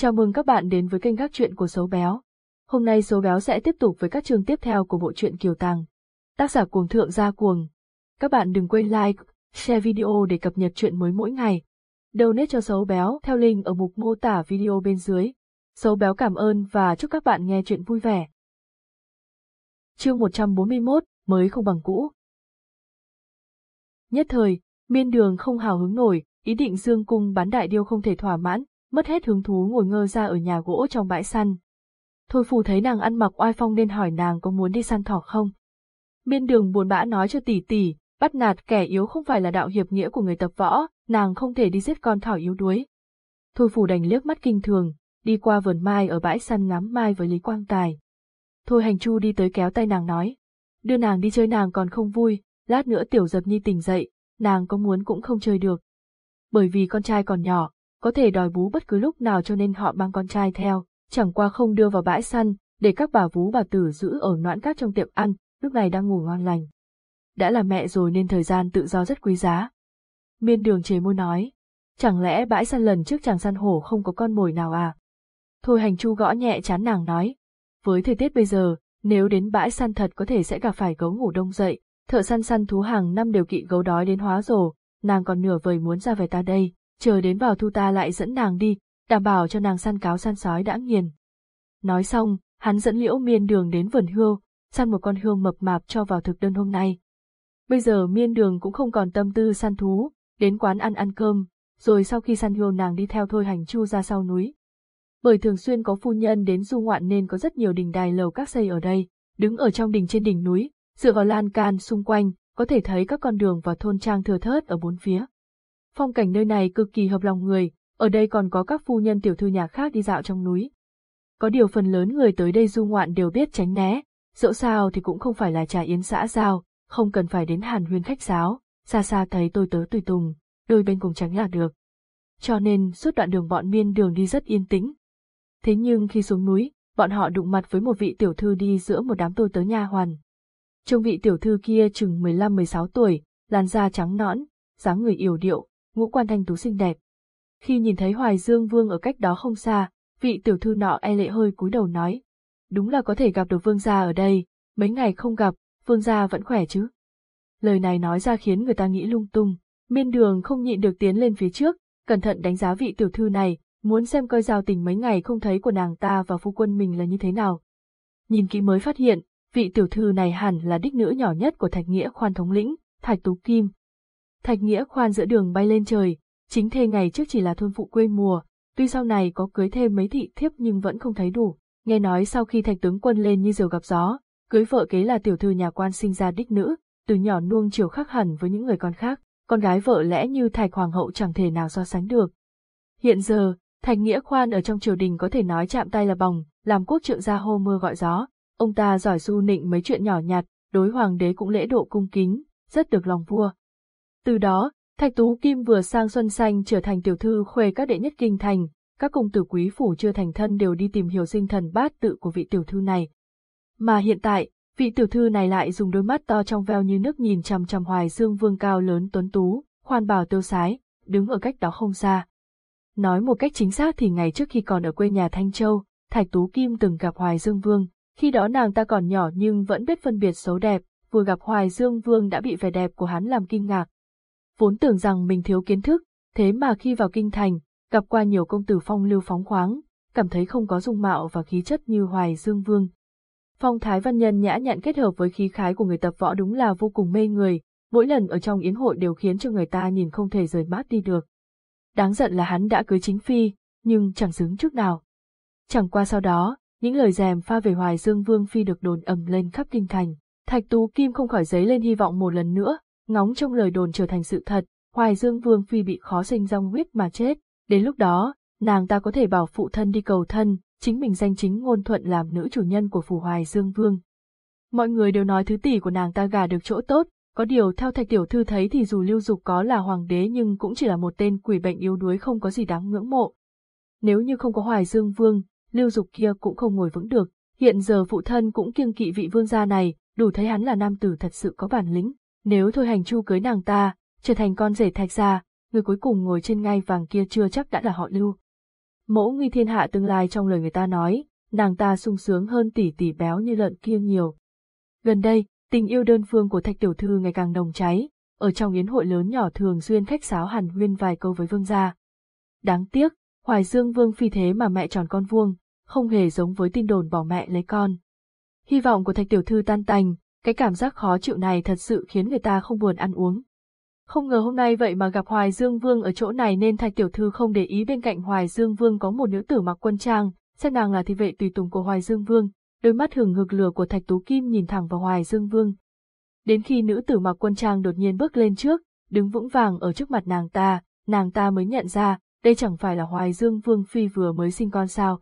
Chào mừng các bạn đến với kênh các truyện của Sấu Béo. Hôm nay Sấu Béo sẽ tiếp tục với các chương tiếp theo của bộ truyện Kiều Tàng. Tác giả cuồng thượng gia cuồng. Các bạn đừng quên like, share video để cập nhật chuyện mới mỗi ngày. Donate cho Sấu Béo theo link ở mục mô tả video bên dưới. Sấu Béo cảm ơn và chúc các bạn nghe chuyện vui vẻ. Chương 141, mới không bằng cũ. Nhất thời, miên đường không hào hứng nổi, ý định dương cung bán đại điêu không thể thỏa mãn, mất hết hứng thú ngồi ngơ ra ở nhà gỗ trong bãi săn. Thôi phù thấy nàng ăn mặc oai phong nên hỏi nàng có muốn đi săn thỏ không. Miên đường buồn bã nói cho tỷ tỷ, bắt nạt kẻ yếu không phải là đạo hiệp nghĩa của người tập võ, nàng không thể đi giết con thỏ yếu đuối. Thôi phù đành liếc mắt kinh thường, đi qua vườn mai ở bãi săn ngắm mai với Lý Quang Tài. Thôi hành chu đi tới kéo tay nàng nói, đưa nàng đi chơi nàng còn không vui, lát nữa tiểu dập nhi tỉnh dậy, nàng có muốn cũng không chơi được. Bởi vì con trai còn nhỏ, có thể đòi bú bất cứ lúc nào cho nên họ mang con trai theo, chẳng qua không đưa vào bãi săn, để các bà vú bà tử giữ ở noãn các trong tiệm ăn, lúc này đang ngủ ngon lành. Đã là mẹ rồi nên thời gian tự do rất quý giá. Miên đường chế môi nói, chẳng lẽ bãi săn lần trước chàng săn hổ không có con mồi nào à? Thôi hành chu gõ nhẹ chán nàng nói, với thời tiết bây giờ, nếu đến bãi săn thật có thể sẽ gặp phải gấu ngủ đông dậy, thợ săn săn thú hàng năm đều kỵ gấu đói đến hóa rồ, nàng còn nửa vời muốn ra về ta đây, chờ đến vào thu ta lại dẫn nàng đi, đảm bảo cho nàng săn cáo săn sói đã nghiền. Nói xong, hắn dẫn liễu miên đường đến vườn hươu, săn một con hươu mập mạp cho vào thực đơn hôm nay. Bây giờ miên đường cũng không còn tâm tư săn thú, đến quán ăn ăn cơm, rồi sau khi săn hươu nàng đi theo thôi hành chu ra sau núi. Bởi thường xuyên có phu nhân đến du ngoạn nên có rất nhiều đình đài lầu các xây ở đây, đứng ở trong đình trên đỉnh núi, dựa vào lan can xung quanh, có thể thấy các con đường và thôn trang thừa thớt ở bốn phía. Phong cảnh nơi này cực kỳ hợp lòng người, ở đây còn có các phu nhân tiểu thư nhà khác đi dạo trong núi. Có điều phần lớn người tới đây du ngoạn đều biết tránh né, dẫu sao thì cũng không phải là trà yến xã giao, không cần phải đến hàn huyên khách giáo, xa xa thấy tôi tớ tùy tùng, đôi bên cùng tránh là được. Cho nên suốt đoạn đường bọn miên đường đi rất yên tĩnh. Thế nhưng khi xuống núi, bọn họ đụng mặt với một vị tiểu thư đi giữa một đám tôi tớ nha hoàn. Trông vị tiểu thư kia chừng 15-16 tuổi, làn da trắng nõn, dáng người yểu điệu, ngũ quan thanh tú xinh đẹp. Khi nhìn thấy Hoài Dương Vương ở cách đó không xa, vị tiểu thư nọ e lệ hơi cúi đầu nói. Đúng là có thể gặp được Vương gia ở đây, mấy ngày không gặp, Vương gia vẫn khỏe chứ. Lời này nói ra khiến người ta nghĩ lung tung, miên đường không nhịn được tiến lên phía trước, cẩn thận đánh giá vị tiểu thư này, muốn xem coi giao tình mấy ngày không thấy của nàng ta và phu quân mình là như thế nào. Nhìn kỹ mới phát hiện, vị tiểu thư này hẳn là đích nữ nhỏ nhất của Thạch Nghĩa khoan thống lĩnh, Thạch Tú Kim, Thạch Nghĩa khoan giữa đường bay lên trời, chính thê ngày trước chỉ là thôn phụ quê mùa, tuy sau này có cưới thêm mấy thị thiếp nhưng vẫn không thấy đủ. Nghe nói sau khi thạch tướng quân lên như diều gặp gió, cưới vợ kế là tiểu thư nhà quan sinh ra đích nữ, từ nhỏ nuông chiều khác hẳn với những người con khác, con gái vợ lẽ như thạch hoàng hậu chẳng thể nào so sánh được. Hiện giờ, thạch nghĩa khoan ở trong triều đình có thể nói chạm tay là bồng, làm quốc trượng gia hô mưa gọi gió, ông ta giỏi du nịnh mấy chuyện nhỏ nhặt, đối hoàng đế cũng lễ độ cung kính, rất được lòng vua. Từ đó, Thạch Tú Kim vừa sang Xuân Xanh trở thành tiểu thư khuê các đệ nhất kinh thành, các công tử quý phủ chưa thành thân đều đi tìm hiểu sinh thần bát tự của vị tiểu thư này. Mà hiện tại, vị tiểu thư này lại dùng đôi mắt to trong veo như nước nhìn chằm chằm Hoài Dương Vương cao lớn tuấn tú, khoan bào tiêu sái, đứng ở cách đó không xa. Nói một cách chính xác thì ngày trước khi còn ở quê nhà Thanh Châu, Thạch Tú Kim từng gặp Hoài Dương Vương, khi đó nàng ta còn nhỏ nhưng vẫn biết phân biệt xấu đẹp, vừa gặp Hoài Dương Vương đã bị vẻ đẹp của hắn làm kinh ngạc, vốn tưởng rằng mình thiếu kiến thức, thế mà khi vào kinh thành, gặp qua nhiều công tử phong lưu phóng khoáng, cảm thấy không có dung mạo và khí chất như Hoài Dương Vương. Phong thái văn nhân nhã nhặn kết hợp với khí khái của người tập võ đúng là vô cùng mê người, mỗi lần ở trong yến hội đều khiến cho người ta nhìn không thể rời mắt đi được. Đáng giận là hắn đã cưới chính phi, nhưng chẳng xứng trước nào. Chẳng qua sau đó, những lời dèm pha về Hoài Dương Vương Phi được đồn ầm lên khắp kinh thành, Thạch Tú Kim không khỏi giấy lên hy vọng một lần nữa, ngóng trong lời đồn trở thành sự thật, Hoài Dương Vương Phi bị khó sinh rong huyết mà chết, đến lúc đó, nàng ta có thể bảo phụ thân đi cầu thân, chính mình danh chính ngôn thuận làm nữ chủ nhân của phủ Hoài Dương Vương. Mọi người đều nói thứ tỷ của nàng ta gà được chỗ tốt, có điều theo thạch tiểu thư thấy thì dù lưu dục có là hoàng đế nhưng cũng chỉ là một tên quỷ bệnh yếu đuối không có gì đáng ngưỡng mộ. Nếu như không có Hoài Dương Vương, lưu dục kia cũng không ngồi vững được, hiện giờ phụ thân cũng kiêng kỵ vị vương gia này, đủ thấy hắn là nam tử thật sự có bản lĩnh. Nếu thôi hành chu cưới nàng ta, trở thành con rể thạch gia, người cuối cùng ngồi trên ngai vàng kia chưa chắc đã là họ lưu. Mẫu nghi thiên hạ tương lai trong lời người ta nói, nàng ta sung sướng hơn tỷ tỷ béo như lợn kia nhiều. Gần đây, tình yêu đơn phương của thạch tiểu thư ngày càng nồng cháy, ở trong yến hội lớn nhỏ thường xuyên khách sáo hàn huyên vài câu với vương gia. Đáng tiếc, Hoài Dương Vương phi thế mà mẹ tròn con vuông, không hề giống với tin đồn bỏ mẹ lấy con. Hy vọng của thạch tiểu thư tan tành, cái cảm giác khó chịu này thật sự khiến người ta không buồn ăn uống. Không ngờ hôm nay vậy mà gặp Hoài Dương Vương ở chỗ này nên thạch tiểu thư không để ý bên cạnh Hoài Dương Vương có một nữ tử mặc quân trang, xem nàng là thị vệ tùy tùng của Hoài Dương Vương, đôi mắt hừng hực lửa của thạch tú kim nhìn thẳng vào Hoài Dương Vương. Đến khi nữ tử mặc quân trang đột nhiên bước lên trước, đứng vững vàng ở trước mặt nàng ta, nàng ta mới nhận ra, đây chẳng phải là Hoài Dương Vương Phi vừa mới sinh con sao.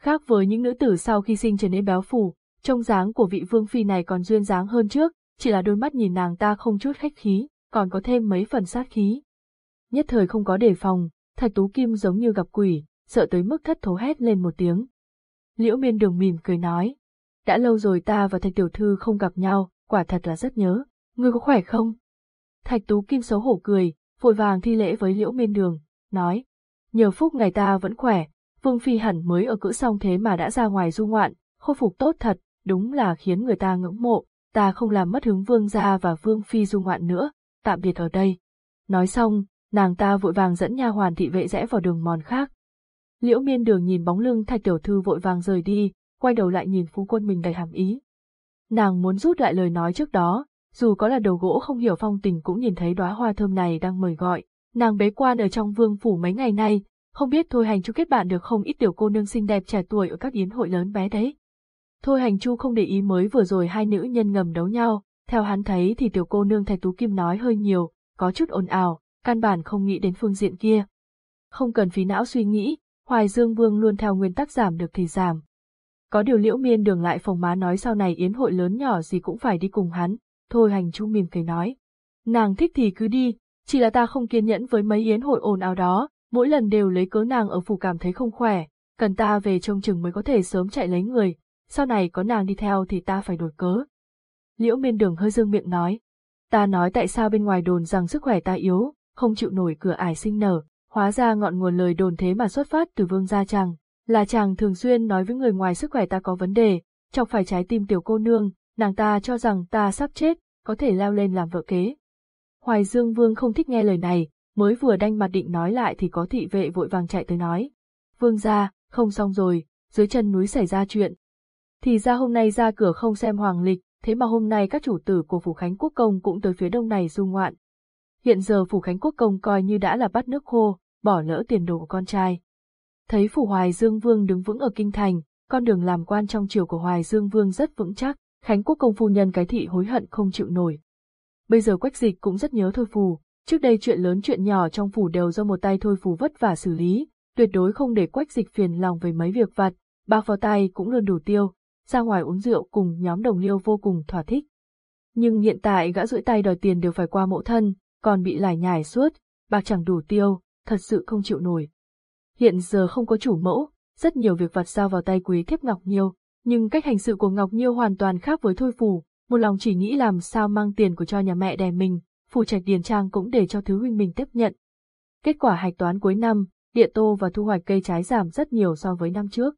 Khác với những nữ tử sau khi sinh trở nên béo phù, trông dáng của vị Vương Phi này còn duyên dáng hơn trước, chỉ là đôi mắt nhìn nàng ta không chút khách khí, còn có thêm mấy phần sát khí. Nhất thời không có đề phòng, Thạch Tú Kim giống như gặp quỷ, sợ tới mức thất thố hét lên một tiếng. Liễu miên đường mỉm cười nói, đã lâu rồi ta và Thạch Tiểu Thư không gặp nhau, quả thật là rất nhớ, ngươi có khỏe không? Thạch Tú Kim xấu hổ cười, vội vàng thi lễ với Liễu miên đường, nói, nhờ phúc ngày ta vẫn khỏe, Vương Phi hẳn mới ở cữ xong thế mà đã ra ngoài du ngoạn, khôi phục tốt thật, đúng là khiến người ta ngưỡng mộ, ta không làm mất hứng Vương gia và Vương Phi du ngoạn nữa, tạm biệt ở đây. Nói xong, nàng ta vội vàng dẫn nha hoàn thị vệ rẽ vào đường mòn khác. Liễu miên đường nhìn bóng lưng thạch tiểu thư vội vàng rời đi, quay đầu lại nhìn phu quân mình đầy hàm ý. Nàng muốn rút lại lời nói trước đó, dù có là đầu gỗ không hiểu phong tình cũng nhìn thấy đóa hoa thơm này đang mời gọi. Nàng bế quan ở trong vương phủ mấy ngày nay, không biết Thôi Hành chú kết bạn được không ít tiểu cô nương xinh đẹp trẻ tuổi ở các yến hội lớn bé đấy. Thôi Hành Chu không để ý mới vừa rồi hai nữ nhân ngầm đấu nhau, theo hắn thấy thì tiểu cô nương Thạch Tú Kim nói hơi nhiều, có chút ồn ào, căn bản không nghĩ đến phương diện kia. Không cần phí não suy nghĩ, Hoài Dương Vương luôn theo nguyên tắc giảm được thì giảm. Có điều liễu miên đường lại phòng má nói sau này yến hội lớn nhỏ gì cũng phải đi cùng hắn, thôi hành chu mỉm cười nói. Nàng thích thì cứ đi, chỉ là ta không kiên nhẫn với mấy yến hội ồn ào đó, mỗi lần đều lấy cớ nàng ở phủ cảm thấy không khỏe, cần ta về trông chừng mới có thể sớm chạy lấy người, sau này có nàng đi theo thì ta phải đổi cớ. Liễu miên đường hơi dương miệng nói. Ta nói tại sao bên ngoài đồn rằng sức khỏe ta yếu, không chịu nổi cửa ải sinh nở, hóa ra ngọn nguồn lời đồn thế mà xuất phát từ vương gia chàng, là chàng thường xuyên nói với người ngoài sức khỏe ta có vấn đề, chọc phải trái tim tiểu cô nương, nàng ta cho rằng ta sắp chết, có thể leo lên làm vợ kế. Hoài Dương Vương không thích nghe lời này, mới vừa đanh mặt định nói lại thì có thị vệ vội vàng chạy tới nói. Vương gia, không xong rồi, dưới chân núi xảy ra chuyện. Thì ra hôm nay ra cửa không xem hoàng lịch, thế mà hôm nay các chủ tử của Phủ Khánh Quốc Công cũng tới phía đông này du ngoạn. Hiện giờ Phủ Khánh Quốc Công coi như đã là bắt nước khô, bỏ lỡ tiền đồ của con trai. Thấy Phủ Hoài Dương Vương đứng vững ở kinh thành, con đường làm quan trong triều của Hoài Dương Vương rất vững chắc, Khánh Quốc Công phu nhân cái thị hối hận không chịu nổi. Bây giờ Quách Dịch cũng rất nhớ Thôi Phù, trước đây chuyện lớn chuyện nhỏ trong phủ đều do một tay Thôi Phù vất vả xử lý, tuyệt đối không để Quách Dịch phiền lòng về mấy việc vặt, bạc vào tay cũng luôn đủ tiêu, ra ngoài uống rượu cùng nhóm đồng liêu vô cùng thỏa thích. Nhưng hiện tại gã rưỡi tay đòi tiền đều phải qua mộ thân, còn bị lải nhải suốt, bạc chẳng đủ tiêu, thật sự không chịu nổi. Hiện giờ không có chủ mẫu, rất nhiều việc vặt sao vào tay quý thiếp Ngọc Nhiêu, nhưng cách hành sự của Ngọc Nhiêu hoàn toàn khác với Thôi Phủ, một lòng chỉ nghĩ làm sao mang tiền của cho nhà mẹ đè mình, phủ trạch điền trang cũng để cho thứ huynh mình tiếp nhận. Kết quả hạch toán cuối năm, địa tô và thu hoạch cây trái giảm rất nhiều so với năm trước.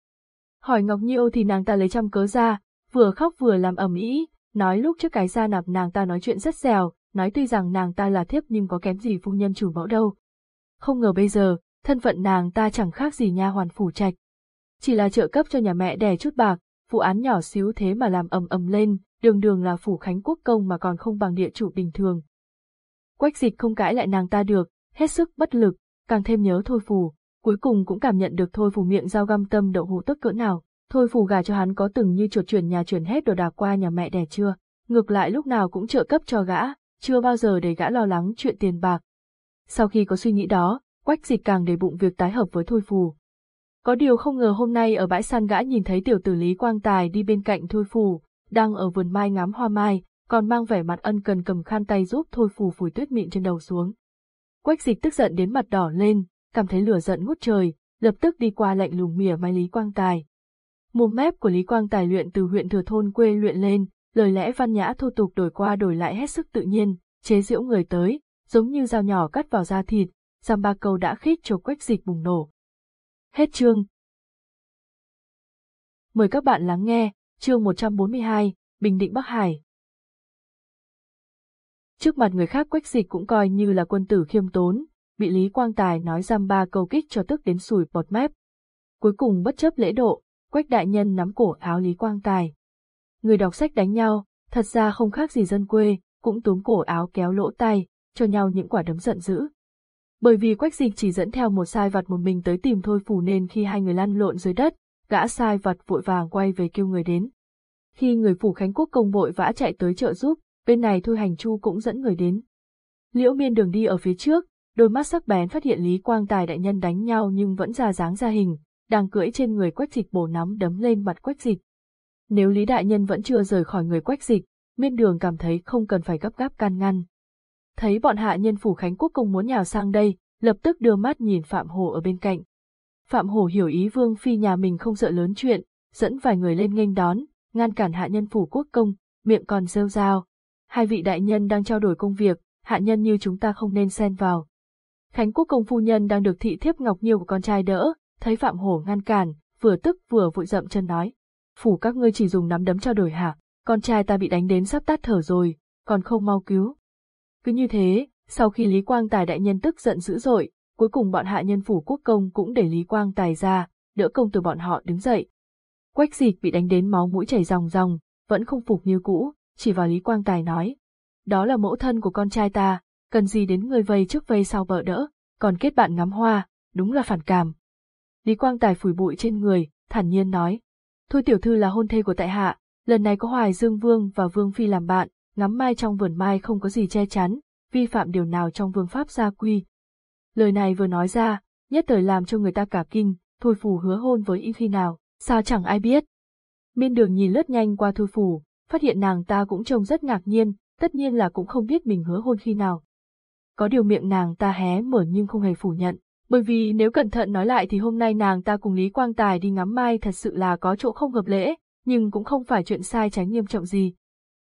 Hỏi Ngọc Nhiêu thì nàng ta lấy trăm cớ ra, vừa khóc vừa làm ầm ĩ, nói lúc trước cái ra nạp nàng ta nói chuyện rất dẻo, nói tuy rằng nàng ta là thiếp nhưng có kém gì phu nhân chủ mẫu đâu. Không ngờ bây giờ, thân phận nàng ta chẳng khác gì nha hoàn phủ trạch. Chỉ là trợ cấp cho nhà mẹ đẻ chút bạc, vụ án nhỏ xíu thế mà làm ầm ầm lên, đường đường là phủ khánh quốc công mà còn không bằng địa chủ bình thường. Quách dịch không cãi lại nàng ta được, hết sức bất lực, càng thêm nhớ thôi phù, cuối cùng cũng cảm nhận được thôi phù miệng dao găm tâm đậu hũ tức cỡ nào. Thôi phù gà cho hắn có từng như chuột chuyển nhà chuyển hết đồ đạc qua nhà mẹ đẻ chưa, ngược lại lúc nào cũng trợ cấp cho gã, chưa bao giờ để gã lo lắng chuyện tiền bạc. Sau khi có suy nghĩ đó, quách dịch càng để bụng việc tái hợp với thôi phù. Có điều không ngờ hôm nay ở bãi săn gã nhìn thấy tiểu tử Lý Quang Tài đi bên cạnh thôi phù, đang ở vườn mai ngắm hoa mai, còn mang vẻ mặt ân cần cầm khăn tay giúp thôi phù phủi tuyết mịn trên đầu xuống. Quách dịch tức giận đến mặt đỏ lên, cảm thấy lửa giận ngút trời, lập tức đi qua lạnh lùng mỉa mai Lý Quang Tài. Mồm mép của Lý Quang Tài luyện từ huyện thừa thôn quê luyện lên, lời lẽ văn nhã thô tục đổi qua đổi lại hết sức tự nhiên, chế giễu người tới, giống như dao nhỏ cắt vào da thịt, giam ba câu đã khích cho quách dịch bùng nổ. Hết chương. Mời các bạn lắng nghe, chương 142, Bình Định Bắc Hải. Trước mặt người khác quách dịch cũng coi như là quân tử khiêm tốn, bị Lý Quang Tài nói giam ba câu kích cho tức đến sùi bọt mép. Cuối cùng bất chấp lễ độ, quách đại nhân nắm cổ áo Lý Quang Tài. Người đọc sách đánh nhau, thật ra không khác gì dân quê, cũng túm cổ áo kéo lỗ tay, cho nhau những quả đấm giận dữ. Bởi vì quách dịch chỉ dẫn theo một sai vặt một mình tới tìm thôi phủ nên khi hai người lăn lộn dưới đất, gã sai vặt vội vàng quay về kêu người đến. Khi người phủ Khánh Quốc công vội vã chạy tới trợ giúp, bên này Thôi Hành Chu cũng dẫn người đến. Liễu miên đường đi ở phía trước, đôi mắt sắc bén phát hiện Lý Quang Tài đại nhân đánh nhau nhưng vẫn ra dáng ra hình, đang cưỡi trên người quách dịch bổ nắm đấm lên mặt quách dịch. Nếu Lý đại nhân vẫn chưa rời khỏi người quách dịch, miên đường cảm thấy không cần phải gấp gáp can ngăn. Thấy bọn hạ nhân phủ Khánh Quốc công muốn nhào sang đây, lập tức đưa mắt nhìn Phạm Hồ ở bên cạnh. Phạm Hồ hiểu ý Vương Phi nhà mình không sợ lớn chuyện, dẫn vài người lên nghênh đón, ngăn cản hạ nhân phủ quốc công, miệng còn rêu rao. Hai vị đại nhân đang trao đổi công việc, hạ nhân như chúng ta không nên xen vào. Khánh quốc công phu nhân đang được thị thiếp Ngọc Nhiêu của con trai đỡ, thấy Phạm Hổ ngăn cản, vừa tức vừa vội dậm chân nói. Phủ các ngươi chỉ dùng nắm đấm trao đổi hả, con trai ta bị đánh đến sắp tắt thở rồi, còn không mau cứu. Cứ như thế, sau khi Lý Quang Tài đại nhân tức giận dữ dội, cuối cùng bọn hạ nhân phủ quốc công cũng để Lý Quang Tài ra, đỡ công từ bọn họ đứng dậy. Quách dịch bị đánh đến máu mũi chảy ròng ròng, vẫn không phục như cũ, chỉ vào Lý Quang Tài nói. Đó là mẫu thân của con trai ta, cần gì đến người vây trước vây sau bờ đỡ, còn kết bạn ngắm hoa, đúng là phản cảm. Lý Quang Tài phủi bụi trên người, thản nhiên nói. Thôi tiểu thư là hôn thê của tại hạ, lần này có Hoài Dương Vương và Vương Phi làm bạn, ngắm mai trong vườn mai không có gì che chắn, vi phạm điều nào trong vương pháp gia quy. Lời này vừa nói ra, nhất thời làm cho người ta cả kinh, thôi phủ hứa hôn với y khi nào, sao chẳng ai biết. Miên đường nhìn lướt nhanh qua thôi phủ, phát hiện nàng ta cũng trông rất ngạc nhiên, tất nhiên là cũng không biết mình hứa hôn khi nào. Có điều miệng nàng ta hé mở nhưng không hề phủ nhận, bởi vì nếu cẩn thận nói lại thì hôm nay nàng ta cùng Lý Quang Tài đi ngắm mai thật sự là có chỗ không hợp lễ, nhưng cũng không phải chuyện sai tránh nghiêm trọng gì.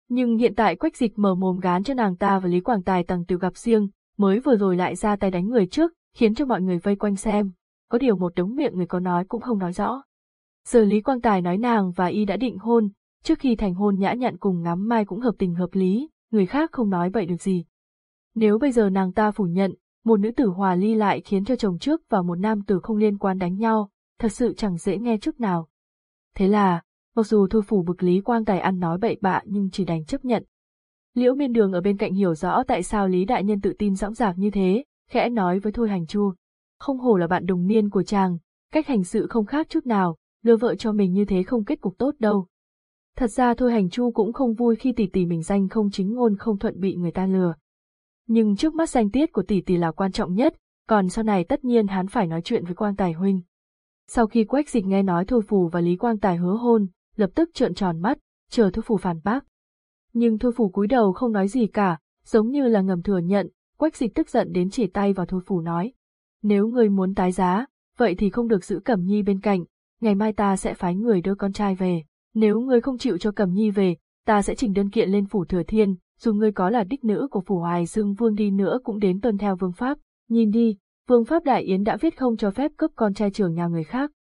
Nhưng hiện tại quách dịch mở mồm gán cho nàng ta và Lý Quang Tài tầng tiểu gặp riêng, mới vừa rồi lại ra tay đánh người trước, khiến cho mọi người vây quanh xem. Có điều một đống miệng người có nói cũng không nói rõ. Giờ Lý Quang Tài nói nàng và y đã định hôn, trước khi thành hôn nhã nhặn cùng ngắm mai cũng hợp tình hợp lý, người khác không nói vậy được gì. Nếu bây giờ nàng ta phủ nhận, một nữ tử hòa ly lại khiến cho chồng trước và một nam tử không liên quan đánh nhau, thật sự chẳng dễ nghe chút nào. Thế là, mặc dù thôi phủ bực Lý Quang Tài ăn nói bậy bạ nhưng chỉ đành chấp nhận. Liễu miên đường ở bên cạnh hiểu rõ tại sao Lý Đại Nhân tự tin dõng dạc như thế, khẽ nói với Thôi Hành Chu. Không hổ là bạn đồng niên của chàng, cách hành sự không khác chút nào, lừa vợ cho mình như thế không kết cục tốt đâu. Thật ra Thôi Hành Chu cũng không vui khi tỷ tỷ mình danh không chính ngôn không thuận bị người ta lừa. Nhưng trước mắt danh tiết của tỷ tỷ là quan trọng nhất, còn sau này tất nhiên hắn phải nói chuyện với Quang Tài Huynh. Sau khi Quách Dịch nghe nói Thôi Phù và Lý Quang Tài hứa hôn, lập tức trợn tròn mắt, chờ Thôi Phù phản bác. Nhưng Thôi Phù cúi đầu không nói gì cả, giống như là ngầm thừa nhận, Quách Dịch tức giận đến chỉ tay vào Thôi Phù nói. Nếu người muốn tái giá, vậy thì không được giữ Cẩm Nhi bên cạnh, ngày mai ta sẽ phái người đưa con trai về. Nếu ngươi không chịu cho Cẩm Nhi về, ta sẽ trình đơn kiện lên phủ Thừa Thiên, dù ngươi có là đích nữ của phủ Hoài Dương Vương đi nữa cũng đến tuân theo vương pháp. Nhìn đi, vương pháp Đại Yến đã viết không cho phép cướp con trai trưởng nhà người khác.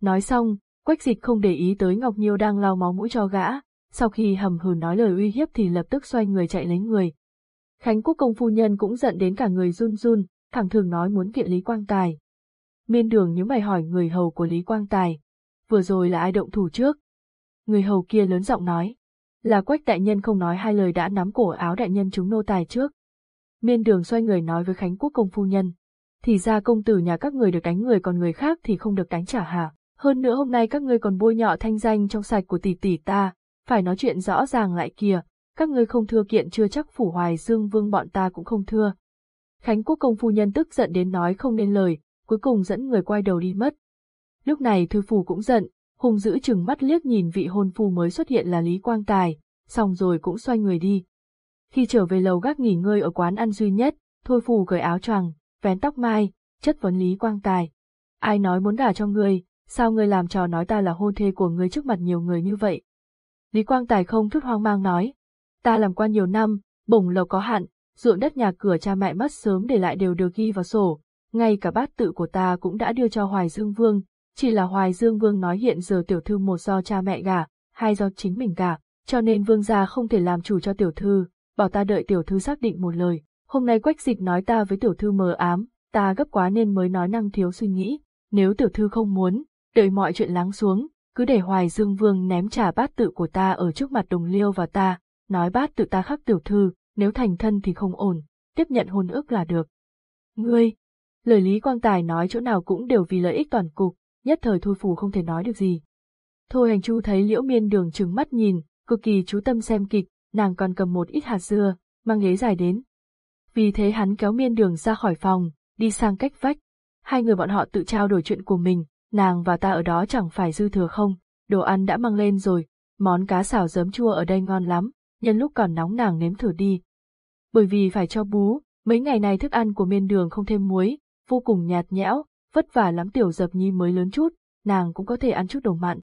Nói xong, Quách dịch không để ý tới Ngọc Nhiêu đang lau máu mũi cho gã, sau khi hầm hừ nói lời uy hiếp thì lập tức xoay người chạy lấy người. Khánh Quốc công phu nhân cũng giận đến cả người run run, thẳng thường nói muốn kiện Lý Quang Tài. Miên đường nhớ mày hỏi người hầu của Lý Quang Tài. Vừa rồi là ai động thủ trước? Người hầu kia lớn giọng nói. Là quách đại nhân không nói hai lời đã nắm cổ áo đại nhân chúng nô tài trước. Miên đường xoay người nói với Khánh Quốc công phu nhân. Thì ra công tử nhà các người được đánh người còn người khác thì không được đánh trả hả? Hơn nữa hôm nay các ngươi còn bôi nhọ thanh danh trong sạch của tỷ tỷ ta, phải nói chuyện rõ ràng lại kìa, các ngươi không thưa kiện chưa chắc phủ hoài dương vương bọn ta cũng không thưa. Khánh quốc công phu nhân tức giận đến nói không nên lời, cuối cùng dẫn người quay đầu đi mất. Lúc này thư phủ cũng giận, hùng dữ chừng mắt liếc nhìn vị hôn phu mới xuất hiện là Lý Quang Tài, xong rồi cũng xoay người đi. Khi trở về lầu gác nghỉ ngơi ở quán ăn duy nhất, thôi phù cởi áo choàng, vén tóc mai, chất vấn Lý Quang Tài. Ai nói muốn gả cho ngươi, sao ngươi làm trò nói ta là hôn thê của ngươi trước mặt nhiều người như vậy? Lý Quang Tài không chút hoang mang nói, ta làm quan nhiều năm, bổng lộc có hạn, ruộng đất nhà cửa cha mẹ mất sớm để lại đều được ghi vào sổ, ngay cả bát tự của ta cũng đã đưa cho Hoài Dương Vương, chỉ là Hoài Dương Vương nói hiện giờ tiểu thư một do cha mẹ gả, hai do chính mình gả, cho nên vương gia không thể làm chủ cho tiểu thư, bảo ta đợi tiểu thư xác định một lời. Hôm nay quách dịch nói ta với tiểu thư mờ ám, ta gấp quá nên mới nói năng thiếu suy nghĩ, nếu tiểu thư không muốn, đợi mọi chuyện lắng xuống, cứ để Hoài Dương Vương ném trả bát tự của ta ở trước mặt đồng liêu và ta, nói bát tự ta khắc tiểu thư, nếu thành thân thì không ổn, tiếp nhận hôn ước là được. Ngươi, lời Lý Quang Tài nói chỗ nào cũng đều vì lợi ích toàn cục, nhất thời thôi phù không thể nói được gì. Thôi hành chu thấy liễu miên đường trừng mắt nhìn, cực kỳ chú tâm xem kịch, nàng còn cầm một ít hạt dưa, mang ghế dài đến. Vì thế hắn kéo miên đường ra khỏi phòng, đi sang cách vách. Hai người bọn họ tự trao đổi chuyện của mình, nàng và ta ở đó chẳng phải dư thừa không, đồ ăn đã mang lên rồi, món cá xào giấm chua ở đây ngon lắm, nhân lúc còn nóng nàng nếm thử đi. Bởi vì phải cho bú, mấy ngày này thức ăn của miên đường không thêm muối, vô cùng nhạt nhẽo, vất vả lắm tiểu dập nhi mới lớn chút, nàng cũng có thể ăn chút đồ mặn.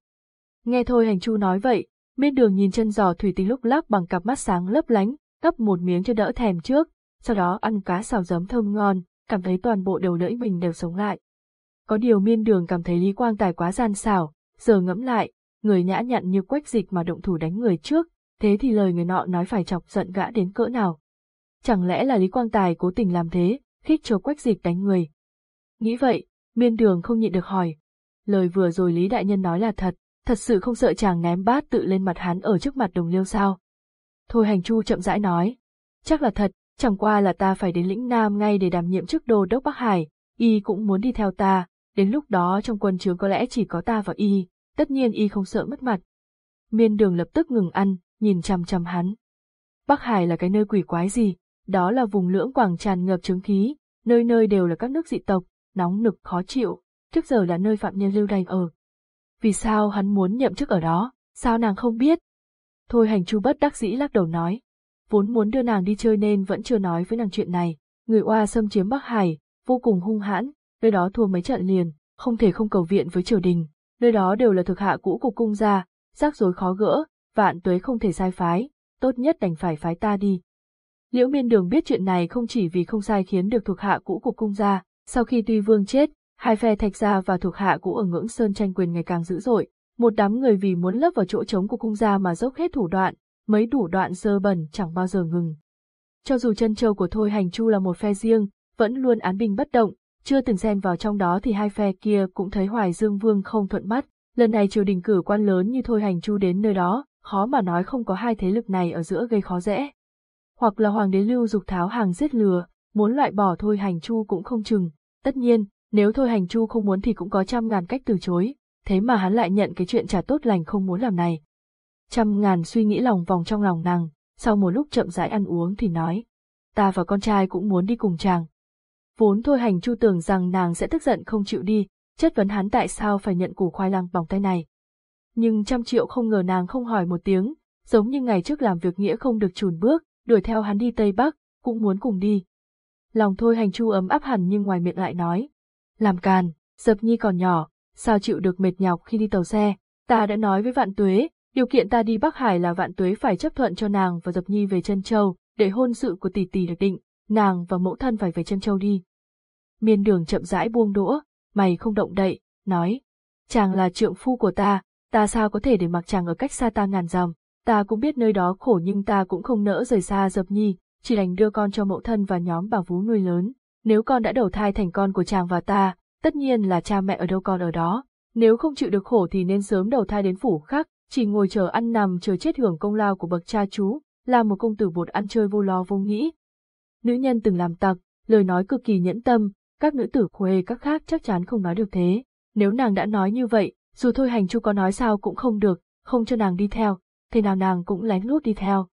Nghe thôi hành chu nói vậy, miên đường nhìn chân giò thủy tinh lúc lắc bằng cặp mắt sáng lấp lánh, gấp một miếng cho đỡ thèm trước, sau đó ăn cá xào giấm thơm ngon, cảm thấy toàn bộ đầu lưỡi mình đều sống lại. Có điều miên đường cảm thấy Lý Quang Tài quá gian xảo, giờ ngẫm lại, người nhã nhặn như quách dịch mà động thủ đánh người trước, thế thì lời người nọ nói phải chọc giận gã đến cỡ nào. Chẳng lẽ là Lý Quang Tài cố tình làm thế, khích cho quách dịch đánh người. Nghĩ vậy, miên đường không nhịn được hỏi. Lời vừa rồi Lý Đại Nhân nói là thật, thật sự không sợ chàng ném bát tự lên mặt hắn ở trước mặt đồng liêu sao. Thôi hành chu chậm rãi nói. Chắc là thật, chẳng qua là ta phải đến lĩnh Nam ngay để đảm nhiệm chức đô đốc Bắc Hải, y cũng muốn đi theo ta, đến lúc đó trong quân chứa có lẽ chỉ có ta và y, tất nhiên y không sợ mất mặt. Miên đường lập tức ngừng ăn, nhìn chằm chằm hắn. Bắc Hải là cái nơi quỷ quái gì, đó là vùng lưỡng quảng tràn ngập chứng khí, nơi nơi đều là các nước dị tộc, nóng nực khó chịu, trước giờ là nơi phạm nhân lưu đày ở. Vì sao hắn muốn nhậm chức ở đó, sao nàng không biết? Thôi hành chu bất đắc dĩ lắc đầu nói, vốn muốn đưa nàng đi chơi nên vẫn chưa nói với nàng chuyện này, người oa xâm chiếm Bắc Hải, vô cùng hung hãn, nơi đó thua mấy trận liền, không thể không cầu viện với triều đình, nơi đó đều là thực hạ cũ của cung gia, rắc rối khó gỡ, vạn tuế không thể sai phái, tốt nhất đành phải phái ta đi. Liễu miên đường biết chuyện này không chỉ vì không sai khiến được thuộc hạ cũ của cung gia, sau khi tuy vương chết, hai phe thạch gia và thuộc hạ cũ ở ngưỡng sơn tranh quyền ngày càng dữ dội, một đám người vì muốn lấp vào chỗ trống của cung gia mà dốc hết thủ đoạn, mấy đủ đoạn dơ bẩn chẳng bao giờ ngừng. Cho dù chân châu của Thôi Hành Chu là một phe riêng, vẫn luôn án binh bất động, chưa từng xen vào trong đó thì hai phe kia cũng thấy Hoài Dương Vương không thuận mắt, lần này triều đình cử quan lớn như Thôi Hành Chu đến nơi đó, khó mà nói không có hai thế lực này ở giữa gây khó dễ. Hoặc là hoàng đế lưu dục tháo hàng giết lừa, muốn loại bỏ Thôi Hành Chu cũng không chừng, tất nhiên, nếu Thôi Hành Chu không muốn thì cũng có trăm ngàn cách từ chối, thế mà hắn lại nhận cái chuyện trả tốt lành không muốn làm này. Trăm ngàn suy nghĩ lòng vòng trong lòng nàng, sau một lúc chậm rãi ăn uống thì nói, ta và con trai cũng muốn đi cùng chàng, Vốn thôi hành chu tưởng rằng nàng sẽ tức giận không chịu đi, chất vấn hắn tại sao phải nhận củ khoai lang bằng tay này. Nhưng trăm triệu không ngờ nàng không hỏi một tiếng, giống như ngày trước làm việc nghĩa không được chùn bước, đuổi theo hắn đi Tây Bắc, cũng muốn cùng đi. Lòng thôi hành chu ấm áp hẳn nhưng ngoài miệng lại nói. Làm càn, dập nhi còn nhỏ, sao chịu được mệt nhọc khi đi tàu xe, ta đã nói với vạn tuế, điều kiện ta đi Bắc Hải là vạn tuế phải chấp thuận cho nàng và dập nhi về chân châu, để hôn sự của tỷ tỷ được định, nàng và mẫu thân phải về chân châu đi. Miên đường chậm rãi buông đũa, mày không động đậy, nói. Chàng là trượng phu của ta, ta sao có thể để mặc chàng ở cách xa ta ngàn dặm, ta cũng biết nơi đó khổ nhưng ta cũng không nỡ rời xa dập nhi, chỉ đành đưa con cho mẫu thân và nhóm bà vú nuôi lớn. Nếu con đã đầu thai thành con của chàng và ta, tất nhiên là cha mẹ ở đâu con ở đó. Nếu không chịu được khổ thì nên sớm đầu thai đến phủ khác, chỉ ngồi chờ ăn nằm chờ chết hưởng công lao của bậc cha chú, là một công tử bột ăn chơi vô lo vô nghĩ. Nữ nhân từng làm tặc, lời nói cực kỳ nhẫn tâm, các nữ tử khuê các khác chắc chắn không nói được thế. Nếu nàng đã nói như vậy, dù thôi hành chu có nói sao cũng không được, không cho nàng đi theo, thế nào nàng cũng lén lút đi theo.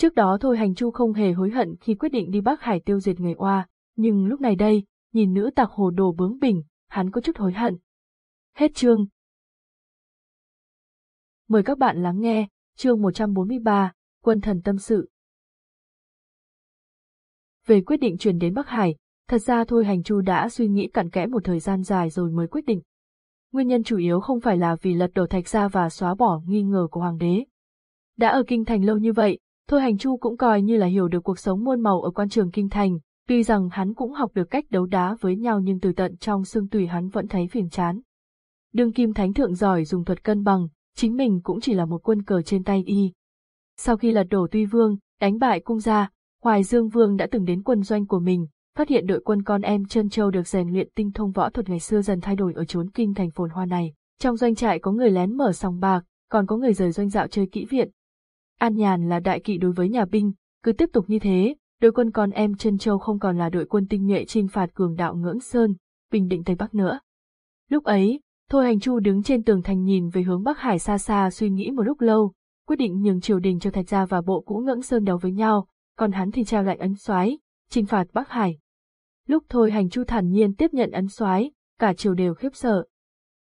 Trước đó thôi hành chu không hề hối hận khi quyết định đi Bắc Hải tiêu diệt người oa, nhưng lúc này đây, nhìn nữ tặc hồ đồ bướng bỉnh, hắn có chút hối hận. Hết chương. Mời các bạn lắng nghe, chương 143, Quân thần tâm sự. Về quyết định chuyển đến Bắc Hải, Thật ra Thôi Hành Chu đã suy nghĩ cặn kẽ một thời gian dài rồi mới quyết định. Nguyên nhân chủ yếu không phải là vì lật đổ thạch gia và xóa bỏ nghi ngờ của hoàng đế. Đã ở kinh thành lâu như vậy, Thôi Hành Chu cũng coi như là hiểu được cuộc sống muôn màu ở quan trường kinh thành, Tuy rằng hắn cũng học được cách đấu đá với nhau nhưng từ tận trong xương tùy hắn vẫn thấy phiền chán. Đương kim thánh thượng giỏi dùng thuật cân bằng, chính mình cũng chỉ là một quân cờ trên tay y. Sau khi lật đổ tuy vương, đánh bại cung gia, Hoài Dương Vương đã từng đến quân doanh của mình, phát hiện đội quân con em chân châu được rèn luyện tinh thông võ thuật ngày xưa dần thay đổi ở chốn kinh thành phồn hoa này. Trong doanh trại có người lén mở sòng bạc, còn có người rời doanh dạo chơi kỹ viện. An nhàn là đại kỵ đối với nhà binh, cứ tiếp tục như thế, đội quân con em chân châu không còn là đội quân tinh nhuệ chinh phạt cường đạo ngưỡng sơn, bình định Tây Bắc nữa. Lúc ấy, Thôi Hành Chu đứng trên tường thành nhìn về hướng Bắc Hải xa xa suy nghĩ một lúc lâu, quyết định nhường triều đình cho Thạch Gia và bộ cũ ngưỡng sơn đấu với nhau, còn hắn thì treo lại ấn soái, chinh phạt Bắc Hải. Lúc Thôi Hành Chu thản nhiên tiếp nhận ấn soái, cả triều đều khiếp sợ.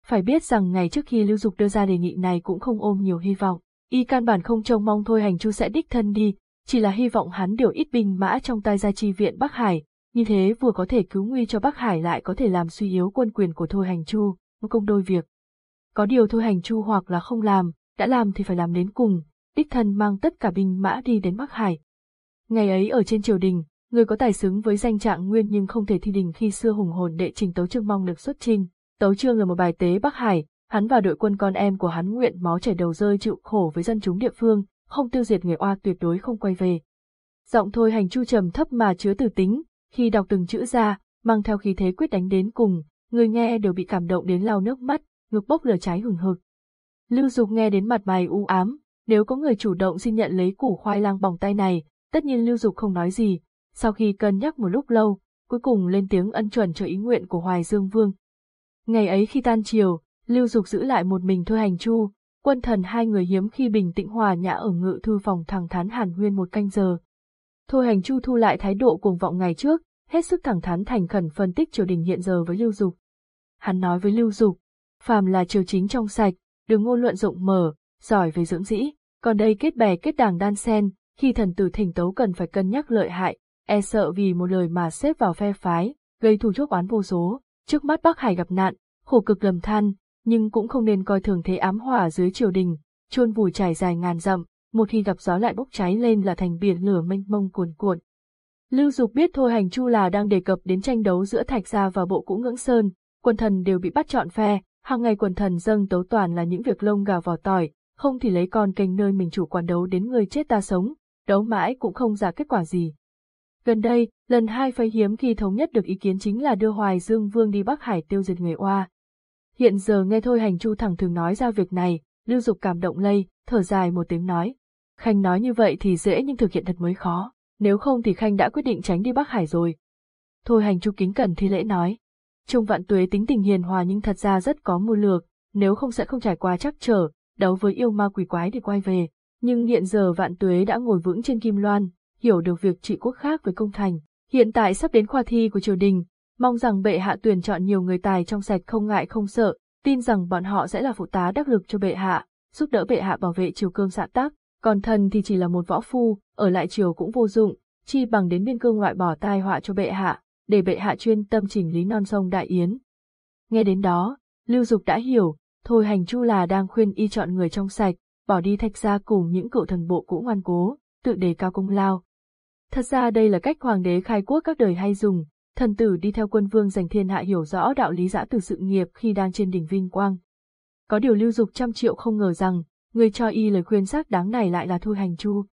Phải biết rằng ngày trước khi Lưu Dục đưa ra đề nghị này cũng không ôm nhiều hy vọng, y căn bản không trông mong Thôi Hành Chu sẽ đích thân đi, chỉ là hy vọng hắn điều ít binh mã trong tay gia chi viện Bắc Hải, như thế vừa có thể cứu nguy cho Bắc Hải lại có thể làm suy yếu quân quyền của Thôi Hành Chu, một công đôi việc. Có điều Thôi Hành Chu hoặc là không làm, đã làm thì phải làm đến cùng, đích thân mang tất cả binh mã đi đến Bắc Hải. Ngày ấy ở trên triều đình, người có tài xứng với danh trạng nguyên nhưng không thể thi đình khi xưa hùng hồn đệ trình Tấu Trương mong được xuất trình, Tấu Trương là một bài tế Bắc Hải, hắn và đội quân con em của hắn nguyện máu chảy đầu rơi chịu khổ với dân chúng địa phương, không tiêu diệt người oa tuyệt đối không quay về. Giọng thôi hành chu trầm thấp mà chứa từ tính, khi đọc từng chữ ra, mang theo khí thế quyết đánh đến cùng, người nghe đều bị cảm động đến lau nước mắt, ngực bốc lửa cháy hừng hực. Lưu Dục nghe đến mặt mày u ám, nếu có người chủ động xin nhận lấy củ khoai lang bỏng tay này, tất nhiên Lưu Dục không nói gì, sau khi cân nhắc một lúc lâu, cuối cùng lên tiếng ân chuẩn cho ý nguyện của Hoài Dương Vương. Ngày ấy khi tan chiều, Lưu Dục giữ lại một mình thôi hành chu, quân thần hai người hiếm khi bình tĩnh hòa nhã ở ngự thư phòng thẳng thắn hàn huyên một canh giờ. Thôi hành chu thu lại thái độ cuồng vọng ngày trước, hết sức thẳng thắn thành khẩn phân tích triều đình hiện giờ với Lưu Dục. Hắn nói với Lưu Dục, phàm là triều chính trong sạch, đừng ngôn luận rộng mở, giỏi về dưỡng dĩ, còn đây kết bè kết đảng đan sen, khi thần tử thỉnh tấu cần phải cân nhắc lợi hại, e sợ vì một lời mà xếp vào phe phái, gây thù chuốc oán vô số. Trước mắt Bắc Hải gặp nạn, khổ cực lầm than, nhưng cũng không nên coi thường thế ám hỏa dưới triều đình, chôn vùi trải dài ngàn dặm, một khi gặp gió lại bốc cháy lên là thành biển lửa mênh mông cuồn cuộn. Lưu Dục biết Thôi Hành Chu là đang đề cập đến tranh đấu giữa Thạch Gia và bộ cũ ngưỡng sơn, quần thần đều bị bắt chọn phe, hàng ngày quần thần dâng tấu toàn là những việc lông gà vỏ tỏi, không thì lấy con kênh nơi mình chủ quản đấu đến người chết ta sống, đấu mãi cũng không ra kết quả gì. Gần đây, lần hai phái hiếm khi thống nhất được ý kiến chính là đưa Hoài Dương Vương đi Bắc Hải tiêu diệt người oa. Hiện giờ nghe thôi hành chu thẳng thường nói ra việc này, lưu dục cảm động lây, thở dài một tiếng nói. Khanh nói như vậy thì dễ nhưng thực hiện thật mới khó, nếu không thì Khanh đã quyết định tránh đi Bắc Hải rồi. Thôi hành chu kính cẩn thi lễ nói. Trung vạn tuế tính tình hiền hòa nhưng thật ra rất có mưu lược, nếu không sẽ không trải qua chắc trở, đấu với yêu ma quỷ quái để quay về. Nhưng hiện giờ vạn tuế đã ngồi vững trên kim loan, hiểu được việc trị quốc khác với công thành. Hiện tại sắp đến khoa thi của triều đình, mong rằng bệ hạ tuyển chọn nhiều người tài trong sạch không ngại không sợ, tin rằng bọn họ sẽ là phụ tá đắc lực cho bệ hạ, giúp đỡ bệ hạ bảo vệ triều cương xã tắc, còn thần thì chỉ là một võ phu, ở lại triều cũng vô dụng, chi bằng đến biên cương loại bỏ tai họa cho bệ hạ, để bệ hạ chuyên tâm chỉnh lý non sông đại yến. Nghe đến đó, Lưu Dục đã hiểu, thôi hành chu là đang khuyên y chọn người trong sạch, bỏ đi thạch ra cùng những cựu thần bộ cũ ngoan cố, tự đề cao công lao. Thật ra đây là cách hoàng đế khai quốc các đời hay dùng, thần tử đi theo quân vương giành thiên hạ hiểu rõ đạo lý giã từ sự nghiệp khi đang trên đỉnh vinh quang. Có điều lưu dục trăm triệu không ngờ rằng, người cho y lời khuyên xác đáng này lại là Thôi Hành Chu.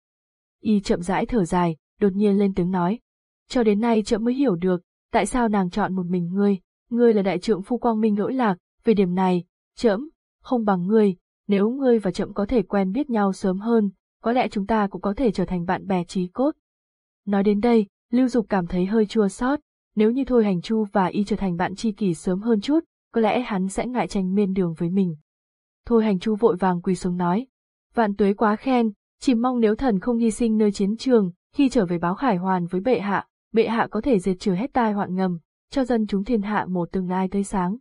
Y chậm rãi thở dài, đột nhiên lên tiếng nói. Cho đến nay chậm mới hiểu được, tại sao nàng chọn một mình ngươi, ngươi là đại trượng phu quang minh lỗi lạc, về điểm này, chậm, không bằng ngươi, nếu ngươi và chậm có thể quen biết nhau sớm hơn, có lẽ chúng ta cũng có thể trở thành bạn bè trí cốt. Nói đến đây, Lưu Dục cảm thấy hơi chua xót, nếu như Thôi Hành Chu và y trở thành bạn tri kỷ sớm hơn chút, có lẽ hắn sẽ ngại tranh miên đường với mình. Thôi Hành Chu vội vàng quỳ xuống nói, vạn tuế quá khen, chỉ mong nếu thần không hy sinh nơi chiến trường, khi trở về báo khải hoàn với bệ hạ, bệ hạ có thể diệt trừ hết tai hoạn ngầm, cho dân chúng thiên hạ một tương lai tươi sáng.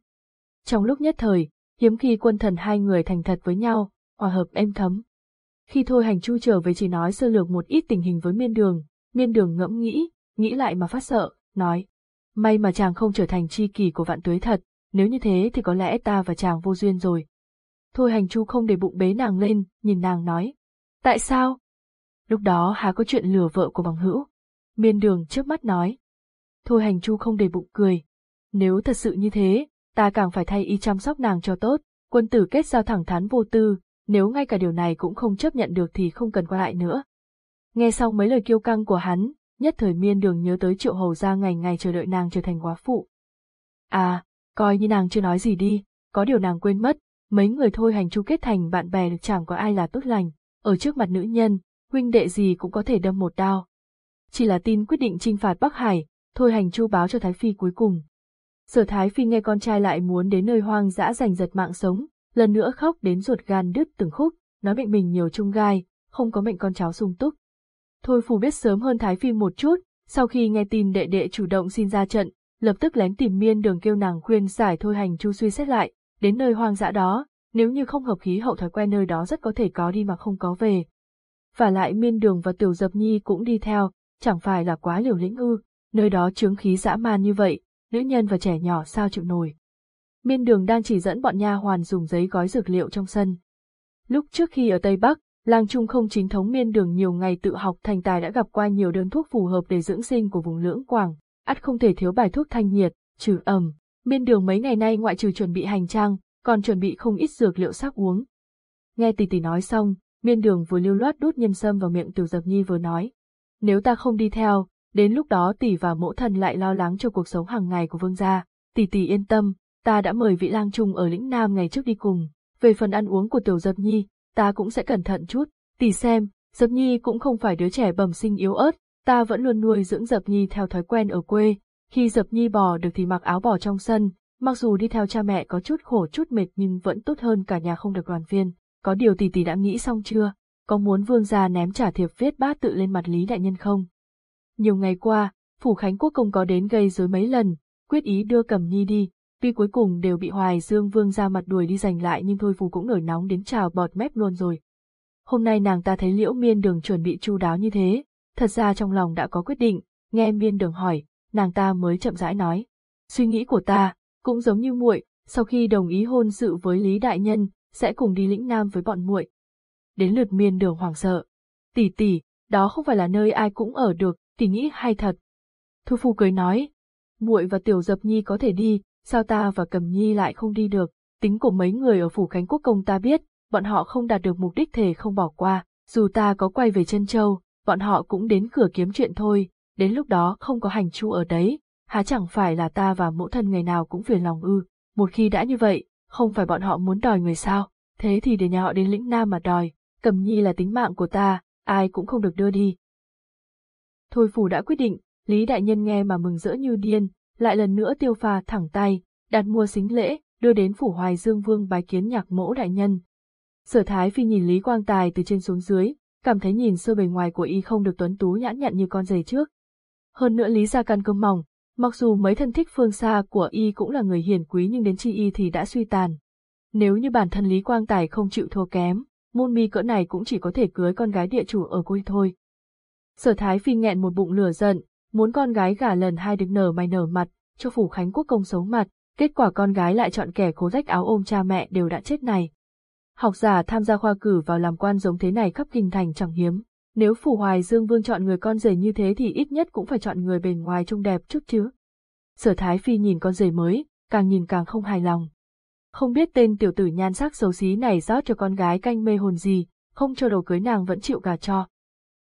Trong lúc nhất thời, hiếm khi quân thần hai người thành thật với nhau, hòa hợp êm thấm. Khi Thôi Hành Chu trở về chỉ nói sơ lược một ít tình hình với miên đường, miên đường ngẫm nghĩ, nghĩ lại mà phát sợ, nói. May mà chàng không trở thành chi kỷ của vạn tuế thật, nếu như thế thì có lẽ ta và chàng vô duyên rồi. Thôi hành chu không để bụng bế nàng lên, nhìn nàng nói. Tại sao? Lúc đó há có chuyện lừa vợ của bằng hữu. Miên đường trước mắt nói. Thôi hành chu không để bụng cười. Nếu thật sự như thế, ta càng phải thay y chăm sóc nàng cho tốt, quân tử kết giao thẳng thắn vô tư, nếu ngay cả điều này cũng không chấp nhận được thì không cần qua lại nữa. Nghe xong mấy lời kiêu căng của hắn, nhất thời miên đường nhớ tới triệu hầu ra ngày ngày chờ đợi nàng trở thành quá phụ. À, coi như nàng chưa nói gì đi, có điều nàng quên mất, mấy người thôi hành chu kết thành bạn bè được chẳng có ai là tốt lành, ở trước mặt nữ nhân, huynh đệ gì cũng có thể đâm một đao. Chỉ là tin quyết định trinh phạt Bắc Hải, thôi hành chu báo cho Thái Phi cuối cùng. Sở Thái Phi nghe con trai lại muốn đến nơi hoang dã giành giật mạng sống, lần nữa khóc đến ruột gan đứt từng khúc, nói mệnh mình nhiều trung gai, không có mệnh con cháu sung túc. Thôi phù biết sớm hơn Thái Phi một chút, sau khi nghe tin đệ đệ chủ động xin ra trận, lập tức lén tìm miên đường kêu nàng khuyên giải thôi hành chu suy xét lại, đến nơi hoang dã đó, nếu như không hợp khí hậu thói quen nơi đó rất có thể có đi mà không có về. Và lại miên đường và tiểu dập nhi cũng đi theo, chẳng phải là quá liều lĩnh ư, nơi đó chướng khí dã man như vậy, nữ nhân và trẻ nhỏ sao chịu nổi. Miên đường đang chỉ dẫn bọn nha hoàn dùng giấy gói dược liệu trong sân. Lúc trước khi ở Tây Bắc, Lang Trung không chính thống miên đường nhiều ngày tự học thành tài đã gặp qua nhiều đơn thuốc phù hợp để dưỡng sinh của vùng lưỡng quảng, ắt không thể thiếu bài thuốc thanh nhiệt, trừ ẩm. Miên đường mấy ngày nay ngoại trừ chuẩn bị hành trang, còn chuẩn bị không ít dược liệu sắc uống. Nghe tỷ tỷ nói xong, miên đường vừa lưu loát đút nhân sâm vào miệng tiểu dập nhi vừa nói. Nếu ta không đi theo, đến lúc đó tỷ và mẫu thần lại lo lắng cho cuộc sống hàng ngày của vương gia. Tỷ tỷ yên tâm, ta đã mời vị lang trung ở lĩnh Nam ngày trước đi cùng. Về phần ăn uống của tiểu dập nhi, ta cũng sẽ cẩn thận chút. Tỷ xem, dập nhi cũng không phải đứa trẻ bẩm sinh yếu ớt, ta vẫn luôn nuôi dưỡng dập nhi theo thói quen ở quê. Khi dập nhi bò được thì mặc áo bò trong sân, mặc dù đi theo cha mẹ có chút khổ chút mệt nhưng vẫn tốt hơn cả nhà không được đoàn viên. Có điều tỷ tỷ đã nghĩ xong chưa? Có muốn vương gia ném trả thiệp viết bát tự lên mặt Lý Đại Nhân không? Nhiều ngày qua, Phủ Khánh Quốc Công có đến gây rối mấy lần, quyết ý đưa Cẩm Nhi đi, tuy cuối cùng đều bị Hoài Dương Vương ra mặt đuổi đi giành lại nhưng thôi Phù cũng nổi nóng đến trào bọt mép luôn rồi. Hôm nay nàng ta thấy Liễu Miên Đường chuẩn bị chu đáo như thế, thật ra trong lòng đã có quyết định, nghe Miên Đường hỏi, nàng ta mới chậm rãi nói. Suy nghĩ của ta, cũng giống như muội, sau khi đồng ý hôn sự với Lý Đại Nhân, sẽ cùng đi lĩnh Nam với bọn muội. Đến lượt Miên Đường hoảng sợ. Tỷ tỷ, đó không phải là nơi ai cũng ở được, tỷ nghĩ hay thật. Thu Phu cười nói, muội và Tiểu Dập Nhi có thể đi, sao ta và Cầm Nhi lại không đi được, tính của mấy người ở Phủ Khánh Quốc Công ta biết, bọn họ không đạt được mục đích thể không bỏ qua, dù ta có quay về chân châu, bọn họ cũng đến cửa kiếm chuyện thôi, đến lúc đó không có hành chu ở đấy, há chẳng phải là ta và mẫu thân ngày nào cũng phiền lòng ư, một khi đã như vậy, không phải bọn họ muốn đòi người sao, thế thì để nhà họ đến lĩnh Nam mà đòi, Cầm Nhi là tính mạng của ta, ai cũng không được đưa đi, Thôi phủ đã quyết định, Lý Đại Nhân nghe mà mừng rỡ như điên, lại lần nữa tiêu pha thẳng tay, đặt mua xính lễ, đưa đến phủ Hoài Dương Vương bái kiến nhạc mẫu đại nhân. Sở Thái Phi nhìn Lý Quang Tài từ trên xuống dưới, cảm thấy nhìn sơ bề ngoài của y không được tuấn tú nhãn nhặn như con giày trước. Hơn nữa Lý gia căn cơm mỏng, mặc dù mấy thân thích phương xa của y cũng là người hiền quý nhưng đến chi y thì đã suy tàn. Nếu như bản thân Lý Quang Tài không chịu thua kém, môn mi cỡ này cũng chỉ có thể cưới con gái địa chủ ở quê thôi. Sở Thái Phi nghẹn một bụng lửa giận, muốn con gái gả lần hai được nở mày nở mặt, cho phủ Khánh Quốc công xấu mặt, kết quả con gái lại chọn kẻ cố rách áo ôm cha mẹ đều đã chết này. Học giả tham gia khoa cử vào làm quan giống thế này khắp kinh thành chẳng hiếm, nếu phủ Hoài Dương Vương chọn người con rể như thế thì ít nhất cũng phải chọn người bề ngoài trông đẹp chút chứ. Sở Thái Phi nhìn con rể mới, càng nhìn càng không hài lòng. Không biết tên tiểu tử nhan sắc xấu xí này rót cho con gái canh mê hồn gì, không cho đầu cưới nàng vẫn chịu gà cho.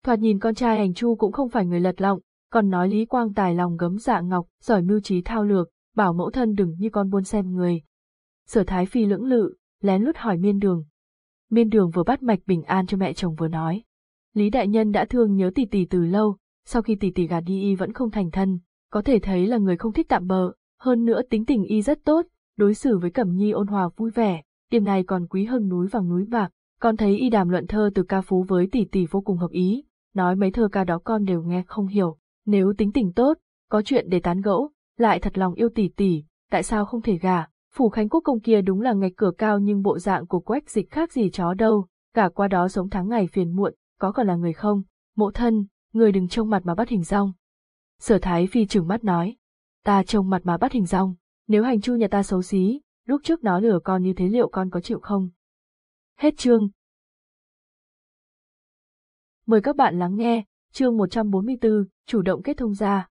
Thoạt nhìn con trai hành chu cũng không phải người lật lọng, còn nói Lý Quang tài lòng gấm dạ ngọc, giỏi mưu trí thao lược, bảo mẫu thân đừng như con buôn xem người. Sở Thái Phi lưỡng lự, lén lút hỏi miên đường. Miên đường vừa bắt mạch bình an cho mẹ chồng vừa nói. Lý Đại Nhân đã thương nhớ tỷ tỷ từ lâu, sau khi tỷ tỷ gạt đi y vẫn không thành thân, có thể thấy là người không thích tạm bờ, hơn nữa tính tình y rất tốt, đối xử với Cẩm Nhi ôn hòa vui vẻ, điểm này còn quý hơn núi vàng núi bạc, con thấy y đàm luận thơ từ ca phú với tỷ tỷ vô cùng hợp ý, nói mấy thơ ca đó con đều nghe không hiểu, nếu tính tình tốt, có chuyện để tán gẫu, lại thật lòng yêu tỷ tỷ, tại sao không thể gả? Phủ Khánh Quốc công kia đúng là ngạch cửa cao nhưng bộ dạng của quách dịch khác gì chó đâu, cả qua đó sống tháng ngày phiền muộn, có còn là người không? Mộ thân, người đừng trông mặt mà bắt hình rong. Sở Thái Phi trừng mắt nói, ta trông mặt mà bắt hình rong, nếu hành chu nhà ta xấu xí, lúc trước nó lừa con như thế liệu con có chịu không? Hết chương, Mời các bạn lắng nghe, chương 144, chủ động kết thông gia.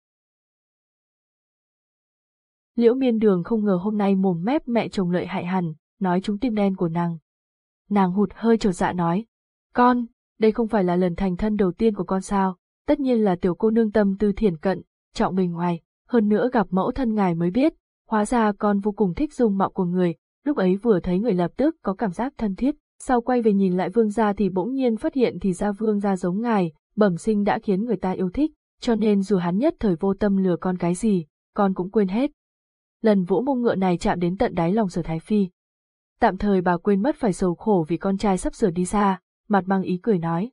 Liễu miên đường không ngờ hôm nay mồm mép mẹ chồng lợi hại hẳn, nói trúng tim đen của nàng. Nàng hụt hơi trột dạ nói, con, đây không phải là lần thành thân đầu tiên của con sao, tất nhiên là tiểu cô nương tâm tư thiển cận, trọng mình ngoài, hơn nữa gặp mẫu thân ngài mới biết, hóa ra con vô cùng thích dung mạo của người, lúc ấy vừa thấy người lập tức có cảm giác thân thiết, sau quay về nhìn lại vương gia thì bỗng nhiên phát hiện thì ra vương gia giống ngài, bẩm sinh đã khiến người ta yêu thích, cho nên dù hắn nhất thời vô tâm lừa con cái gì, con cũng quên hết. Lần vỗ mông ngựa này chạm đến tận đáy lòng sở thái phi. Tạm thời bà quên mất phải sầu khổ vì con trai sắp sửa đi xa, mặt mang ý cười nói.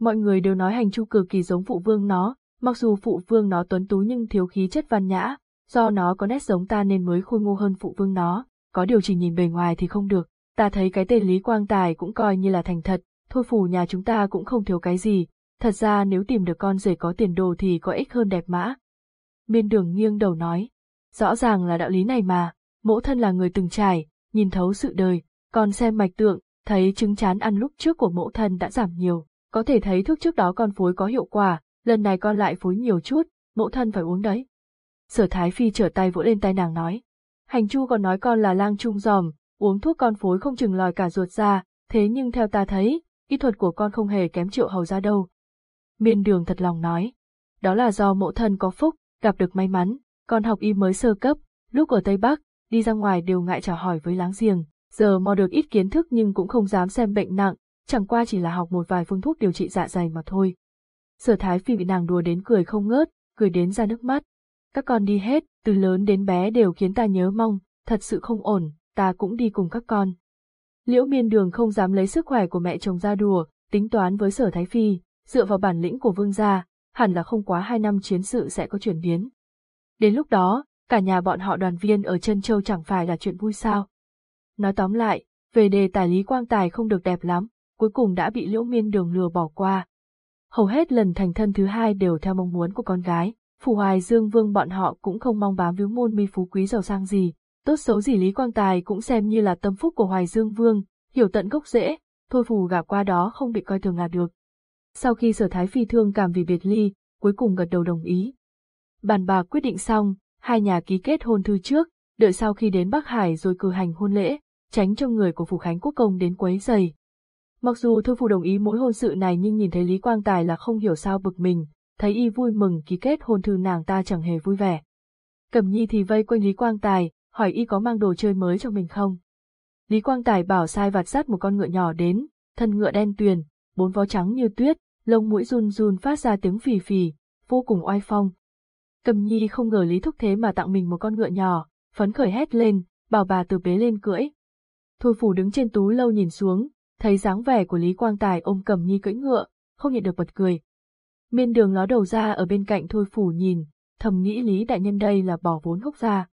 Mọi người đều nói hành chu cực kỳ giống phụ vương nó, mặc dù phụ vương nó tuấn tú nhưng thiếu khí chất văn nhã, do nó có nét giống ta nên mới khôi ngô hơn phụ vương nó, có điều chỉ nhìn bề ngoài thì không được, ta thấy cái tên Lý Quang Tài cũng coi như là thành thật, thôi phủ nhà chúng ta cũng không thiếu cái gì, thật ra nếu tìm được con rể có tiền đồ thì có ích hơn đẹp mã. Miên đường nghiêng đầu nói, rõ ràng là đạo lý này mà, mẫu thân là người từng trải, nhìn thấu sự đời, còn xem mạch tượng, thấy chứng chán ăn lúc trước của mẫu thân đã giảm nhiều, có thể thấy thuốc trước đó con phối có hiệu quả, lần này con lại phối nhiều chút, mẫu thân phải uống đấy. Sở Thái Phi trở tay vỗ lên tay nàng nói, hành chu còn nói con là lang trung giòm, uống thuốc con phối không chừng lòi cả ruột ra, thế nhưng theo ta thấy, kỹ thuật của con không hề kém triệu hầu ra đâu. Miên đường thật lòng nói, đó là do mẫu thân có phúc, gặp được may mắn, con học y mới sơ cấp, lúc ở Tây Bắc, đi ra ngoài đều ngại trả hỏi với láng giềng, giờ mò được ít kiến thức nhưng cũng không dám xem bệnh nặng, chẳng qua chỉ là học một vài phương thuốc điều trị dạ dày mà thôi. Sở Thái Phi bị nàng đùa đến cười không ngớt, cười đến ra nước mắt. Các con đi hết, từ lớn đến bé đều khiến ta nhớ mong, thật sự không ổn, ta cũng đi cùng các con. Liễu miên đường không dám lấy sức khỏe của mẹ chồng ra đùa, tính toán với sở Thái Phi, dựa vào bản lĩnh của vương gia, hẳn là không quá hai năm chiến sự sẽ có chuyển biến. Đến lúc đó, cả nhà bọn họ đoàn viên ở chân châu chẳng phải là chuyện vui sao. Nói tóm lại, về đề tài Lý Quang Tài không được đẹp lắm, cuối cùng đã bị liễu miên đường lừa bỏ qua. Hầu hết lần thành thân thứ hai đều theo mong muốn của con gái, phù Hoài Dương Vương bọn họ cũng không mong bám víu môn mi phú quý giàu sang gì, tốt xấu gì Lý Quang Tài cũng xem như là tâm phúc của Hoài Dương Vương, hiểu tận gốc rễ, thôi phù gả qua đó không bị coi thường là được. Sau khi sở thái phi thương cảm vì biệt ly, cuối cùng gật đầu đồng ý. Bàn bạc quyết định xong, hai nhà ký kết hôn thư trước, đợi sau khi đến Bắc Hải rồi cử hành hôn lễ, tránh cho người của Phủ Khánh Quốc Công đến quấy giày. Mặc dù Thôi phủ đồng ý mỗi hôn sự này nhưng nhìn thấy Lý Quang Tài là không hiểu sao bực mình, thấy y vui mừng ký kết hôn thư nàng ta chẳng hề vui vẻ. Cẩm nhi thì vây quanh Lý Quang Tài, hỏi y có mang đồ chơi mới cho mình không. Lý Quang Tài bảo sai vặt dắt một con ngựa nhỏ đến, thân ngựa đen tuyền, bốn vó trắng như tuyết, lông mũi run run phát ra tiếng phì phì, vô cùng oai phong. Cầm nhi không ngờ Lý Thúc thế mà tặng mình một con ngựa nhỏ, phấn khởi hét lên, bảo bà từ bế lên cưỡi. Thôi phủ đứng trên tú lâu nhìn xuống, thấy dáng vẻ của Lý Quang Tài ôm cầm nhi cưỡi ngựa, không nhịn được bật cười. Miên đường ló đầu ra ở bên cạnh thôi phủ nhìn, thầm nghĩ Lý Đại Nhân đây là bỏ vốn hốc ra.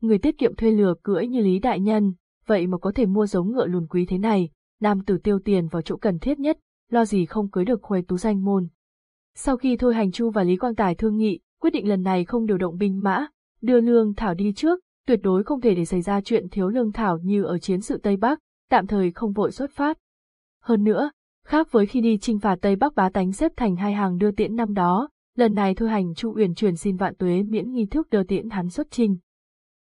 Người tiết kiệm thuê lừa cưỡi như Lý Đại Nhân, vậy mà có thể mua giống ngựa lùn quý thế này, nam tử tiêu tiền vào chỗ cần thiết nhất, lo gì không cưới được khuê tú danh môn. Sau khi Thôi Hành Chu và Lý Quang Tài thương nghị, quyết định lần này không điều động binh mã, đưa Lương Thảo đi trước, tuyệt đối không thể để xảy ra chuyện thiếu Lương Thảo như ở chiến sự Tây Bắc, tạm thời không vội xuất phát. Hơn nữa, khác với khi đi chinh phạt Tây Bắc bá tánh xếp thành hai hàng đưa tiễn năm đó, lần này Thôi Hành Chu uyển chuyển xin vạn tuế miễn nghi thức đưa tiễn hắn xuất trình.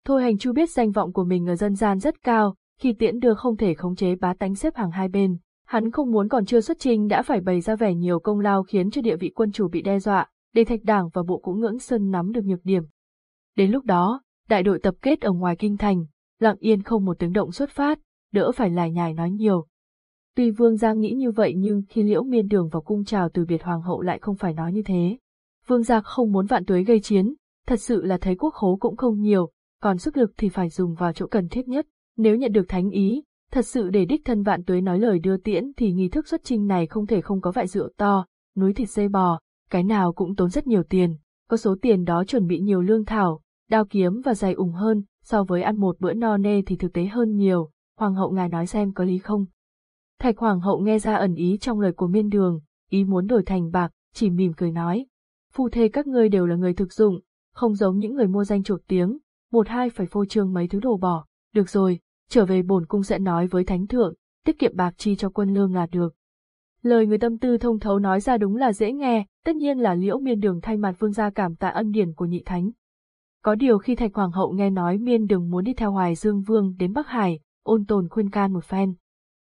Thôi Hành Chu biết danh vọng của mình ở dân gian rất cao, khi tiễn đưa không thể khống chế bá tánh xếp hàng hai bên, Hắn không muốn còn chưa xuất trình đã phải bày ra vẻ nhiều công lao khiến cho địa vị quân chủ bị đe dọa, để thạch đảng và bộ cũng ngưỡng sơn nắm được nhược điểm. Đến lúc đó, đại đội tập kết ở ngoài kinh thành, lặng yên không một tiếng động xuất phát, đỡ phải lải nhải nói nhiều. Tuy Vương Gia nghĩ như vậy nhưng khi Liễu Miên Đường vào cung chào từ biệt hoàng hậu lại không phải nói như thế. Vương Gia không muốn vạn tuế gây chiến, thật sự là thấy quốc khố cũng không nhiều, còn sức lực thì phải dùng vào chỗ cần thiết nhất. Nếu nhận được thánh ý, Thật sự để đích thân vạn tuế nói lời đưa tiễn thì nghi thức xuất trinh này không thể không có vại rượu to, núi thịt dây bò, cái nào cũng tốn rất nhiều tiền, có số tiền đó chuẩn bị nhiều lương thảo, đao kiếm và giày ủng hơn, so với ăn một bữa no nê thì thực tế hơn nhiều, hoàng hậu ngài nói xem có lý không. Thạch hoàng hậu nghe ra ẩn ý trong lời của miên đường, ý muốn đổi thành bạc, chỉ mỉm cười nói. Phu thê các ngươi đều là người thực dụng, không giống những người mua danh chuột tiếng, một hai phải phô trương mấy thứ đồ bỏ, được rồi, trở về bổn cung sẽ nói với thánh thượng, tiết kiệm bạc chi cho quân lương là được. Lời người tâm tư thông thấu nói ra đúng là dễ nghe, tất nhiên là liễu miên đường thay mặt vương gia cảm tạ ân điển của nhị thánh. Có điều khi Thạch Hoàng hậu nghe nói miên đường muốn đi theo Hoài Dương Vương đến Bắc Hải, ôn tồn khuyên can một phen.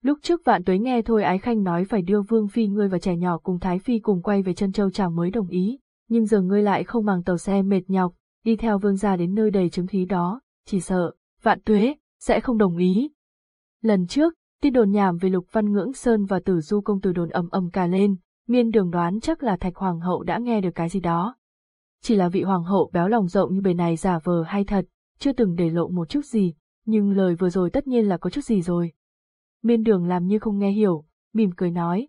Lúc trước vạn tuế nghe thôi ái khanh nói phải đưa Vương Phi ngươi và trẻ nhỏ cùng Thái Phi cùng quay về chân châu chàng mới đồng ý, nhưng giờ ngươi lại không bằng tàu xe mệt nhọc, đi theo vương gia đến nơi đầy chứng khí đó, chỉ sợ, vạn tuế, sẽ không đồng ý. Lần trước, tin đồn nhảm về Lục Văn Ngưỡng Sơn và Tử Du công tử đồn ầm ầm cả lên, miên đường đoán chắc là Thạch Hoàng hậu đã nghe được cái gì đó. Chỉ là vị Hoàng hậu béo lòng rộng như bề này giả vờ hay thật, chưa từng để lộ một chút gì, nhưng lời vừa rồi tất nhiên là có chút gì rồi. Miên đường làm như không nghe hiểu, mỉm cười nói.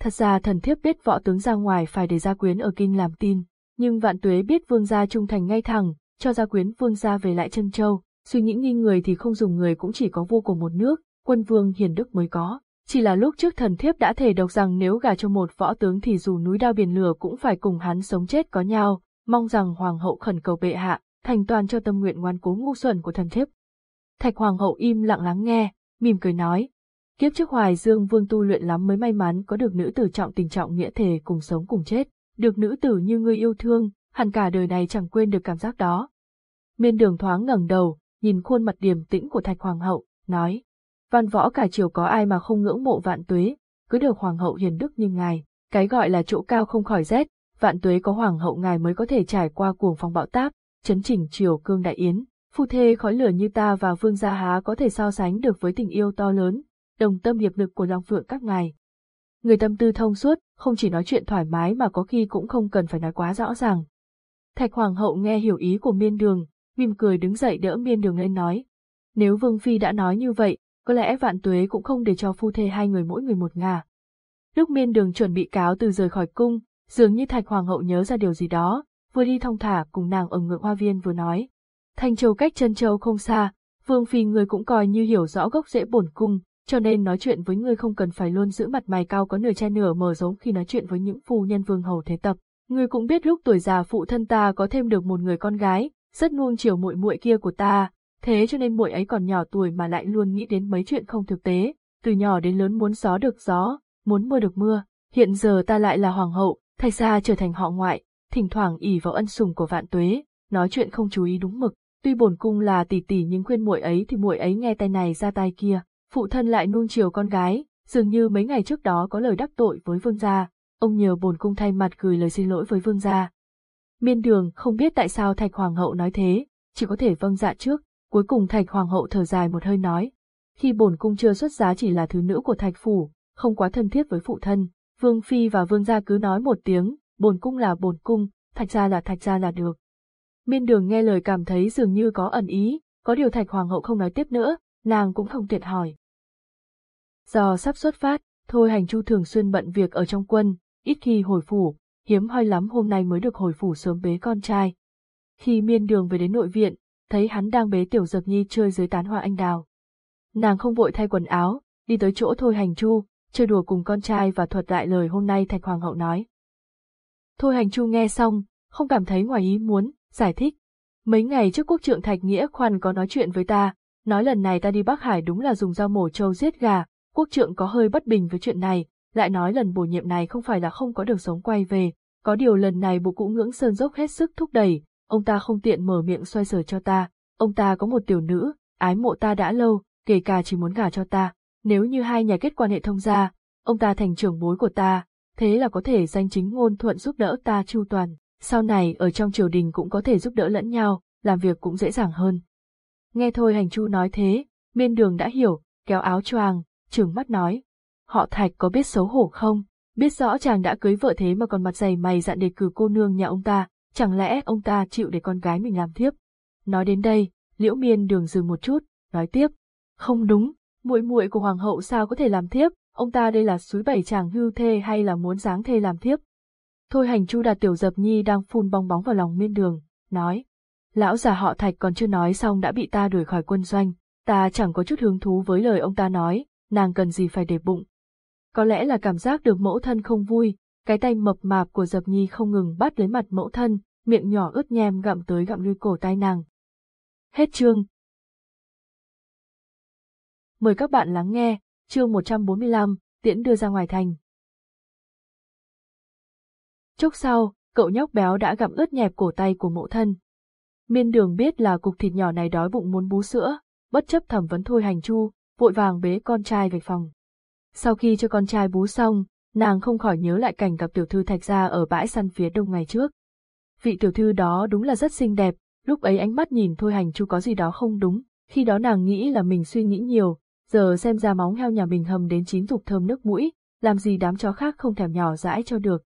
Thật ra thần thiếp biết võ tướng ra ngoài phải để gia quyến ở kinh làm tin, nhưng vạn tuế biết vương gia trung thành ngay thẳng, cho gia quyến vương gia về lại chân châu, suy nghĩ nghi người thì không dùng người cũng chỉ có vua của một nước, quân vương hiền đức mới có. Chỉ là lúc trước thần thiếp đã thể độc rằng nếu gả cho một võ tướng thì dù núi đao biển lửa cũng phải cùng hắn sống chết có nhau, mong rằng hoàng hậu khẩn cầu bệ hạ, thành toàn cho tâm nguyện ngoan cố ngu xuẩn của thần thiếp. Thạch hoàng hậu im lặng lắng nghe, mỉm cười nói. Kiếp trước hoài dương vương tu luyện lắm mới may mắn có được nữ tử trọng tình trọng nghĩa thể cùng sống cùng chết, được nữ tử như ngươi yêu thương, hẳn cả đời này chẳng quên được cảm giác đó. Miên đường thoáng ngẩng đầu, nhìn khuôn mặt điềm tĩnh của thạch hoàng hậu, nói. Văn võ cả triều có ai mà không ngưỡng mộ vạn tuế, cứ được hoàng hậu hiền đức như ngài, cái gọi là chỗ cao không khỏi rét, vạn tuế có hoàng hậu ngài mới có thể trải qua cuồng phong bão táp, chấn chỉnh triều cương đại yến, phu thê khói lửa như ta và vương gia há có thể so sánh được với tình yêu to lớn, đồng tâm hiệp lực của Long Phượng các ngài. Người tâm tư thông suốt, không chỉ nói chuyện thoải mái mà có khi cũng không cần phải nói quá rõ ràng. Thạch Hoàng hậu nghe hiểu ý của miên đường, mỉm cười đứng dậy đỡ miên đường lên nói. Nếu Vương Phi đã nói như vậy, có lẽ vạn tuế cũng không để cho phu thê hai người mỗi người một ngả. Lúc miên đường chuẩn bị cáo từ rời khỏi cung, dường như Thạch Hoàng hậu nhớ ra điều gì đó, vừa đi thong thả cùng nàng ở ngưỡng hoa viên vừa nói. Thanh Châu cách chân Châu không xa, Vương Phi người cũng coi như hiểu rõ gốc rễ bổn cung, cho nên nói chuyện với người không cần phải luôn giữ mặt mày cao có nửa che nửa mờ giống khi nói chuyện với những phu nhân vương hầu thế tập. người cũng biết lúc tuổi già phụ thân ta có thêm được một người con gái, rất nuông chiều muội muội kia của ta, thế cho nên muội ấy còn nhỏ tuổi mà lại luôn nghĩ đến mấy chuyện không thực tế, từ nhỏ đến lớn muốn gió được gió, muốn mưa được mưa, hiện giờ ta lại là hoàng hậu, thay ra trở thành họ ngoại, thỉnh thoảng ỉ vào ân sủng của vạn tuế, nói chuyện không chú ý đúng mực, tuy bổn cung là tỷ tỷ nhưng khuyên muội ấy thì muội ấy nghe tay này ra tay kia, phụ thân lại nuông chiều con gái, dường như mấy ngày trước đó có lời đắc tội với vương gia, ông nhờ bổn cung thay mặt gửi lời xin lỗi với vương gia. Miên đường không biết tại sao Thạch Hoàng hậu nói thế, chỉ có thể vâng dạ trước, cuối cùng Thạch Hoàng hậu thở dài một hơi nói. Khi bổn cung chưa xuất giá chỉ là thứ nữ của Thạch Phủ, không quá thân thiết với phụ thân, Vương Phi và Vương gia cứ nói một tiếng, bổn cung là bổn cung, Thạch gia là Thạch gia là được. Miên đường nghe lời cảm thấy dường như có ẩn ý, có điều Thạch Hoàng hậu không nói tiếp nữa, nàng cũng không tiện hỏi. Do sắp xuất phát, Thôi Hành Chu thường xuyên bận việc ở trong quân, ít khi hồi phủ, hiếm hoi lắm hôm nay mới được hồi phủ sớm bế con trai. Khi miên đường về đến nội viện, thấy hắn đang bế tiểu dập nhi chơi dưới tán hoa anh đào. Nàng không vội thay quần áo, đi tới chỗ Thôi Hành Chu, chơi đùa cùng con trai và thuật lại lời hôm nay Thạch Hoàng hậu nói. Thôi Hành Chu nghe xong, không cảm thấy ngoài ý muốn, giải thích. Mấy ngày trước quốc trượng Thạch Nghĩa khoan có nói chuyện với ta, nói lần này ta đi Bắc Hải đúng là dùng dao mổ trâu giết gà, quốc trượng có hơi bất bình với chuyện này, lại nói lần bổ nhiệm này không phải là không có đường sống quay về, có điều lần này bộ cũ ngưỡng sơn dốc hết sức thúc đẩy, ông ta không tiện mở miệng xoay sở cho ta, ông ta có một tiểu nữ, ái mộ ta đã lâu, kể cả chỉ muốn gả cho ta, nếu như hai nhà kết quan hệ thông gia, ông ta thành trưởng bối của ta, thế là có thể danh chính ngôn thuận giúp đỡ ta chu toàn, sau này ở trong triều đình cũng có thể giúp đỡ lẫn nhau, làm việc cũng dễ dàng hơn. Nghe thôi hành chu nói thế, miên đường đã hiểu, kéo áo choàng, trừng mắt nói. Họ thạch có biết xấu hổ không? Biết rõ chàng đã cưới vợ thế mà còn mặt dày mày dặn đề cử cô nương nhà ông ta, chẳng lẽ ông ta chịu để con gái mình làm thiếp? Nói đến đây, liễu miên đường dừng một chút, nói tiếp. Không đúng, muội muội của hoàng hậu sao có thể làm thiếp, ông ta đây là suối bảy chàng hưu thê hay là muốn dáng thê làm thiếp? Thôi hành chu đạt tiểu dập nhi đang phun bong bóng vào lòng miên đường, nói. Lão già họ thạch còn chưa nói xong đã bị ta đuổi khỏi quân doanh, ta chẳng có chút hứng thú với lời ông ta nói, nàng cần gì phải để bụng. Có lẽ là cảm giác được mẫu thân không vui, cái tay mập mạp của dập nhi không ngừng bắt lấy mặt mẫu thân, miệng nhỏ ướt nhem gặm tới gặm lui cổ tay nàng. Hết chương. Mời các bạn lắng nghe, chương 145, tiễn đưa ra ngoài thành. Chốc sau, cậu nhóc béo đã gặm ướt nhẹp cổ tay của mẫu thân. Miên đường biết là cục thịt nhỏ này đói bụng muốn bú sữa, bất chấp thẩm vấn thôi hành chu, vội vàng bế con trai về phòng. Sau khi cho con trai bú xong, nàng không khỏi nhớ lại cảnh gặp tiểu thư thạch gia ở bãi săn phía đông ngày trước. Vị tiểu thư đó đúng là rất xinh đẹp, lúc ấy ánh mắt nhìn thôi hành chu có gì đó không đúng, khi đó nàng nghĩ là mình suy nghĩ nhiều, giờ xem ra móng heo nhà mình hầm đến chín thục thơm nước mũi, làm gì đám chó khác không thèm nhỏ dãi cho được.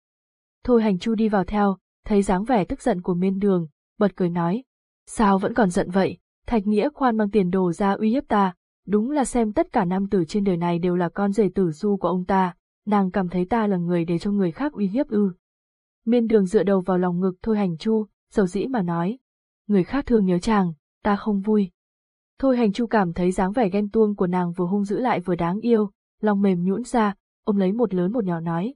Thôi hành chu đi vào theo, thấy dáng vẻ tức giận của miên đường, bật cười nói, sao vẫn còn giận vậy, thạch nghĩa khoan mang tiền đồ ra uy hiếp ta, đúng là xem tất cả nam tử trên đời này đều là con rể tử du của ông ta, nàng cảm thấy ta là người để cho người khác uy hiếp ư. Miên đường dựa đầu vào lòng ngực thôi hành chu, dầu dĩ mà nói, người khác thường nhớ chàng, ta không vui. Thôi hành chu cảm thấy dáng vẻ ghen tuông của nàng vừa hung dữ lại vừa đáng yêu, lòng mềm nhũn ra, ông lấy một lớn một nhỏ nói.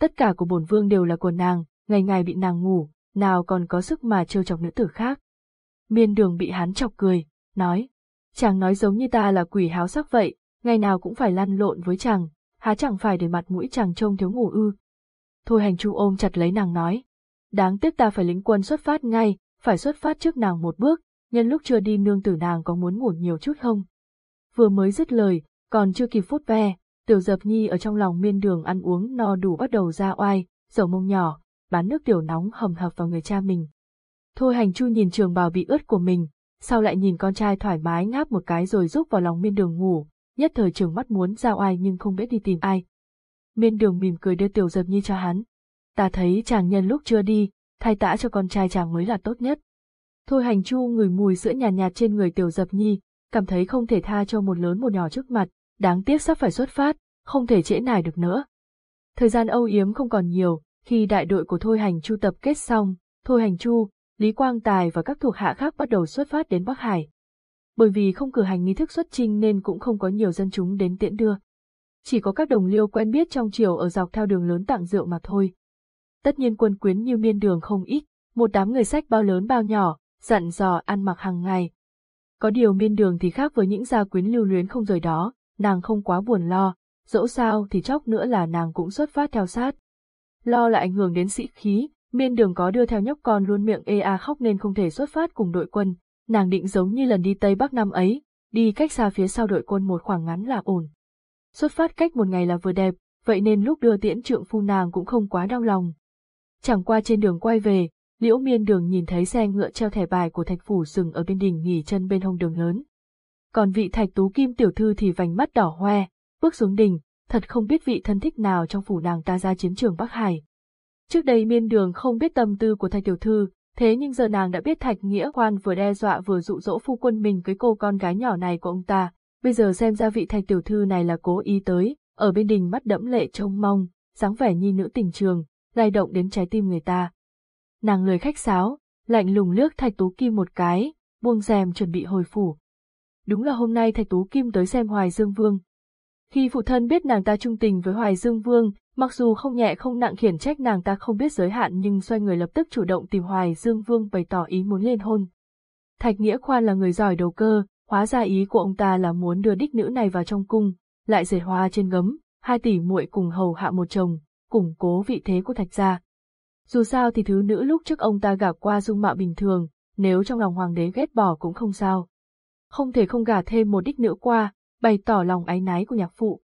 Tất cả của bổn vương đều là của nàng, ngày ngày bị nàng ngủ, nào còn có sức mà trêu chọc nữ tử khác. Miên đường bị hắn chọc cười, nói. Chàng nói giống như ta là quỷ háo sắc vậy, ngày nào cũng phải lăn lộn với chàng, há chẳng phải để mặt mũi chàng trông thiếu ngủ ư. Thôi hành chu ôm chặt lấy nàng nói. Đáng tiếc ta phải lính quân xuất phát ngay, phải xuất phát trước nàng một bước, nhân lúc chưa đi nương tử nàng có muốn ngủ nhiều chút không? Vừa mới dứt lời, còn chưa kịp phút ve, tiểu dập nhi ở trong lòng miên đường ăn uống no đủ bắt đầu ra oai, dầu mông nhỏ, bán nước tiểu nóng hầm hập vào người cha mình. Thôi hành chu nhìn trường bào bị ướt của mình, sau lại nhìn con trai thoải mái ngáp một cái rồi rúc vào lòng miên đường ngủ, nhất thời trường mắt muốn giao ai nhưng không biết đi tìm ai. Miên đường mỉm cười đưa tiểu dập nhi cho hắn. Ta thấy chàng nhân lúc chưa đi, thay tã cho con trai chàng mới là tốt nhất. Thôi hành chu ngửi mùi sữa nhàn nhạt, nhạt trên người tiểu dập nhi, cảm thấy không thể tha cho một lớn một nhỏ trước mặt, đáng tiếc sắp phải xuất phát, không thể trễ nải được nữa. Thời gian âu yếm không còn nhiều, khi đại đội của Thôi Hành Chu tập kết xong, Thôi Hành Chu, Lý Quang Tài và các thuộc hạ khác bắt đầu xuất phát đến Bắc Hải. Bởi vì không cử hành nghi thức xuất trinh nên cũng không có nhiều dân chúng đến tiễn đưa. Chỉ có các đồng liêu quen biết trong triều ở dọc theo đường lớn tặng rượu mà thôi. Tất nhiên quân quyến như miên đường không ít, một đám người sách bao lớn bao nhỏ, dặn dò ăn mặc hàng ngày. Có điều miên đường thì khác với những gia quyến lưu luyến không rời đó, nàng không quá buồn lo, dẫu sao thì chốc nữa là nàng cũng xuất phát theo sát. Lo là ảnh hưởng đến sĩ khí, miên đường có đưa theo nhóc con luôn miệng ê a khóc nên không thể xuất phát cùng đội quân, nàng định giống như lần đi Tây Bắc năm ấy, đi cách xa phía sau đội quân một khoảng ngắn là ổn. Xuất phát cách một ngày là vừa đẹp, vậy nên lúc đưa tiễn trượng phu nàng cũng không quá đau lòng. Chẳng qua trên đường quay về, liễu miên đường nhìn thấy xe ngựa treo thẻ bài của thạch phủ dừng ở bên đỉnh nghỉ chân bên hông đường lớn. Còn vị thạch tú kim tiểu thư thì vành mắt đỏ hoe, bước xuống đỉnh, thật không biết vị thân thích nào trong phủ nàng ta ra chiến trường Bắc Hải. Trước đây miên đường không biết tâm tư của thạch tiểu thư, thế nhưng giờ nàng đã biết thạch nghĩa khoan vừa đe dọa vừa dụ dỗ phu quân mình với cô con gái nhỏ này của ông ta, bây giờ xem ra vị thạch tiểu thư này là cố ý tới, ở bên đình mắt đẫm lệ trông mong, dáng vẻ nhi nữ tình trường, lay động đến trái tim người ta. Nàng lười khách sáo, lạnh lùng lướt thạch tú kim một cái, buông rèm chuẩn bị hồi phủ. Đúng là hôm nay thạch tú kim tới xem hoài dương vương, khi phụ thân biết nàng ta trung tình với Hoài Dương Vương, mặc dù không nhẹ không nặng khiển trách nàng ta không biết giới hạn nhưng xoay người lập tức chủ động tìm Hoài Dương Vương bày tỏ ý muốn liên hôn. Thạch Nghĩa Khoan là người giỏi đầu cơ, hóa ra ý của ông ta là muốn đưa đích nữ này vào trong cung, lại dệt hoa trên gấm, hai tỷ muội cùng hầu hạ một chồng, củng cố vị thế của Thạch gia. Dù sao thì thứ nữ lúc trước ông ta gả qua dung mạo bình thường, nếu trong lòng hoàng đế ghét bỏ cũng không sao. Không thể không gả thêm một đích nữ qua, bày tỏ lòng áy náy của nhạc phụ.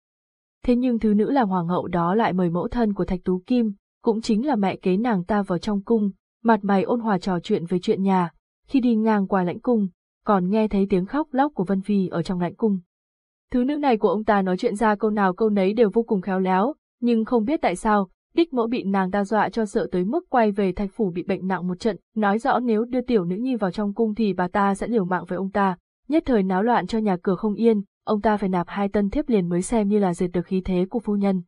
Thế nhưng thứ nữ làm hoàng hậu đó lại mời mẫu thân của Thạch Tú Kim, cũng chính là mẹ kế nàng ta vào trong cung, mặt mày ôn hòa trò chuyện về chuyện nhà, khi đi ngang qua lãnh cung, còn nghe thấy tiếng khóc lóc của Vân Phi ở trong lãnh cung. Thứ nữ này của ông ta nói chuyện ra câu nào câu nấy đều vô cùng khéo léo, nhưng không biết tại sao, đích mẫu bị nàng ta dọa cho sợ tới mức quay về thạch phủ bị bệnh nặng một trận, nói rõ nếu đưa tiểu nữ nhi vào trong cung thì bà ta sẽ liều mạng với ông ta, nhất thời náo loạn cho nhà cửa không yên, ông ta phải nạp hai tân thiếp liền mới xem như là dệt được khí thế của phu nhân.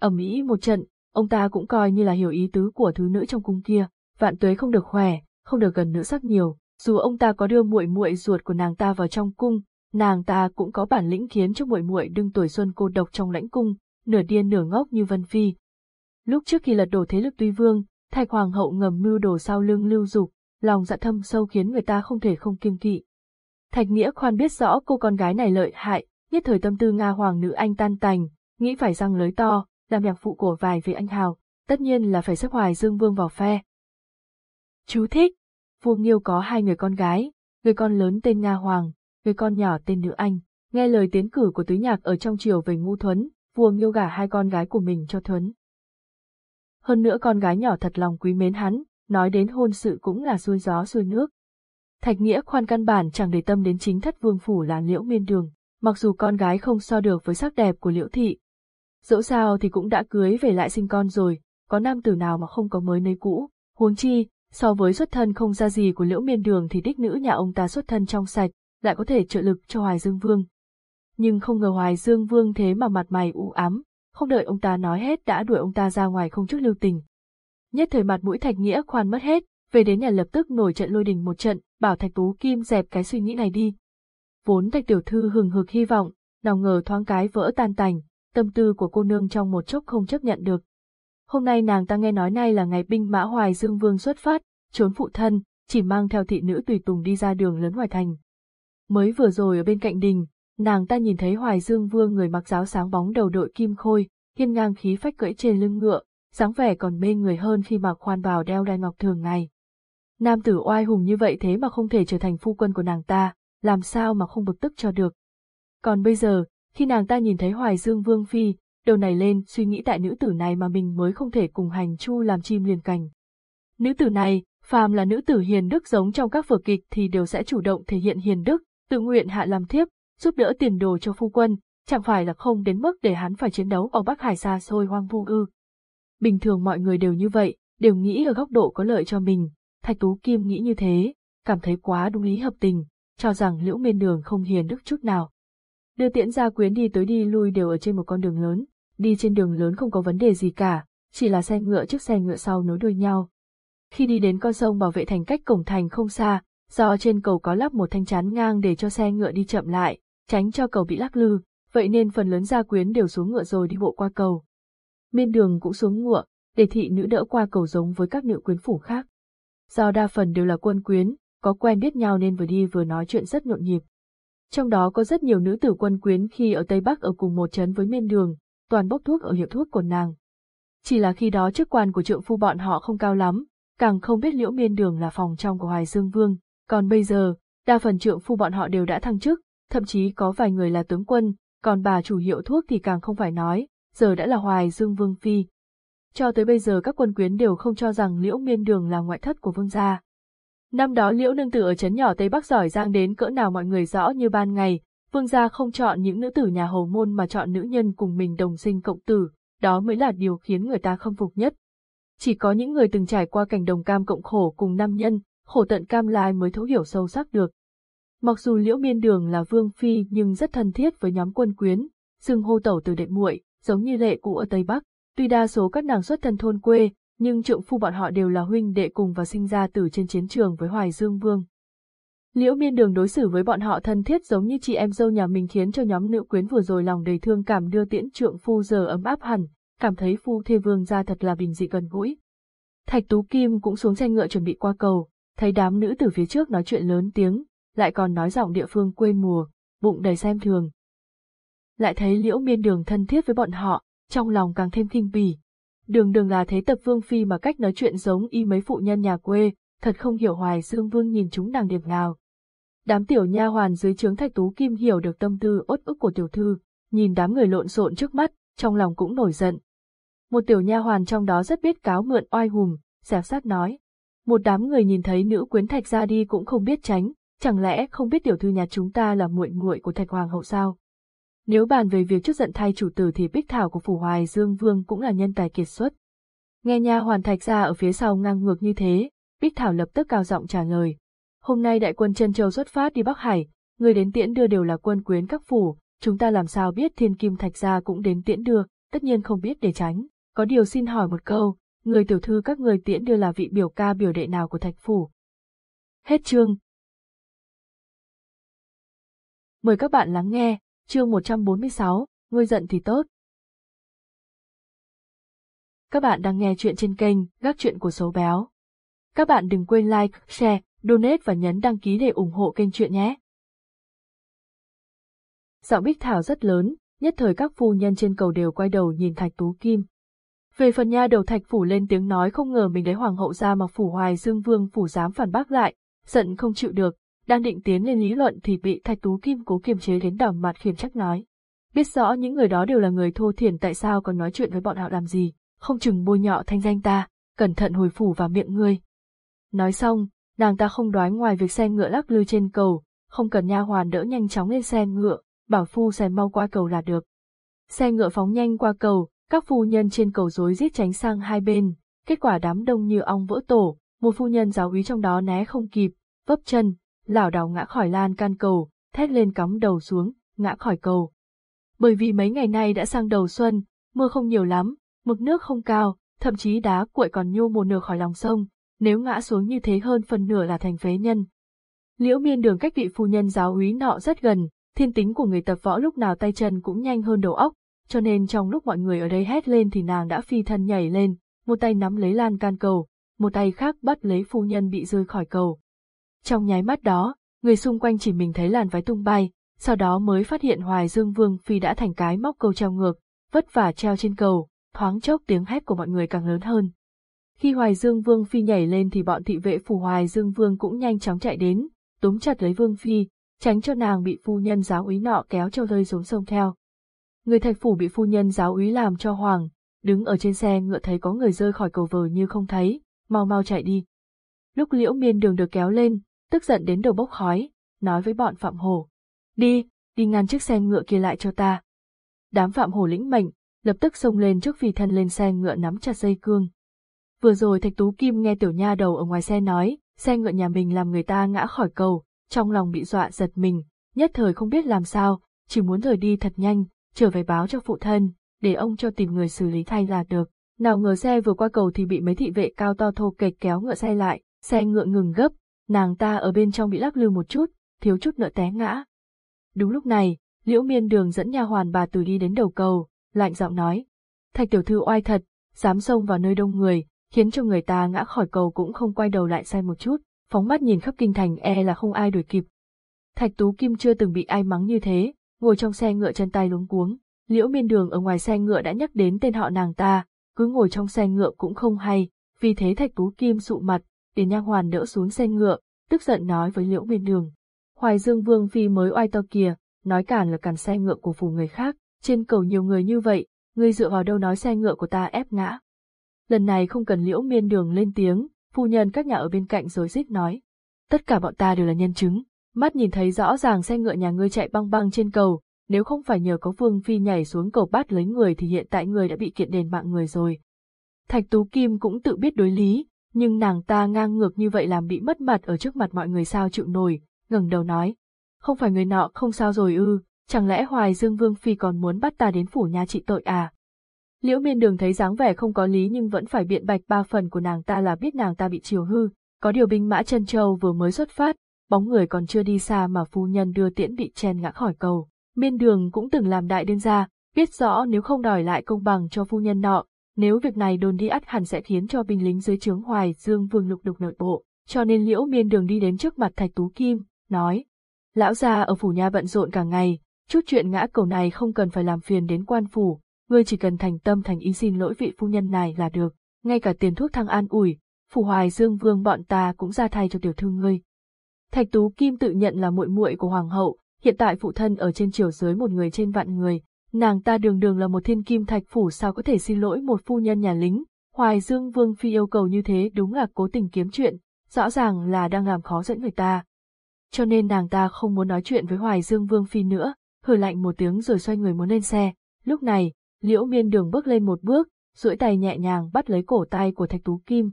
Ở Mỹ một trận, ông ta cũng coi như là hiểu ý tứ của thứ nữ trong cung kia, vạn tuế không được khỏe, không được gần nữ sắc nhiều, dù ông ta có đưa muội muội ruột của nàng ta vào trong cung, nàng ta cũng có bản lĩnh khiến cho muội muội đương tuổi xuân cô độc trong lãnh cung, nửa điên nửa ngốc như Vân Phi. Lúc trước khi lật đổ thế lực Tuy Vương, Thạch Hoàng hậu ngầm mưu đồ sau lưng lưu dục, lòng dạ thâm sâu khiến người ta không thể không kiêng kỵ. Thạch Nghĩa khoan biết rõ cô con gái này lợi hại, nhất thời tâm tư Nga hoàng nữ anh tan tành, nghĩ phải răng lưới to, làm nhạc phụ của vài vị anh hào, tất nhiên là phải xếp hoài Dương Vương vào phe. Chú thích. Vua Nghiêu có hai người con gái, người con lớn tên Nga Hoàng, người con nhỏ tên Nữ Anh. Nghe lời tiến cử của tứ nhạc ở trong triều về ngu thuấn, vua Nghiêu gả hai con gái của mình cho thuấn. Hơn nữa con gái nhỏ thật lòng quý mến hắn, nói đến hôn sự cũng là xuôi gió xuôi nước. Thạch Nghĩa khoan căn bản chẳng để tâm đến chính thất vương phủ là Liễu Miên Đường, mặc dù con gái không so được với sắc đẹp của Liễu Thị. Dẫu sao thì cũng đã cưới về lại sinh con rồi, có nam tử nào mà không có mới nơi cũ, huống chi, so với xuất thân không ra gì của Liễu Miên Đường thì đích nữ nhà ông ta xuất thân trong sạch, lại có thể trợ lực cho Hoài Dương Vương. Nhưng không ngờ Hoài Dương Vương thế mà mặt mày u ám, không đợi ông ta nói hết đã đuổi ông ta ra ngoài không chút lưu tình. Nhất thời mặt mũi Thạch Nghĩa khoan mất hết, về đến nhà lập tức nổi trận lôi đình một trận, bảo Thạch Tú Kim dẹp cái suy nghĩ này đi. Vốn Thạch Tiểu Thư hừng hực hy vọng, nào ngờ thoáng cái vỡ tan tành, tâm tư của cô nương trong một chốc không chấp nhận được. Hôm nay nàng ta nghe nói nay là ngày binh mã Hoài Dương Vương xuất phát, trốn phụ thân, chỉ mang theo thị nữ tùy tùng đi ra đường lớn ngoài thành. Mới vừa rồi ở bên cạnh đình, nàng ta nhìn thấy Hoài Dương Vương người mặc giáo sáng bóng đầu đội kim khôi, hiên ngang khí phách cưỡi trên lưng ngựa, dáng vẻ còn mê người hơn khi mặc khoan vào đeo đai ngọc thường ngày. Nam tử oai hùng như vậy thế mà không thể trở thành phu quân của nàng ta, làm sao mà không bực tức cho được. Còn bây giờ, khi nàng ta nhìn thấy Hoài Dương Vương Phi, đầu này lên suy nghĩ tại nữ tử này mà mình mới không thể cùng hành chu làm chim liền cành. Nữ tử này, phàm là nữ tử hiền đức giống trong các vở kịch thì đều sẽ chủ động thể hiện hiền đức, tự nguyện hạ làm thiếp, giúp đỡ tiền đồ cho phu quân, chẳng phải là không đến mức để hắn phải chiến đấu ở Bắc Hải xa xôi hoang vu ư. Bình thường mọi người đều như vậy, đều nghĩ ở góc độ có lợi cho mình, Thạch Tú Kim nghĩ như thế, cảm thấy quá đúng lý hợp tình, cho rằng Liễu Miên Đường không hiền đức chút nào. Đưa tiễn gia quyến đi tới đi lui đều ở trên một con đường lớn, đi trên đường lớn không có vấn đề gì cả, chỉ là xe ngựa trước xe ngựa sau nối đuôi nhau. Khi đi đến con sông bảo vệ thành cách cổng thành không xa, do trên cầu có lắp một thanh chắn ngang để cho xe ngựa đi chậm lại, tránh cho cầu bị lắc lư, vậy nên phần lớn gia quyến đều xuống ngựa rồi đi bộ qua cầu. Miên đường cũng xuống ngựa, để thị nữ đỡ qua cầu giống với các nữ quyến phủ khác. Do đa phần đều là quân quyến, có quen biết nhau nên vừa đi vừa nói chuyện rất nhộn nhịp. Trong đó có rất nhiều nữ tử quân quyến khi ở Tây Bắc ở cùng một trấn với miên đường, toàn bốc thuốc ở hiệu thuốc của nàng. Chỉ là khi đó chức quan của trượng phu bọn họ không cao lắm, càng không biết liễu miên đường là phòng trong của Hoài Dương Vương, còn bây giờ, đa phần trượng phu bọn họ đều đã thăng chức, thậm chí có vài người là tướng quân, còn bà chủ hiệu thuốc thì càng không phải nói, giờ đã là Hoài Dương Vương Phi. Cho tới bây giờ các quân quyến đều không cho rằng Liễu Miên Đường là ngoại thất của vương gia. Năm đó Liễu Nương Tử ở trấn nhỏ Tây Bắc giỏi giang đến cỡ nào mọi người rõ như ban ngày, vương gia không chọn những nữ tử nhà hầu môn mà chọn nữ nhân cùng mình đồng sinh cộng tử, đó mới là điều khiến người ta khâm phục nhất. Chỉ có những người từng trải qua cảnh đồng cam cộng khổ cùng nam nhân, khổ tận cam lai mới thấu hiểu sâu sắc được. Mặc dù Liễu Miên Đường là vương phi nhưng rất thân thiết với nhóm quân quyến, xưng hô tẩu từ đệ muội, giống như lệ cũ ở Tây Bắc. Tuy đa số các nàng xuất thân thôn quê, nhưng trượng phu bọn họ đều là huynh đệ cùng và sinh ra từ trên chiến trường với Hoài Dương Vương. Liễu Miên Đường đối xử với bọn họ thân thiết giống như chị em dâu nhà mình khiến cho nhóm nữ quyến vừa rồi lòng đầy thương cảm đưa tiễn trượng phu giờ ấm áp hẳn, cảm thấy phu thê vương gia thật là bình dị gần gũi. Thạch Tú Kim cũng xuống xe ngựa chuẩn bị qua cầu, thấy đám nữ từ phía trước nói chuyện lớn tiếng, lại còn nói giọng địa phương quê mùa, bụng đầy xem thường. Lại thấy liễu miên đường thân thiết với bọn họ, trong lòng càng thêm kinh bỉ. Đường đường là thế tập vương phi mà cách nói chuyện giống y mấy phụ nhân nhà quê, thật không hiểu hoài dương vương nhìn chúng nàng điểm nào. Đám tiểu nha hoàn dưới trướng thạch tú kim hiểu được tâm tư ốt ức của tiểu thư, nhìn đám người lộn xộn trước mắt, trong lòng cũng nổi giận. Một tiểu nha hoàn trong đó rất biết cáo mượn oai hùng, xẻo sát nói. Một đám người nhìn thấy nữ quyến thạch ra đi cũng không biết tránh, chẳng lẽ không biết tiểu thư nhà chúng ta là muội muội của thạch hoàng hậu sao? Nếu bàn về việc chút giận thay chủ tử thì Bích Thảo của Phủ Hoài Dương Vương cũng là nhân tài kiệt xuất. Nghe nha hoàn thạch ra ở phía sau ngang ngược như thế, Bích Thảo lập tức cao giọng trả lời. Hôm nay đại quân chân châu xuất phát đi Bắc Hải, người đến tiễn đưa đều là quân quyến các phủ, chúng ta làm sao biết thiên kim thạch gia cũng đến tiễn đưa, tất nhiên không biết để tránh. Có điều xin hỏi một câu, người tiểu thư các người tiễn đưa là vị biểu ca biểu đệ nào của thạch phủ? Hết chương. Mời các bạn lắng nghe, chương 146, ngươi giận thì tốt. Các bạn đang nghe chuyện trên kênh Gác Chuyện của Số Béo. Các bạn đừng quên like, share, donate và nhấn đăng ký để ủng hộ kênh chuyện nhé. Giọng Bích Thảo rất lớn, nhất thời các phu nhân trên cầu đều quay đầu nhìn Thạch Tú Kim. Về phần nha đầu thạch phủ lên tiếng nói không ngờ mình lấy hoàng hậu ra mà phủ hoài dương vương phủ dám phản bác lại, giận không chịu được, đang định tiến lên lý luận thì bị thạch tú kim cố kiềm chế đến đỏ mặt khiển trách nói. Biết rõ những người đó đều là người thô thiển tại sao còn nói chuyện với bọn họ làm gì, không chừng bôi nhọ thanh danh ta, cẩn thận hồi phủ vào miệng ngươi. Nói xong, nàng ta không đoái ngoài việc xe ngựa lắc lư trên cầu, không cần nha hoàn đỡ nhanh chóng lên xe ngựa, bảo phu xe mau qua cầu là được. Xe ngựa phóng nhanh qua cầu, các phu nhân trên cầu rối rít tránh sang hai bên, kết quả đám đông như ong vỡ tổ, một phu nhân giáo úy trong đó né không kịp, vấp chân, lảo đảo ngã khỏi lan can cầu, thét lên cắm đầu xuống, ngã khỏi cầu. Bởi vì mấy ngày nay đã sang đầu xuân, mưa không nhiều lắm, mực nước không cao, thậm chí đá cuội còn nhô một nửa khỏi lòng sông, nếu ngã xuống như thế hơn phần nửa là thành phế nhân. Liễu miên đường cách vị phu nhân giáo úy nọ rất gần, thiên tính của người tập võ lúc nào tay chân cũng nhanh hơn đầu óc, cho nên trong lúc mọi người ở đây hét lên thì nàng đã phi thân nhảy lên, một tay nắm lấy lan can cầu, một tay khác bắt lấy phu nhân bị rơi khỏi cầu. Trong nháy mắt đó, người xung quanh chỉ mình thấy làn váy tung bay, sau đó mới phát hiện Hoài Dương Vương Phi đã thành cái móc câu treo ngược, vất vả treo trên cầu, thoáng chốc tiếng hét của mọi người càng lớn hơn. Khi Hoài Dương Vương Phi nhảy lên thì bọn thị vệ phủ Hoài Dương Vương cũng nhanh chóng chạy đến, túm chặt lấy Vương Phi, tránh cho nàng bị phu nhân giáo úy nọ kéo cho rơi xuống sông theo. Người thạch phủ bị phu nhân giáo úy làm cho hoàng, đứng ở trên xe ngựa thấy có người rơi khỏi cầu vờ như không thấy, mau mau chạy đi. Lúc liễu miên đường được kéo lên, tức giận đến đầu bốc khói, nói với bọn Phạm Hổ. Đi, đi ngăn chiếc xe ngựa kia lại cho ta. Đám Phạm Hổ lĩnh mệnh, lập tức xông lên trước vì thân lên xe ngựa nắm chặt dây cương. Vừa rồi Thạch Tú Kim nghe tiểu nha đầu ở ngoài xe nói, xe ngựa nhà mình làm người ta ngã khỏi cầu, trong lòng bị dọa giật mình, nhất thời không biết làm sao, chỉ muốn rời đi thật nhanh, trở về báo cho phụ thân, để ông cho tìm người xử lý thay là được. Nào ngờ xe vừa qua cầu thì bị mấy thị vệ cao to thô kệch kéo ngựa xe lại, xe ngựa ngừng gấp, nàng ta ở bên trong bị lắc lư một chút, thiếu chút nữa té ngã. Đúng lúc này, liễu miên đường dẫn nha hoàn bà từ đi đến đầu cầu, lạnh giọng nói. Thạch tiểu thư oai thật, dám xông vào nơi đông người, khiến cho người ta ngã khỏi cầu cũng không quay đầu lại xem một chút, phóng mắt nhìn khắp kinh thành e là không ai đuổi kịp. Thạch Tú Kim chưa từng bị ai mắng như thế, ngồi trong xe ngựa chân tay luống cuống, liễu miên đường ở ngoài xe ngựa đã nhắc đến tên họ nàng ta, cứ ngồi trong xe ngựa cũng không hay, vì thế Thạch Tú Kim sụ mặt, tiền nha hoàn đỡ xuống xe ngựa, tức giận nói với liễu miên đường. Hoài Dương Vương Phi mới oai to kìa, nói cản là cản xe ngựa của phủ người khác, trên cầu nhiều người như vậy, ngươi dựa vào đâu nói xe ngựa của ta ép ngã. Lần này không cần liễu miên đường lên tiếng, phu nhân các nhà ở bên cạnh rồi rít nói. Tất cả bọn ta đều là nhân chứng, mắt nhìn thấy rõ ràng xe ngựa nhà ngươi chạy băng băng trên cầu, nếu không phải nhờ có Vương Phi nhảy xuống cầu bắt lấy người thì hiện tại người đã bị kiện đền mạng người rồi. Thạch Tú Kim cũng tự biết đối lý, nhưng nàng ta ngang ngược như vậy làm bị mất mặt ở trước mặt mọi người sao chịu nổi, ngẩng đầu nói. Không phải người nọ không sao rồi ư, chẳng lẽ Hoài Dương Vương Phi còn muốn bắt ta đến phủ nhà trị tội à? Liễu miên đường thấy dáng vẻ không có lý nhưng vẫn phải biện bạch ba phần của nàng ta là biết nàng ta bị chiều hư, có điều binh mã chân châu vừa mới xuất phát, bóng người còn chưa đi xa mà phu nhân đưa tiễn bị chen ngã khỏi cầu. Miên đường cũng từng làm đại đương gia, biết rõ nếu không đòi lại công bằng cho phu nhân nọ, nếu việc này đồn đi ắt hẳn sẽ khiến cho binh lính dưới trướng hoài dương vương lục đục nội bộ, cho nên liễu miên đường đi đến trước mặt thạch tú kim, nói. Lão gia ở phủ nhà bận rộn cả ngày, chút chuyện ngã cầu này không cần phải làm phiền đến quan phủ, ngươi chỉ cần thành tâm thành ý xin lỗi vị phu nhân này là được, ngay cả tiền thuốc thăng an ủi, phủ hoài dương vương bọn ta cũng ra thay cho tiểu thư ngươi. Thạch Tú Kim tự nhận là muội muội của hoàng hậu, hiện tại phụ thân ở trên triều dưới một người trên vạn người, nàng ta đường đường là một thiên kim thạch phủ sao có thể xin lỗi một phu nhân nhà lính, Hoài Dương Vương Phi yêu cầu như thế đúng là cố tình kiếm chuyện, rõ ràng là đang làm khó dẫn người ta. Cho nên nàng ta không muốn nói chuyện với Hoài Dương Vương Phi nữa, hừ lạnh một tiếng rồi xoay người muốn lên xe, lúc này, liễu miên đường bước lên một bước, duỗi tay nhẹ nhàng bắt lấy cổ tay của Thạch Tú Kim.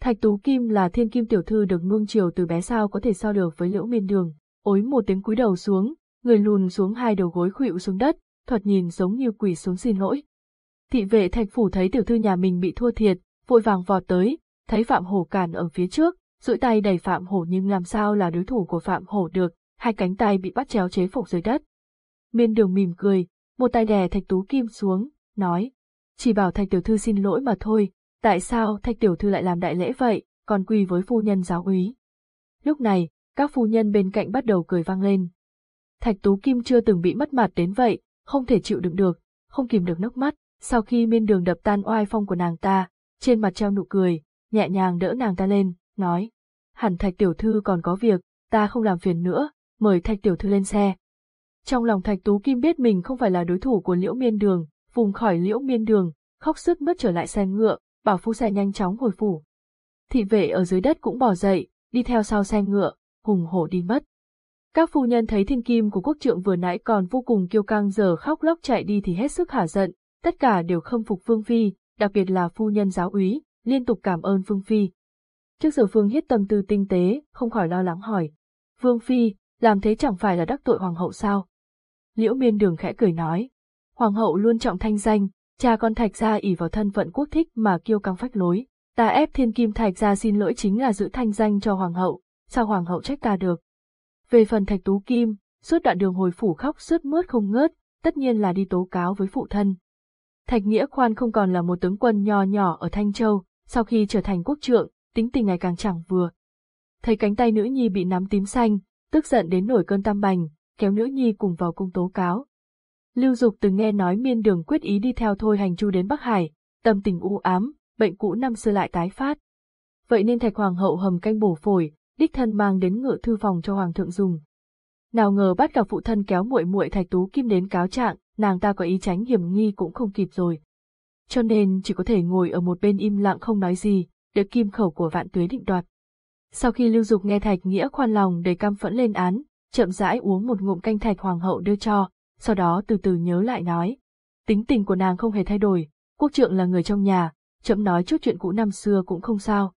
Thạch Tú Kim là thiên kim tiểu thư được nuông chiều từ bé sao có thể so được với liễu miên đường, ối một tiếng cúi đầu xuống, người lùn xuống hai đầu gối khuỵu xuống đất, thoạt nhìn giống như quỷ xuống xin lỗi. Thị vệ thạch phủ thấy tiểu thư nhà mình bị thua thiệt, vội vàng vọt tới, thấy Phạm Hổ cản ở phía trước, duỗi tay đẩy Phạm Hổ nhưng làm sao là đối thủ của Phạm Hổ được, hai cánh tay bị bắt chéo chế phục dưới đất. Miên đường mỉm cười, một tay đè thạch tú kim xuống, nói, chỉ bảo thạch tiểu thư xin lỗi mà thôi, tại sao thạch tiểu thư lại làm đại lễ vậy, còn quỳ với phu nhân giáo úy. Lúc này, các phu nhân bên cạnh bắt đầu cười vang lên. Thạch Tú Kim chưa từng bị mất mặt đến vậy, không thể chịu đựng được, không kìm được nước mắt, Sau khi miên đường đập tan oai phong của nàng ta, trên mặt treo nụ cười, nhẹ nhàng đỡ nàng ta lên, nói. Hẳn thạch tiểu thư còn có việc, ta không làm phiền nữa, mời thạch tiểu thư lên xe. Trong lòng thạch tú kim biết mình không phải là đối thủ của liễu miên đường, vùng khỏi liễu miên đường, khóc sức mướt trở lại xe ngựa, bảo phu xe nhanh chóng hồi phủ. Thị vệ ở dưới đất cũng bỏ dậy, đi theo sau xe ngựa, hùng hổ đi mất. Các phu nhân thấy thiên kim của quốc trượng vừa nãy còn vô cùng kiêu căng giờ khóc lóc chạy đi thì hết sức hả giận, tất cả đều khâm phục Phương Phi, đặc biệt là phu nhân giáo úy, liên tục cảm ơn Phương Phi. Trước giờ Phương Hiết tâm tư tinh tế, không khỏi lo lắng hỏi. Phương Phi, làm thế chẳng phải là đắc tội hoàng hậu sao? Liễu miên đường khẽ cười nói. Hoàng hậu luôn trọng thanh danh, cha con thạch gia ỉ vào thân phận quốc thích mà kiêu căng phách lối. Ta ép thiên kim thạch gia xin lỗi chính là giữ thanh danh cho hoàng hậu, sao hoàng hậu trách ta được. Về phần thạch tú kim, suốt đoạn đường hồi phủ khóc sướt mướt không ngớt, tất nhiên là đi tố cáo với phụ thân. Thạch Nghĩa Khoan không còn là một tướng quân nho nhỏ ở Thanh Châu, sau khi trở thành quốc trượng, tính tình ngày càng chẳng vừa. Thấy cánh tay nữ nhi bị nắm tím xanh, tức giận đến nổi cơn tam bành, kéo nữ nhi cùng vào cung tố cáo. Lưu Dục từng nghe nói miên đường quyết ý đi theo thôi hành chu đến Bắc Hải, tâm tình u ám, bệnh cũ năm xưa lại tái phát. Vậy nên thạch hoàng hậu hầm canh bổ phổi, đích thân mang đến ngự thư phòng cho hoàng thượng dùng. Nào ngờ bắt gặp phụ thân kéo muội muội thạch tú kim đến cáo trạng, nàng ta có ý tránh hiểm nghi cũng không kịp rồi. Cho nên chỉ có thể ngồi ở một bên im lặng không nói gì, được kim khẩu của vạn tuế định đoạt. Sau khi lưu dục nghe thạch nghĩa khoan lòng để cam phẫn lên án, chậm rãi uống một ngụm canh thạch hoàng hậu đưa cho, sau đó từ từ nhớ lại nói. Tính tình của nàng không hề thay đổi, quốc trượng là người trong nhà, chậm nói chút chuyện cũ năm xưa cũng không sao.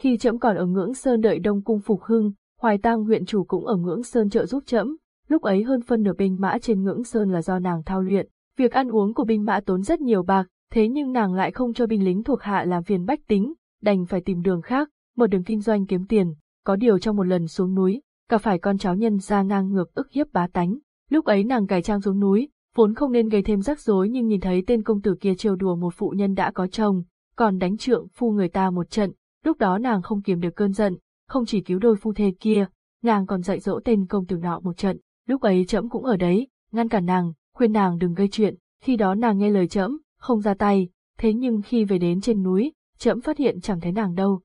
Khi trẫm còn ở ngưỡng sơn đợi đông cung phục hưng, hoài tang huyện chủ cũng ở ngưỡng sơn trợ giúp trẫm. lúc ấy hơn phân nửa binh mã trên ngưỡng sơn là do nàng thao luyện, việc ăn uống của binh mã tốn rất nhiều bạc, thế nhưng nàng lại không cho binh lính thuộc hạ làm phiền bách tính, đành phải tìm đường khác, mở đường kinh doanh kiếm tiền, có điều trong một lần xuống núi, cả phải con cháu nhân ra ngang ngược ức hiếp bá tánh. Lúc ấy nàng cải trang xuống núi, vốn không nên gây thêm rắc rối nhưng nhìn thấy tên công tử kia trêu đùa một phụ nhân đã có chồng, còn đánh trượng phu người ta một trận, lúc đó nàng không kiềm được cơn giận, không chỉ cứu đôi phu thê kia, nàng còn dạy dỗ tên công tử nọ một trận, lúc ấy trẫm cũng ở đấy, ngăn cản nàng, khuyên nàng đừng gây chuyện, khi đó nàng nghe lời trẫm, không ra tay, thế nhưng khi về đến trên núi, trẫm phát hiện chẳng thấy nàng đâu.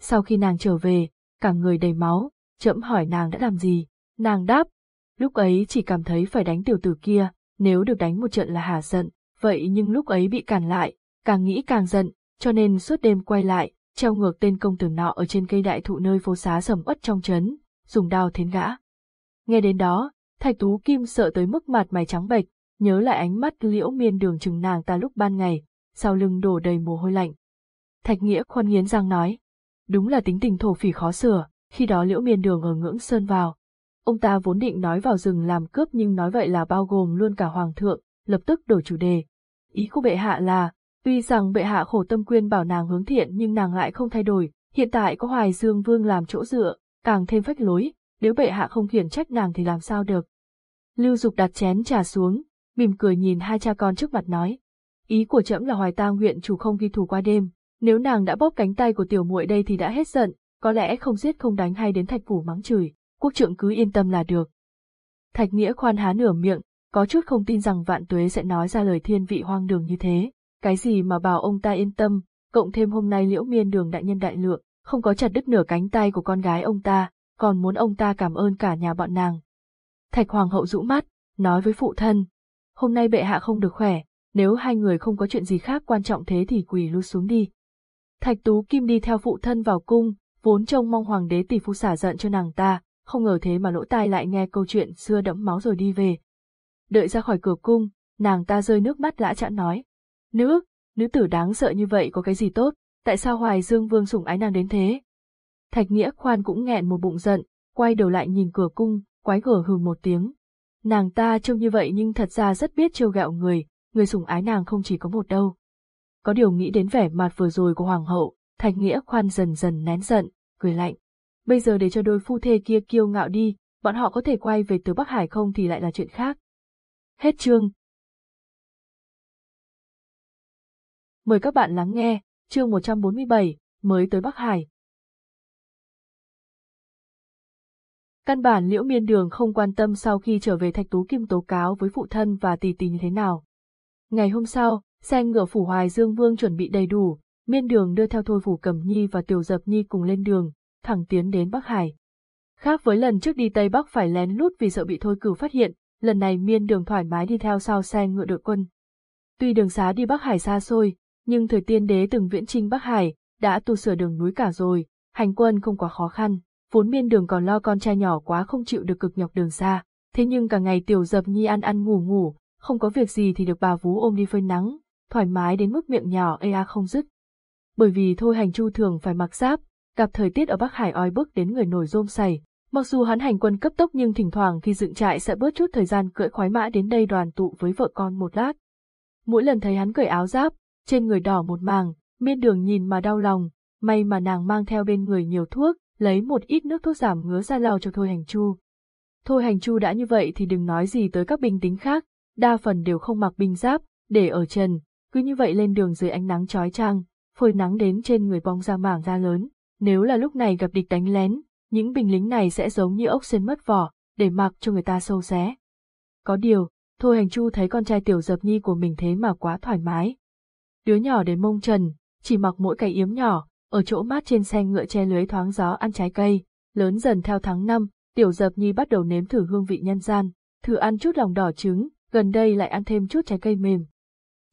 Sau khi nàng trở về, cả người đầy máu, trẫm hỏi nàng đã làm gì, nàng đáp, lúc ấy chỉ cảm thấy phải đánh tiểu tử kia, nếu được đánh một trận là hả giận, vậy nhưng lúc ấy bị cản lại, càng nghĩ càng giận, cho nên suốt đêm quay lại, treo ngược tên công tử nọ ở trên cây đại thụ nơi phố xá sầm uất trong trấn, dùng đao thiến gã. Nghe đến đó, Thạch Tú Kim sợ tới mức mặt mày trắng bệch, nhớ lại ánh mắt liễu miên đường chừng nàng ta lúc ban ngày, sau lưng đổ đầy mồ hôi lạnh. Thạch Nghĩa khoan nghiến răng nói, đúng là tính tình thổ phỉ khó sửa, khi đó liễu miên đường ở ngưỡng sơn vào. Ông ta vốn định nói vào rừng làm cướp nhưng nói vậy là bao gồm luôn cả hoàng thượng, lập tức đổi chủ đề. Ý của bệ hạ là, tuy rằng bệ hạ khổ tâm quyên bảo nàng hướng thiện nhưng nàng lại không thay đổi, hiện tại có hoài dương vương làm chỗ dựa, càng thêm phách lối, nếu bệ hạ không khiển trách nàng thì làm sao được. Lưu Dục đặt chén trà xuống, mỉm cười nhìn hai cha con trước mặt nói. Ý của trẫm là hoài tang huyện chủ không ghi thù qua đêm, nếu nàng đã bóp cánh tay của tiểu muội đây thì đã hết giận, có lẽ không giết không đánh hay đến thạch phủ mắng chửi, quốc trượng cứ yên tâm là được. Thạch nghĩa khoan há nửa miệng, có chút không tin rằng vạn tuế sẽ nói ra lời thiên vị hoang đường như thế, cái gì mà bảo ông ta yên tâm, cộng thêm hôm nay liễu miên đường đại nhân đại lượng, không có chặt đứt nửa cánh tay của con gái ông ta, còn muốn ông ta cảm ơn cả nhà bọn nàng. Thạch hoàng hậu rũ mắt, nói với phụ thân, hôm nay bệ hạ không được khỏe, nếu hai người không có chuyện gì khác quan trọng thế thì quỳ lui xuống đi. Thạch tú kim đi theo phụ thân vào cung, vốn trông mong hoàng đế tỷ phu xả giận cho nàng ta, không ngờ thế mà lỗ tai lại nghe câu chuyện xưa đẫm máu rồi đi về. Đợi ra khỏi cửa cung, nàng ta rơi nước mắt lã chã nói. Nữ, nữ tử đáng sợ như vậy có cái gì tốt, tại sao Hoài Dương Vương sủng ái nàng đến thế? Thạch Nghĩa khoan cũng nghẹn một bụng giận, quay đầu lại nhìn cửa cung, quái gở hừ một tiếng. Nàng ta trông như vậy nhưng thật ra rất biết trêu gạo người, người sủng ái nàng không chỉ có một đâu. Có điều nghĩ đến vẻ mặt vừa rồi của hoàng hậu, Thạch Nghĩa khoan dần dần nén giận, cười lạnh. Bây giờ để cho đôi phu thê kia kiêu ngạo đi, bọn họ có thể quay về từ Bắc Hải không thì lại là chuyện khác. Hết chương. Mời các bạn lắng nghe, chương 147, mới tới Bắc Hải. Căn bản Liễu Miên Đường không quan tâm sau khi trở về Thạch Tú Kim tố cáo với phụ thân và tỷ tỷ như thế nào. Ngày hôm sau, Xe ngựa phủ hoài dương vương chuẩn bị đầy đủ, miên đường đưa theo thôi phủ cẩm nhi và tiểu dập nhi cùng lên đường, thẳng tiến đến Bắc Hải. Khác với lần trước đi Tây Bắc phải lén lút vì sợ bị thôi cửu phát hiện, lần này miên đường thoải mái đi theo sau xe ngựa đội quân. Tuy đường xá đi Bắc Hải xa xôi, nhưng thời tiên đế từng viễn trinh Bắc Hải, đã tu sửa đường núi cả rồi, hành quân không quá khó khăn, vốn miên đường còn lo con trai nhỏ quá không chịu được cực nhọc đường xa, thế nhưng cả ngày tiểu dập nhi ăn ăn ngủ ngủ, không có việc gì thì được bà vú ôm đi phơi nắng, thoải mái đến mức miệng nhỏ ê a không dứt. Bởi vì thôi hành chu thường phải mặc giáp, gặp thời tiết ở Bắc Hải oi bức đến người nổi rôm sầy, mặc dù hắn hành quân cấp tốc nhưng thỉnh thoảng khi dựng trại sẽ bớt chút thời gian cưỡi khoái mã đến đây đoàn tụ với vợ con một lát. Mỗi lần thấy hắn cởi áo giáp, trên người đỏ một màng, miên đường nhìn mà đau lòng, may mà nàng mang theo bên người nhiều thuốc, lấy một ít nước thuốc giảm ngứa ra lau cho Thôi Hành Chu. Thôi Hành Chu đã như vậy thì đừng nói gì tới các binh tính khác, đa phần đều không mặc binh giáp, để ở trần, cứ như vậy lên đường dưới ánh nắng chói chang, phơi nắng đến trên người bong ra mảng da lớn. Nếu là lúc này gặp địch đánh lén, những binh lính này sẽ giống như ốc sên mất vỏ, để mặc cho người ta sâu xé. Có điều, Thôi Hành Chu thấy con trai tiểu dập nhi của mình thế mà quá thoải mái. Đứa nhỏ đến mông trần, chỉ mặc mỗi cái yếm nhỏ, ở chỗ mát trên xe ngựa che lưới thoáng gió ăn trái cây, lớn dần theo tháng năm, tiểu dập nhi bắt đầu nếm thử hương vị nhân gian, thử ăn chút lòng đỏ trứng, gần đây lại ăn thêm chút trái cây mềm.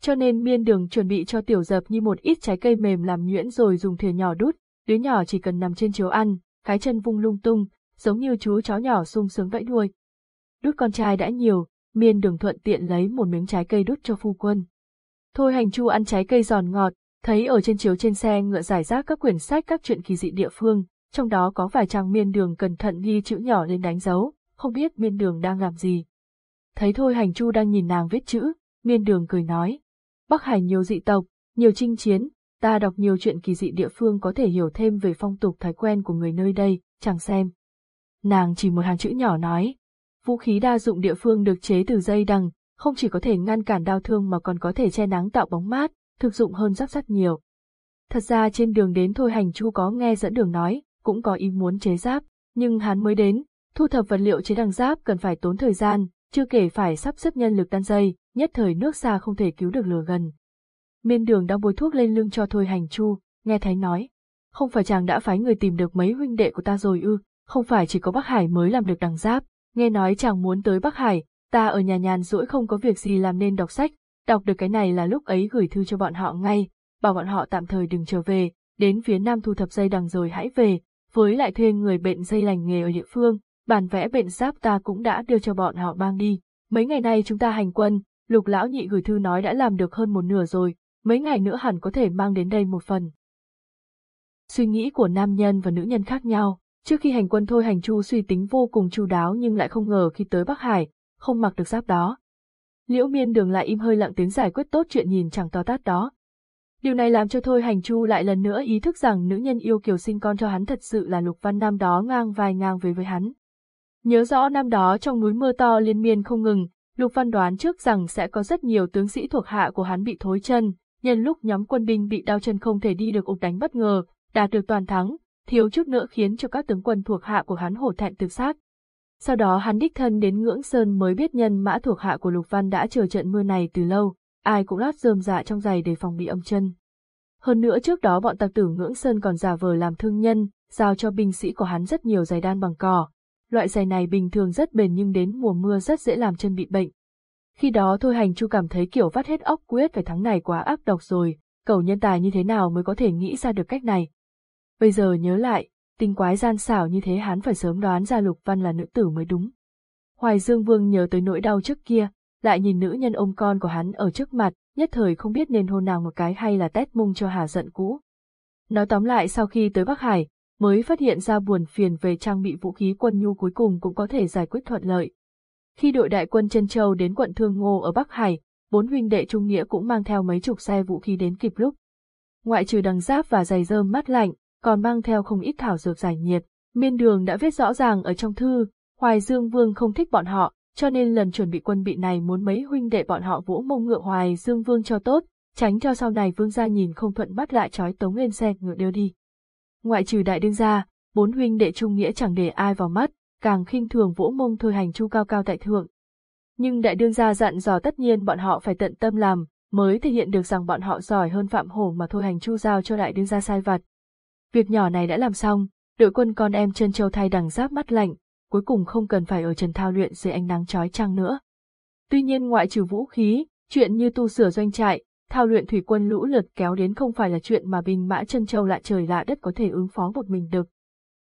Cho nên miên đường chuẩn bị cho tiểu dập nhi một ít trái cây mềm làm nhuyễn rồi dùng thìa nhỏ đút, đứa nhỏ chỉ cần nằm trên chiếu ăn, cái chân vung lung tung, giống như chú chó nhỏ sung sướng vẫy đuôi. Đút con trai đã nhiều, miên đường thuận tiện lấy một miếng trái cây đút cho phu quân. Thôi hành chu ăn trái cây giòn ngọt, thấy ở trên chiếu trên xe ngựa giải rác các quyển sách các chuyện kỳ dị địa phương, trong đó có vài trang miên đường cẩn thận ghi chữ nhỏ lên đánh dấu, không biết miên đường đang làm gì. Thấy thôi hành chu đang nhìn nàng viết chữ, miên đường cười nói. Bắc Hải nhiều dị tộc, nhiều chinh chiến, ta đọc nhiều chuyện kỳ dị địa phương có thể hiểu thêm về phong tục thói quen của người nơi đây, chẳng xem. Nàng chỉ một hàng chữ nhỏ nói. Vũ khí đa dụng địa phương được chế từ dây đằng, không chỉ có thể ngăn cản đau thương mà còn có thể che nắng tạo bóng mát, thực dụng hơn rất rất nhiều. Thật ra trên đường đến thôi hành chu có nghe dẫn đường nói, cũng có ý muốn chế giáp, nhưng hắn mới đến, thu thập vật liệu chế đằng giáp cần phải tốn thời gian, chưa kể phải sắp xếp nhân lực đan dây, nhất thời nước xa không thể cứu được lửa gần. Miên đường đang bôi thuốc lên lưng cho thôi hành chu, nghe thấy nói. Không phải chàng đã phái người tìm được mấy huynh đệ của ta rồi ư, không phải chỉ có Bắc Hải mới làm được đằng giáp, nghe nói chàng muốn tới Bắc Hải, ta ở nhà nhàn rỗi không có việc gì làm nên đọc sách, đọc được cái này là lúc ấy gửi thư cho bọn họ ngay, bảo bọn họ tạm thời đừng trở về, đến phía nam thu thập dây đằng rồi hãy về, với lại thuê người bệnh dây lành nghề ở địa phương, bản vẽ bệnh giáp ta cũng đã đưa cho bọn họ mang đi. Mấy ngày nay chúng ta hành quân, lục lão nhị gửi thư nói đã làm được hơn một nửa rồi, mấy ngày nữa hẳn có thể mang đến đây một phần. Suy nghĩ của nam nhân và nữ nhân khác nhau, trước khi hành quân thôi hành chu suy tính vô cùng chu đáo nhưng lại không ngờ khi tới Bắc Hải, không mặc được giáp đó. Liễu miên đường lại im hơi lặng tiếng giải quyết tốt chuyện nhìn chẳng to tát đó. Điều này làm cho Thôi Hành Chu lại lần nữa ý thức rằng nữ nhân yêu kiều sinh con cho hắn thật sự là Lục Văn Nam đó ngang vai ngang với với hắn. Nhớ rõ năm đó trong núi mưa to liên miên không ngừng, Lục Văn đoán trước rằng sẽ có rất nhiều tướng sĩ thuộc hạ của hắn bị thối chân, nhân lúc nhóm quân binh bị đau chân không thể đi được ục đánh bất ngờ, đạt được toàn thắng, thiếu chút nữa khiến cho các tướng quân thuộc hạ của hắn hổ thẹn tự sát. Sau đó hắn đích thân đến Ngưỡng Sơn mới biết nhân mã thuộc hạ của Lục Văn đã chờ trận mưa này từ lâu, ai cũng lót rơm dạ trong giày để phòng bị âm chân. Hơn nữa trước đó bọn tặc tử Ngưỡng Sơn còn giả vờ làm thương nhân, giao cho binh sĩ của hắn rất nhiều giày đan bằng cỏ. Loại giày này bình thường rất bền nhưng đến mùa mưa rất dễ làm chân bị bệnh. Khi đó Thôi Hành Chu cảm thấy kiểu vắt hết óc quyết về tháng này quá ác độc rồi, cầu nhân tài như thế nào mới có thể nghĩ ra được cách này. Bây giờ nhớ lại, tinh quái gian xảo như thế hắn phải sớm đoán ra Lục Văn là nữ tử mới đúng. Hoài Dương Vương nhớ tới nỗi đau trước kia, lại nhìn nữ nhân ôm con của hắn ở trước mặt, nhất thời không biết nên hôn nàng một cái hay là tét mông cho hà giận cũ. Nói tóm lại sau khi tới Bắc Hải, mới phát hiện ra buồn phiền về trang bị vũ khí quân nhu cuối cùng cũng có thể giải quyết thuận lợi. Khi đội đại quân chân châu đến quận Thương Ngô ở Bắc Hải, bốn huynh đệ Trung Nghĩa cũng mang theo mấy chục xe vũ khí đến kịp lúc. Ngoại trừ đằng giáp và giày rơm mát lạnh, còn mang theo không ít thảo dược giải nhiệt. Miên đường đã viết rõ ràng ở trong thư, Hoài Dương Vương không thích bọn họ, cho nên lần chuẩn bị quân bị này muốn mấy huynh đệ bọn họ vỗ mông ngựa Hoài Dương Vương cho tốt, tránh cho sau này Vương gia nhìn không thuận bắt lại trói tống lên xe ngựa đưa đi. Ngoại trừ đại đương gia, bốn huynh đệ trung nghĩa chẳng để ai vào mắt, càng khinh thường vỗ mông thôi hành chu cao cao tại thượng. Nhưng đại đương gia dặn dò tất nhiên bọn họ phải tận tâm làm, mới thể hiện được rằng bọn họ giỏi hơn Phạm Hổ mà Thôi Hành Chu giao cho đại đương gia sai vặt. Việc nhỏ này đã làm xong, đội quân con em chân châu thay đằng giáp mắt lạnh, cuối cùng không cần phải ở trần thao luyện dưới ánh nắng chói chang nữa. Tuy nhiên ngoại trừ vũ khí, chuyện như tu sửa doanh trại, thao luyện thủy quân lũ lượt kéo đến không phải là chuyện mà binh mã chân châu lạ trời lạ đất có thể ứng phó một mình được.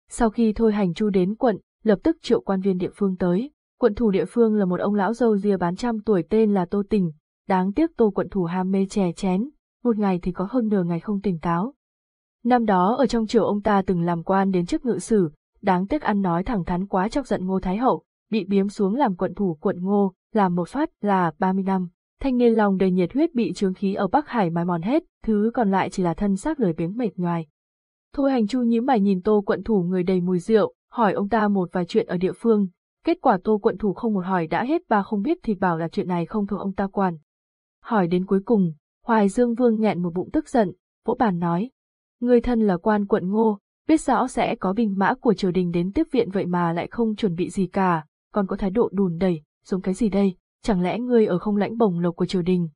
Sau khi thôi hành chu đến quận, lập tức triệu quan viên địa phương tới. Quận thủ địa phương là một ông lão dâu ria bán trăm tuổi tên là Tô Tình, đáng tiếc Tô quận thủ ham mê chè chén, một ngày thì có hơn nửa ngày không tỉnh táo. Năm đó ở trong triều ông ta từng làm quan đến chức ngự sử, đáng tiếc ăn nói thẳng thắn quá chọc giận Ngô Thái Hậu, bị biếm xuống làm quận thủ quận Ngô, làm một phát là 30 năm. Thanh niên lòng đầy nhiệt huyết bị trướng khí ở Bắc Hải mài mòn hết, thứ còn lại chỉ là thân xác lười biếng mệt nhoài. Thôi hành chu nhíu mày nhìn tô quận thủ người đầy mùi rượu, hỏi ông ta một vài chuyện ở địa phương. Kết quả tô quận thủ không một hỏi đã hết và không biết thì bảo là chuyện này không thuộc ông ta quản. Hỏi đến cuối cùng, Hoài Dương Vương nghẹn một bụng tức giận, vỗ bàn nói. Người thân là quan quận ngô, biết rõ sẽ có binh mã của triều đình đến tiếp viện vậy mà lại không chuẩn bị gì cả, còn có thái độ đùn đẩy, giống cái gì đây, chẳng lẽ ngươi ở không lãnh bổng lộc của triều đình.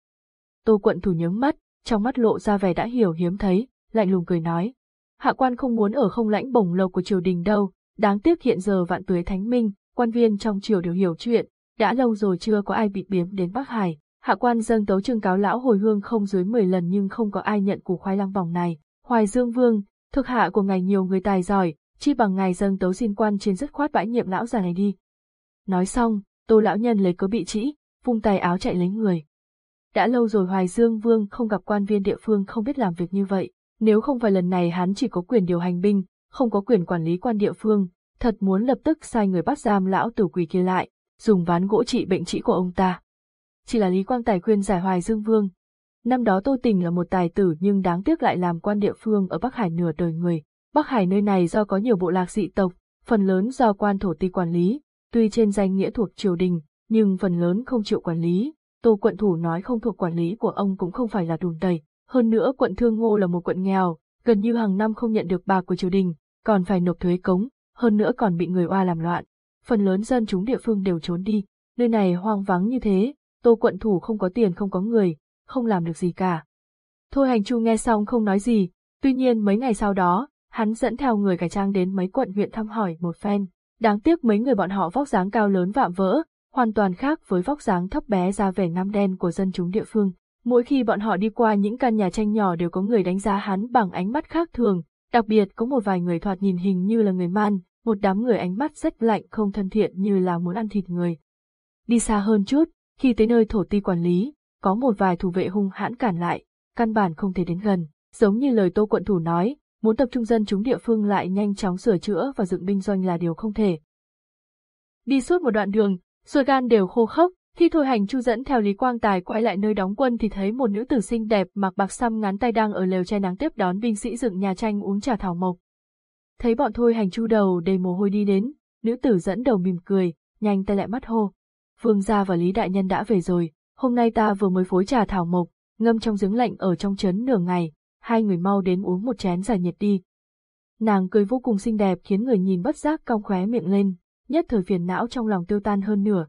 Tô quận thủ nhướng mắt, trong mắt lộ ra vẻ đã hiểu hiếm thấy, lạnh lùng cười nói. Hạ quan không muốn ở không lãnh bổng lộc của triều đình đâu, đáng tiếc hiện giờ vạn tuế thánh minh, quan viên trong triều đều hiểu chuyện, đã lâu rồi chưa có ai bị biếm đến Bắc Hải. Hạ quan dâng tấu trưng cáo lão hồi hương không dưới 10 lần nhưng không có ai nhận củ khoai lang vòng này. Hoài Dương Vương, thực hạ của ngài nhiều người tài giỏi, chi bằng ngài dâng tấu xin quan trên dứt khoát bãi nhiệm lão già này đi. Nói xong, tô lão nhân lấy cớ bị trĩ, vung tay áo chạy lấy người. Đã lâu rồi Hoài Dương Vương không gặp quan viên địa phương không biết làm việc như vậy, nếu không phải lần này hắn chỉ có quyền điều hành binh, không có quyền quản lý quan địa phương, thật muốn lập tức sai người bắt giam lão tử quỷ kia lại, dùng ván gỗ trị bệnh trị của ông ta. Chỉ là Lý Quang Tài khuyên giải Hoài Dương Vương. Năm đó Tô Tình là một tài tử nhưng đáng tiếc lại làm quan địa phương ở Bắc Hải nửa đời người. Bắc Hải nơi này do có nhiều bộ lạc dị tộc, phần lớn do quan thổ ti quản lý, tuy trên danh nghĩa thuộc triều đình, nhưng phần lớn không chịu quản lý. Tô quận thủ nói không thuộc quản lý của ông cũng không phải là đùn đầy. Hơn nữa quận Thương Ngô là một quận nghèo, gần như hàng năm không nhận được bạc của triều đình, còn phải nộp thuế cống, hơn nữa còn bị người oa làm loạn. Phần lớn dân chúng địa phương đều trốn đi, nơi này hoang vắng như thế, tô quận thủ không có tiền không có người, không làm được gì cả. Thôi hành chu nghe xong không nói gì, tuy nhiên mấy ngày sau đó, hắn dẫn theo người cải trang đến mấy quận huyện thăm hỏi một phen. Đáng tiếc mấy người bọn họ vóc dáng cao lớn vạm vỡ, hoàn toàn khác với vóc dáng thấp bé ra vẻ ngăm đen của dân chúng địa phương. Mỗi khi bọn họ đi qua những căn nhà tranh nhỏ đều có người đánh giá hắn bằng ánh mắt khác thường, đặc biệt có một vài người thoạt nhìn hình như là người man, một đám người ánh mắt rất lạnh không thân thiện như là muốn ăn thịt người. Đi xa hơn chút, khi tới nơi thổ ti quản lý, có một vài thủ vệ hung hãn cản lại, căn bản không thể đến gần, giống như lời tô quận thủ nói, muốn tập trung dân chúng địa phương lại nhanh chóng sửa chữa và dựng binh doanh là điều không thể. Đi suốt một đoạn đường, ruột gan đều khô khốc, khi Thôi Hành Chu dẫn theo Lý Quang Tài quay lại nơi đóng quân thì thấy một nữ tử xinh đẹp mặc bạc xăm ngắn tay đang ở lều che nắng tiếp đón binh sĩ dựng nhà tranh uống trà thảo mộc. Thấy bọn Thôi Hành Chu đầu đầy mồ hôi đi đến, nữ tử dẫn đầu mỉm cười, nhanh tay lại mắt hô. Vương gia và Lý Đại Nhân đã về rồi, hôm nay ta vừa mới phối trà thảo mộc, ngâm trong giếng lạnh ở trong trấn nửa ngày, hai người mau đến uống một chén giải nhiệt đi. Nàng cười vô cùng xinh đẹp khiến người nhìn bất giác cong khóe miệng lên, nhất thời phiền não trong lòng tiêu tan hơn nửa.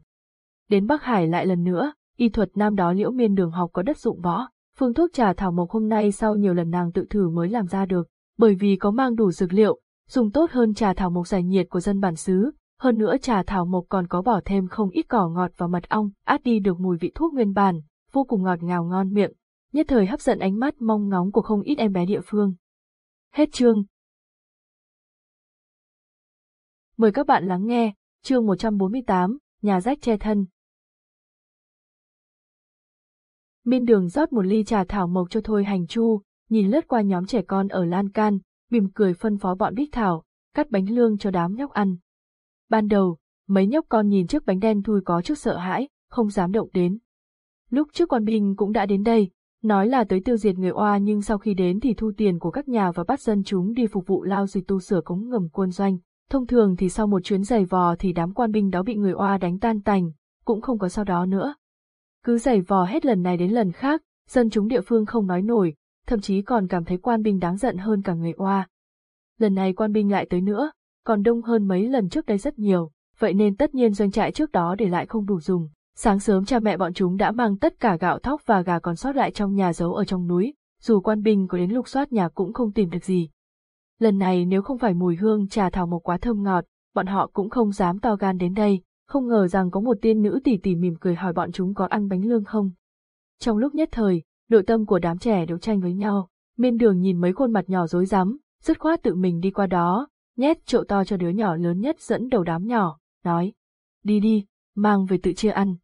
Đến Bắc Hải lại lần nữa, y thuật nam đó liễu miên đường học có đất dụng võ, phương thuốc trà thảo mộc hôm nay sau nhiều lần nàng tự thử mới làm ra được, bởi vì có mang đủ dược liệu, dùng tốt hơn trà thảo mộc giải nhiệt của dân bản xứ, hơn nữa trà thảo mộc còn có bỏ thêm không ít cỏ ngọt và mật ong, át đi được mùi vị thuốc nguyên bản, vô cùng ngọt ngào ngon miệng, nhất thời hấp dẫn ánh mắt mong ngóng của không ít em bé địa phương. Hết chương. Mời các bạn lắng nghe, chương 148, nhà rách che thân. Miên đường rót một ly trà thảo mộc cho Thôi Hành Chu, nhìn lướt qua nhóm trẻ con ở lan can, mỉm cười phân phó bọn Bích Thảo, cắt bánh lương cho đám nhóc ăn. Ban đầu, mấy nhóc con nhìn trước bánh đen thui có chút sợ hãi, không dám động đến. Lúc trước quan binh cũng đã đến đây, nói là tới tiêu diệt người oa nhưng sau khi đến thì thu tiền của các nhà và bắt dân chúng đi phục vụ lao dịch tu sửa cống ngầm quân doanh. Thông thường thì sau một chuyến giày vò thì đám quan binh đó bị người oa đánh tan tành, cũng không có sau đó nữa. Cứ giày vò hết lần này đến lần khác, dân chúng địa phương không nói nổi, thậm chí còn cảm thấy quan binh đáng giận hơn cả người oa. Lần này quan binh lại tới nữa, còn đông hơn mấy lần trước đây rất nhiều, vậy nên tất nhiên doanh trại trước đó để lại không đủ dùng, Sáng sớm cha mẹ bọn chúng đã mang tất cả gạo thóc và gà còn sót lại trong nhà giấu ở trong núi, dù quan binh có đến lục soát nhà cũng không tìm được gì. Lần này nếu không phải mùi hương trà thảo mộc quá thơm ngọt, bọn họ cũng không dám to gan đến đây, không ngờ rằng có một tiên nữ tỉ tỉ mỉm cười hỏi bọn chúng có ăn bánh lương không. Trong lúc nhất thời, nội tâm của đám trẻ đấu tranh với nhau, miên đường nhìn mấy khuôn mặt nhỏ rối rắm, dứt khoát tự mình đi qua đó, nhét chậu to cho đứa nhỏ lớn nhất dẫn đầu đám nhỏ, nói, đi đi, mang về tự chia ăn.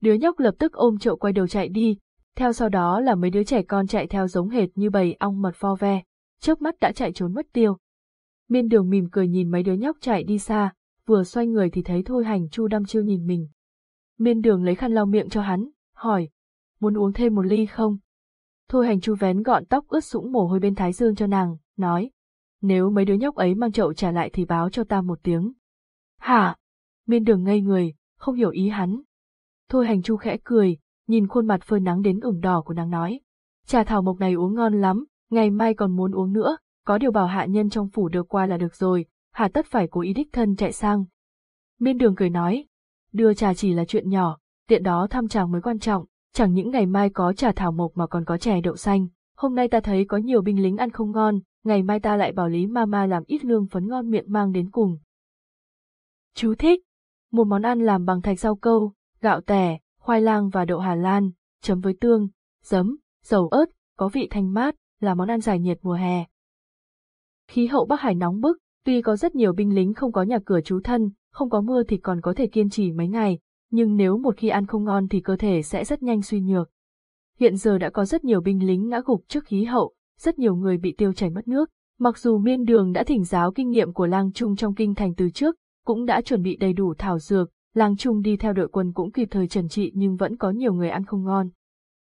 Đứa nhóc lập tức ôm chậu quay đầu chạy đi, theo sau đó là mấy đứa trẻ con chạy theo giống hệt như bầy ong mật pho ve, chớp mắt đã chạy trốn mất tiêu. Miên đường mỉm cười nhìn mấy đứa nhóc chạy đi xa, vừa xoay người thì thấy Thôi Hành Chu đăm chiêu nhìn mình. Miên đường lấy khăn lau miệng cho hắn, hỏi, muốn uống thêm một ly không? Thôi Hành Chu vén gọn tóc ướt sũng mồ hôi bên thái dương cho nàng, nói, nếu mấy đứa nhóc ấy mang chậu trả lại thì báo cho ta một tiếng. Hả? Miên đường ngây người, không hiểu ý hắn. Thôi Hành Chu khẽ cười, nhìn khuôn mặt phơi nắng đến ửng đỏ của nàng nói, trà thảo mộc này uống ngon lắm, ngày mai còn muốn uống nữa, có điều bảo hạ nhân trong phủ được qua là được rồi, hà tất phải cố ý đích thân chạy sang. Miên đường cười nói, đưa trà chỉ là chuyện nhỏ, tiện đó thăm chàng mới quan trọng, chẳng những ngày mai có trà thảo mộc mà còn có chè đậu xanh, hôm nay ta thấy có nhiều binh lính ăn không ngon, ngày mai ta lại bảo Lý Mama làm ít lương phấn ngon miệng mang đến cùng. Chú thích, một món ăn làm bằng thạch rau câu, gạo tẻ, khoai lang và đậu Hà Lan, chấm với tương, giấm, dầu ớt, có vị thanh mát, là món ăn giải nhiệt mùa hè. Khí hậu Bắc Hải nóng bức, tuy có rất nhiều binh lính không có nhà cửa trú thân, không có mưa thì còn có thể kiên trì mấy ngày, nhưng nếu một khi ăn không ngon thì cơ thể sẽ rất nhanh suy nhược. Hiện giờ đã có rất nhiều binh lính ngã gục trước khí hậu, rất nhiều người bị tiêu chảy mất nước. Mặc dù miên đường đã thỉnh giáo kinh nghiệm của lang trung trong kinh thành từ trước, cũng đã chuẩn bị đầy đủ thảo dược, lang trung đi theo đội quân cũng kịp thời trần trị nhưng vẫn có nhiều người ăn không ngon.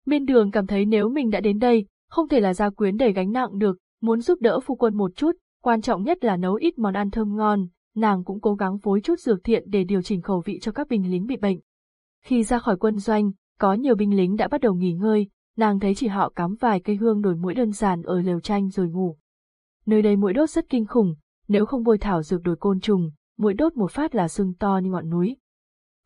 Miên đường cảm thấy nếu mình đã đến đây, không thể là gia quyến để gánh nặng được, muốn giúp đỡ phu quân một chút, quan trọng nhất là nấu ít món ăn thơm ngon, nàng cũng cố gắng phối chút dược thiện để điều chỉnh khẩu vị cho các binh lính bị bệnh. Khi ra khỏi quân doanh, có nhiều binh lính đã bắt đầu nghỉ ngơi, nàng thấy chỉ họ cắm vài cây hương đổi mũi đơn giản ở lều tranh rồi ngủ. Nơi đây mũi đốt rất kinh khủng, nếu không bôi thảo dược đổi côn trùng, mũi đốt một phát là sưng to như ngọn núi.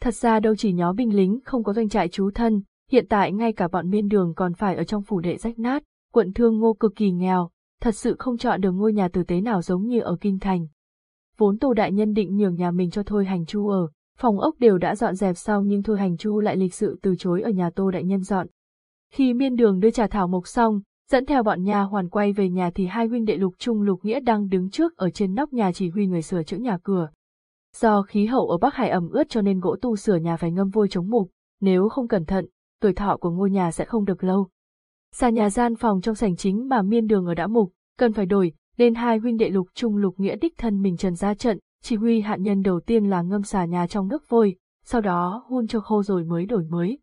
Thật ra đâu chỉ nhóm binh lính không có doanh trại trú thân, hiện tại ngay cả bọn miên đường còn phải ở trong phủ đệ rách nát, quận thương ngô cực kỳ nghèo, thật sự không chọn được ngôi nhà tử tế nào giống như ở Kinh Thành. Vốn Tô Đại Nhân định nhường nhà mình cho Thôi Hành Chu ở, phòng ốc đều đã dọn dẹp xong nhưng Thôi Hành Chu lại lịch sự từ chối ở nhà Tô Đại Nhân dọn. Khi miên đường đưa trà thảo mộc xong, dẫn theo bọn nhà hoàn quay về nhà thì hai huynh đệ lục trung lục nghĩa đang đứng trước ở trên nóc nhà chỉ huy người sửa chữa nhà cửa. Do khí hậu ở Bắc Hải ẩm ướt cho nên gỗ tu sửa nhà phải ngâm vôi chống mục, nếu không cẩn thận, tuổi thọ của ngôi nhà sẽ không được lâu. Xà nhà gian phòng trong sảnh chính mà miên đường ở đã mục, cần phải đổi, nên hai huynh đệ lục trung lục nghĩa đích thân mình trần ra trận, chỉ huy hạn nhân đầu tiên là ngâm xà nhà trong nước vôi, sau đó hun cho khô rồi mới đổi mới.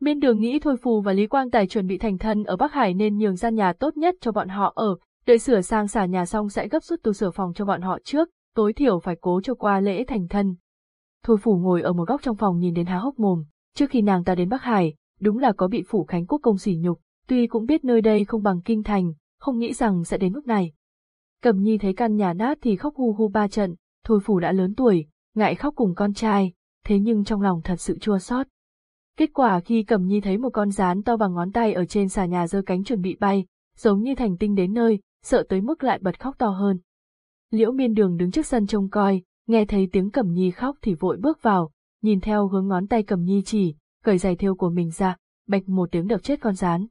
Miên đường nghĩ Thôi Phù và Lý Quang Tài chuẩn bị thành thân ở Bắc Hải nên nhường gian nhà tốt nhất cho bọn họ ở, đợi sửa sang xả nhà xong sẽ gấp rút tu sửa phòng cho bọn họ trước, tối thiểu phải cố cho qua lễ thành thân. Thôi phù ngồi ở một góc trong phòng nhìn đến há hốc mồm, trước khi nàng ta đến Bắc Hải, đúng là có bị Phủ Khánh Quốc công sỉ nhục, tuy cũng biết nơi đây không bằng kinh thành, không nghĩ rằng sẽ đến mức này. Cầm nhi thấy căn nhà nát thì khóc hu hu ba trận, thôi phù đã lớn tuổi, ngại khóc cùng con trai, thế nhưng trong lòng thật sự chua xót. Kết quả khi cẩm Nhi thấy một con rán to bằng ngón tay ở trên xà nhà giơ cánh chuẩn bị bay, giống như thành tinh đến nơi, sợ tới mức lại bật khóc to hơn. Liễu miên đường đứng trước sân trông coi, nghe thấy tiếng Cẩm Nhi khóc thì vội bước vào, nhìn theo hướng ngón tay Cẩm Nhi chỉ, cởi giày thêu của mình ra, bạch một tiếng đập chết con rán.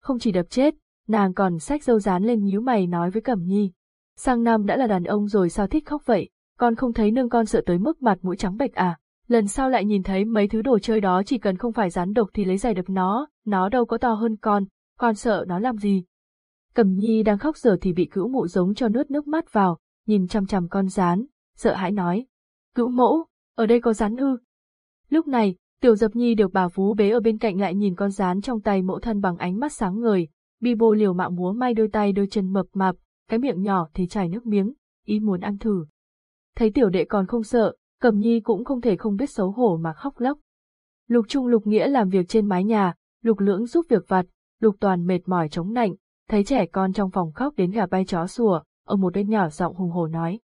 Không chỉ đập chết, nàng còn xách dâu rán lên nhíu mày nói với Cẩm Nhi. Sang năm đã là đàn ông rồi sao thích khóc vậy, con không thấy nương con sợ tới mức mặt mũi trắng bệch à, lần sau lại nhìn thấy mấy thứ đồ chơi đó chỉ cần không phải rán độc thì lấy giày đập nó, nó đâu có to hơn con, con sợ nó làm gì. Cẩm Nhi đang khóc giờ thì bị cữu mụ giống cho nước nước mắt vào, nhìn chằm chằm con rán, sợ hãi nói. Cữu mẫu, ở đây có rán ư. Lúc này, tiểu dập nhi được bà vú bế ở bên cạnh lại nhìn con rán trong tay mẫu thân bằng ánh mắt sáng ngời, bi bô liều mạng múa may đôi tay đôi chân mập mạp, cái miệng nhỏ thì chảy nước miếng, ý muốn ăn thử. Thấy tiểu đệ còn không sợ, cầm nhi cũng không thể không biết xấu hổ mà khóc lóc. Lục Trung Lục Nghĩa làm việc trên mái nhà, Lục Lưỡng giúp việc vặt, Lục Toàn mệt mỏi chống nạnh, thấy trẻ con trong phòng khóc đến gà bay chó sủa, ở một bên nhỏ giọng hùng hổ nói.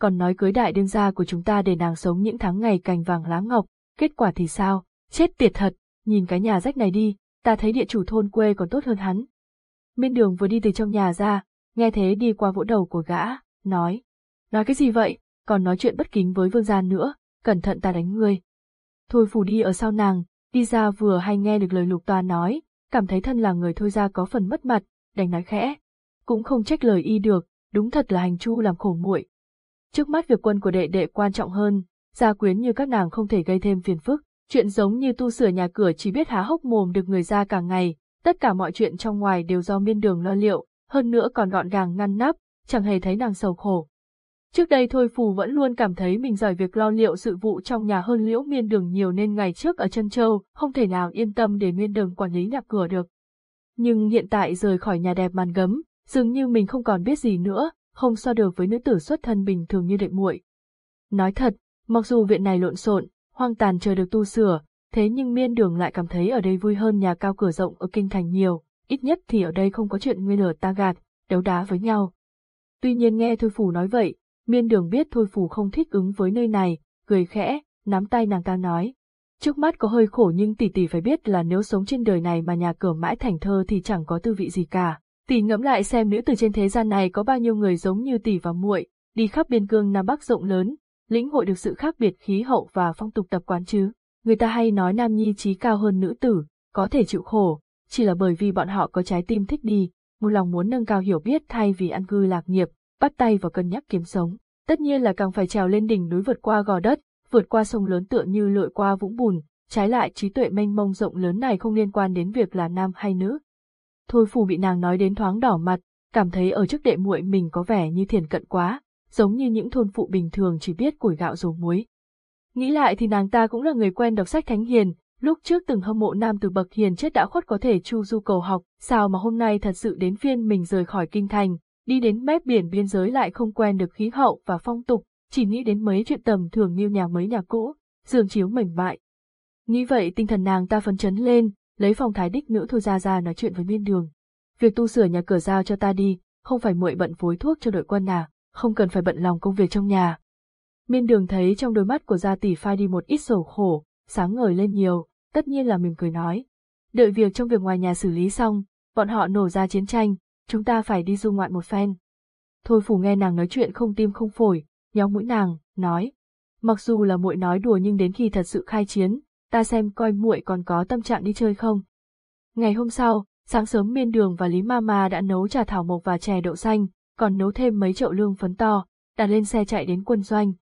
Còn nói cưới đại đương gia của chúng ta để nàng sống những tháng ngày cành vàng lá ngọc, kết quả thì sao, Chết tiệt thật, nhìn cái nhà rách này đi, ta thấy địa chủ thôn quê còn tốt hơn hắn. Miên đường vừa đi từ trong nhà ra, nghe thế đi qua vỗ đầu của gã, nói. Nói cái gì vậy, còn nói chuyện bất kính với vương gia nữa, cẩn thận ta đánh ngươi. Thôi phủ đi ở sau nàng, đi ra vừa hay nghe được lời lục toa nói, cảm thấy thân là người thôi ra có phần mất mặt, đành nói khẽ. Cũng không trách lời y được, đúng thật là hành chu làm khổ muội. Trước mắt việc quân của đệ đệ quan trọng hơn, gia quyến như các nàng không thể gây thêm phiền phức, chuyện giống như tu sửa nhà cửa chỉ biết há hốc mồm được người ra cả ngày, tất cả mọi chuyện trong ngoài đều do miên đường lo liệu, hơn nữa còn gọn gàng ngăn nắp, chẳng hề thấy nàng sầu khổ. Trước đây Thôi Phù vẫn luôn cảm thấy mình giỏi việc lo liệu sự vụ trong nhà hơn liễu miên đường nhiều nên ngày trước ở chân châu không thể nào yên tâm để miên đường quản lý nhà cửa được. Nhưng hiện tại rời khỏi nhà đẹp màn gấm, dường như mình không còn biết gì nữa, không so được với nữ tử xuất thân bình thường như đệ muội. Nói thật, mặc dù viện này lộn xộn, hoang tàn chờ được tu sửa, thế nhưng miên đường lại cảm thấy ở đây vui hơn nhà cao cửa rộng ở kinh thành nhiều, ít nhất thì ở đây không có chuyện nguyên lửa ta gạt, đấu đá với nhau. Tuy nhiên nghe Thôi Phủ nói vậy, miên đường biết Thôi phù không thích ứng với nơi này, cười khẽ, nắm tay nàng ta nói. Trước mắt có hơi khổ nhưng tỷ tỷ phải biết là nếu sống trên đời này mà nhà cửa mãi thành thơ thì chẳng có tư vị gì cả. Tỷ ngẫm lại xem nữ từ trên thế gian này có bao nhiêu người giống như tỷ và muội, đi khắp biên cương Nam Bắc rộng lớn, lĩnh hội được sự khác biệt khí hậu và phong tục tập quán chứ. Người ta hay nói nam nhi trí cao hơn nữ tử, có thể chịu khổ, chỉ là bởi vì bọn họ có trái tim thích đi, một lòng muốn nâng cao hiểu biết thay vì ăn cư lạc nghiệp, bắt tay vào cân nhắc kiếm sống. Tất nhiên là càng phải trèo lên đỉnh núi vượt qua gò đất, vượt qua sông lớn tựa như lội qua vũng bùn, trái lại trí tuệ mênh mông rộng lớn này không liên quan đến việc là nam hay nữ. Thôi phù bị nàng nói đến thoáng đỏ mặt, cảm thấy ở trước đệ muội mình có vẻ như thiền cận quá, giống như những thôn phụ bình thường chỉ biết củi gạo dầu muối. Nghĩ lại thì nàng ta cũng là người quen đọc sách thánh hiền, lúc trước từng hâm mộ nam từ bậc hiền chết đã khuất có thể chu du cầu học, sao mà hôm nay thật sự đến phiên mình rời khỏi kinh thành, đi đến mép biển biên giới lại không quen được khí hậu và phong tục, chỉ nghĩ đến mấy chuyện tầm thường như nhà mới nhà cũ, giường chiếu mảnh bại. Nghĩ vậy tinh thần nàng ta phấn chấn lên, lấy phòng thái đích nữ thôi ra ra nói chuyện với miên đường. Việc tu sửa nhà cửa giao cho ta đi, không phải muội bận phối thuốc cho đội quân à, không cần phải bận lòng công việc trong nhà. Miên đường thấy trong đôi mắt của gia tỷ phai đi một ít sầu khổ, sáng ngời lên nhiều, tất nhiên là mỉm cười nói. Đợi việc trong việc ngoài nhà xử lý xong, bọn họ nổ ra chiến tranh, chúng ta phải đi du ngoạn một phen. Thôi phủ nghe nàng nói chuyện không tim không phổi, nhóng mũi nàng, nói. Mặc dù là muội nói đùa nhưng đến khi thật sự khai chiến, ta xem coi muội còn có tâm trạng đi chơi không. Ngày hôm sau, sáng sớm miên đường và Lý Mama đã nấu trà thảo mộc và chè đậu xanh, còn nấu thêm mấy chậu lương phấn to, đặt lên xe chạy đến quân doanh.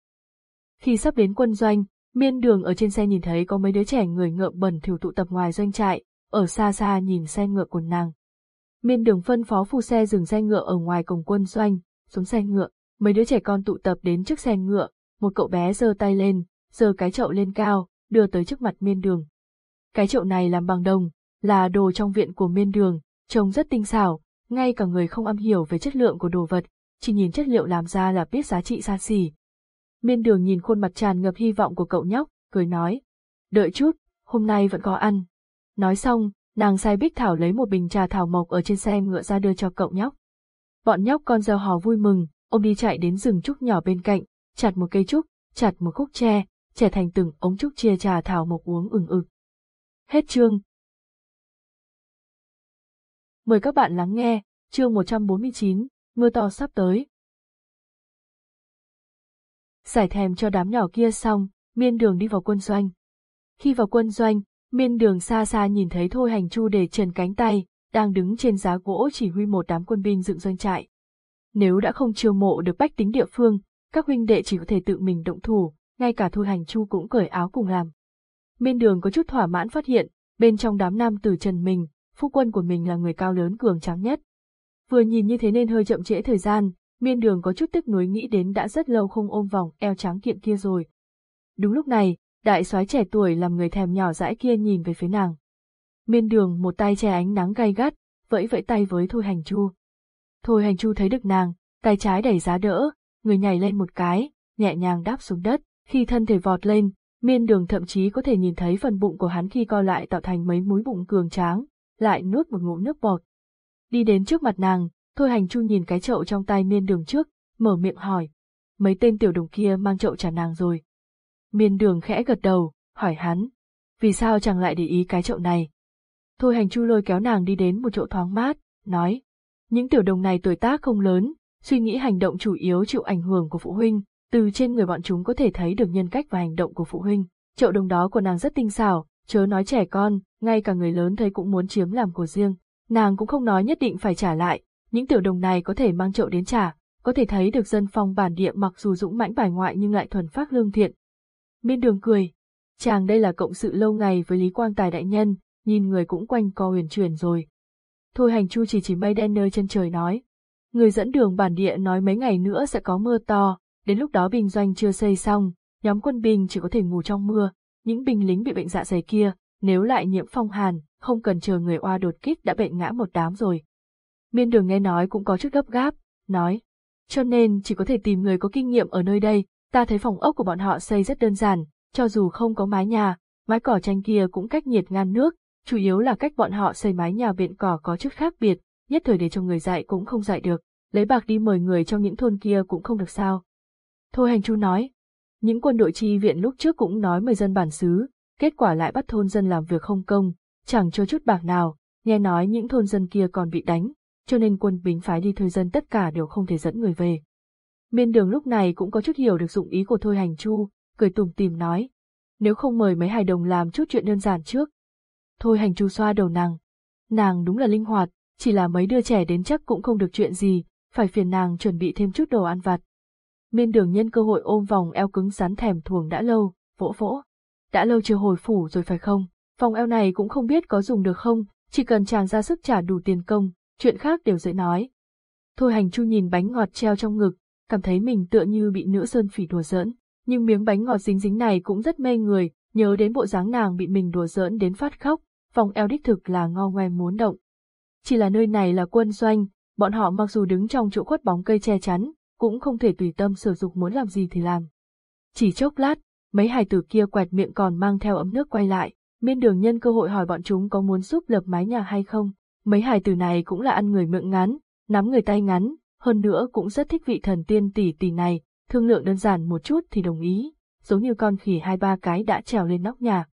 Khi sắp đến quân doanh, miên đường ở trên xe nhìn thấy có mấy đứa trẻ người ngợm bẩn thiểu tụ tập ngoài doanh trại, ở xa xa nhìn xe ngựa của nàng. Miên đường phân phó phu xe dừng xe ngựa ở ngoài cổng quân doanh, xuống xe ngựa, mấy đứa trẻ con tụ tập đến trước xe ngựa, một cậu bé giơ tay lên, giơ cái chậu lên cao, đưa tới trước mặt miên đường. Cái chậu này làm bằng đồng, là đồ trong viện của miên đường, trông rất tinh xảo, ngay cả người không am hiểu về chất lượng của đồ vật, chỉ nhìn chất liệu làm ra là biết giá trị xa xỉ. Miên đường nhìn khuôn mặt tràn ngập hy vọng của cậu nhóc, cười nói. Đợi chút, hôm nay vẫn có ăn. Nói xong, nàng sai Bích Thảo lấy một bình trà thảo mộc ở trên xe ngựa ra đưa cho cậu nhóc. Bọn nhóc con gieo hò vui mừng, ông đi chạy đến rừng trúc nhỏ bên cạnh, chặt một cây trúc, chặt một khúc tre, trẻ thành từng ống trúc chia trà thảo mộc uống ừng ực. Hết chương. Mời các bạn lắng nghe, chương 149, mưa to sắp tới. Giải thèm cho đám nhỏ kia xong, miên đường đi vào quân doanh. Khi vào quân doanh, miên đường xa xa nhìn thấy Thôi Hành Chu để trần cánh tay, đang đứng trên giá gỗ chỉ huy một đám quân binh dựng doanh trại. Nếu đã không chiêu mộ được bách tính địa phương, các huynh đệ chỉ có thể tự mình động thủ, ngay cả Thôi Hành Chu cũng cởi áo cùng làm. Miên đường có chút thỏa mãn phát hiện, bên trong đám nam tử trần mình, phu quân của mình là người cao lớn cường tráng nhất. Vừa nhìn như thế nên hơi chậm trễ thời gian, miên đường có chút tức nuối nghĩ đến đã rất lâu không ôm vòng eo trắng kiện kia rồi. Đúng lúc này, đại soái trẻ tuổi làm người thèm nhỏ dãi kia nhìn về phía nàng. Miên đường một tay che ánh nắng gay gắt, vẫy vẫy tay với Thôi Hành Chu. Thôi Hành Chu thấy được nàng, tay trái đẩy giá đỡ, người nhảy lên một cái, nhẹ nhàng đáp xuống đất, khi thân thể vọt lên, miên đường thậm chí có thể nhìn thấy phần bụng của hắn khi co lại tạo thành mấy múi bụng cường tráng, lại nuốt một ngụm nước bọt. Đi đến trước mặt nàng, Thôi Hành Chu nhìn cái chậu trong tay miên đường trước, mở miệng hỏi. Mấy tên tiểu đồng kia mang chậu trả nàng rồi. Miên đường khẽ gật đầu, hỏi hắn. vì sao chàng lại để ý cái chậu này? Thôi hành chu lôi kéo nàng đi đến một chỗ thoáng mát, nói, những tiểu đồng này tuổi tác không lớn, suy nghĩ hành động chủ yếu chịu ảnh hưởng của phụ huynh, từ trên người bọn chúng có thể thấy được nhân cách và hành động của phụ huynh. Chậu đồng đó của nàng rất tinh xảo, chớ nói trẻ con, ngay cả người lớn thấy cũng muốn chiếm làm của riêng. Nàng cũng không nói nhất định phải trả lại, những tiểu đồng này có thể mang chậu đến trả, có thể thấy được dân phong bản địa mặc dù dũng mãnh bài ngoại nhưng lại thuần phác lương thiện. Miên đường cười, chàng đây là cộng sự lâu ngày với Lý Quang Tài đại nhân, nhìn người cũng quanh co huyền chuyển rồi. Thôi hành chu chỉ chỉ mây đen nơi chân trời nói. Người dẫn đường bản địa nói mấy ngày nữa sẽ có mưa to, đến lúc đó bình doanh chưa xây xong, nhóm quân binh chỉ có thể ngủ trong mưa, những binh lính bị bệnh dạ dày kia, nếu lại nhiễm phong hàn, không cần chờ người oa đột kích đã bệnh ngã một đám rồi. Miên đường nghe nói cũng có chút gấp gáp, nói. Cho nên chỉ có thể tìm người có kinh nghiệm ở nơi đây, ta thấy phòng ốc của bọn họ xây rất đơn giản, cho dù không có mái nhà, mái cỏ tranh kia cũng cách nhiệt ngăn nước, chủ yếu là cách bọn họ xây mái nhà viện cỏ có chút khác biệt, nhất thời để cho người dạy cũng không dạy được, lấy bạc đi mời người trong những thôn kia cũng không được sao. Thôi hành chu nói, những quân đội chi viện lúc trước cũng nói mời dân bản xứ, kết quả lại bắt thôn dân làm việc không công, chẳng cho chút bạc nào, nghe nói những thôn dân kia còn bị đánh, cho nên quân bính phái đi thuê dân tất cả đều không thể dẫn người về. Miên đường lúc này cũng có chút hiểu được dụng ý của Thôi Hành Chu, cười tủm tìm nói. Nếu không mời mấy hài đồng làm chút chuyện đơn giản trước. Thôi Hành Chu xoa đầu nàng. Nàng đúng là linh hoạt, chỉ là mấy đứa trẻ đến chắc cũng không được chuyện gì, phải phiền nàng chuẩn bị thêm chút đồ ăn vặt. Miên đường nhân cơ hội ôm vòng eo cứng rắn thèm thuồng đã lâu, vỗ vỗ. Đã lâu chưa hồi phủ rồi phải không? Vòng eo này cũng không biết có dùng được không, chỉ cần chàng ra sức trả đủ tiền công, chuyện khác đều dễ nói. Thôi hành chu nhìn bánh ngọt treo trong ngực, cảm thấy mình tựa như bị nữ sơn phỉ đùa giỡn, nhưng miếng bánh ngọt dính dính này cũng rất mê người, nhớ đến bộ dáng nàng bị mình đùa giỡn đến phát khóc, vòng eo đích thực là ngo ngoe muốn động. Chỉ là nơi này là quân doanh, bọn họ mặc dù đứng trong chỗ khuất bóng cây che chắn, cũng không thể tùy tâm sử dụng muốn làm gì thì làm. Chỉ chốc lát, mấy hài tử kia quẹt miệng còn mang theo ấm nước quay lại, miên đường nhân cơ hội hỏi bọn chúng có muốn giúp lập mái nhà hay không. Mấy hài tử này cũng là ăn người miệng ngắn, nắm người tay ngắn, hơn nữa cũng rất thích vị thần tiên tỷ tỷ này, thương lượng đơn giản một chút thì đồng ý, giống như con khỉ hai ba cái đã trèo lên nóc nhà.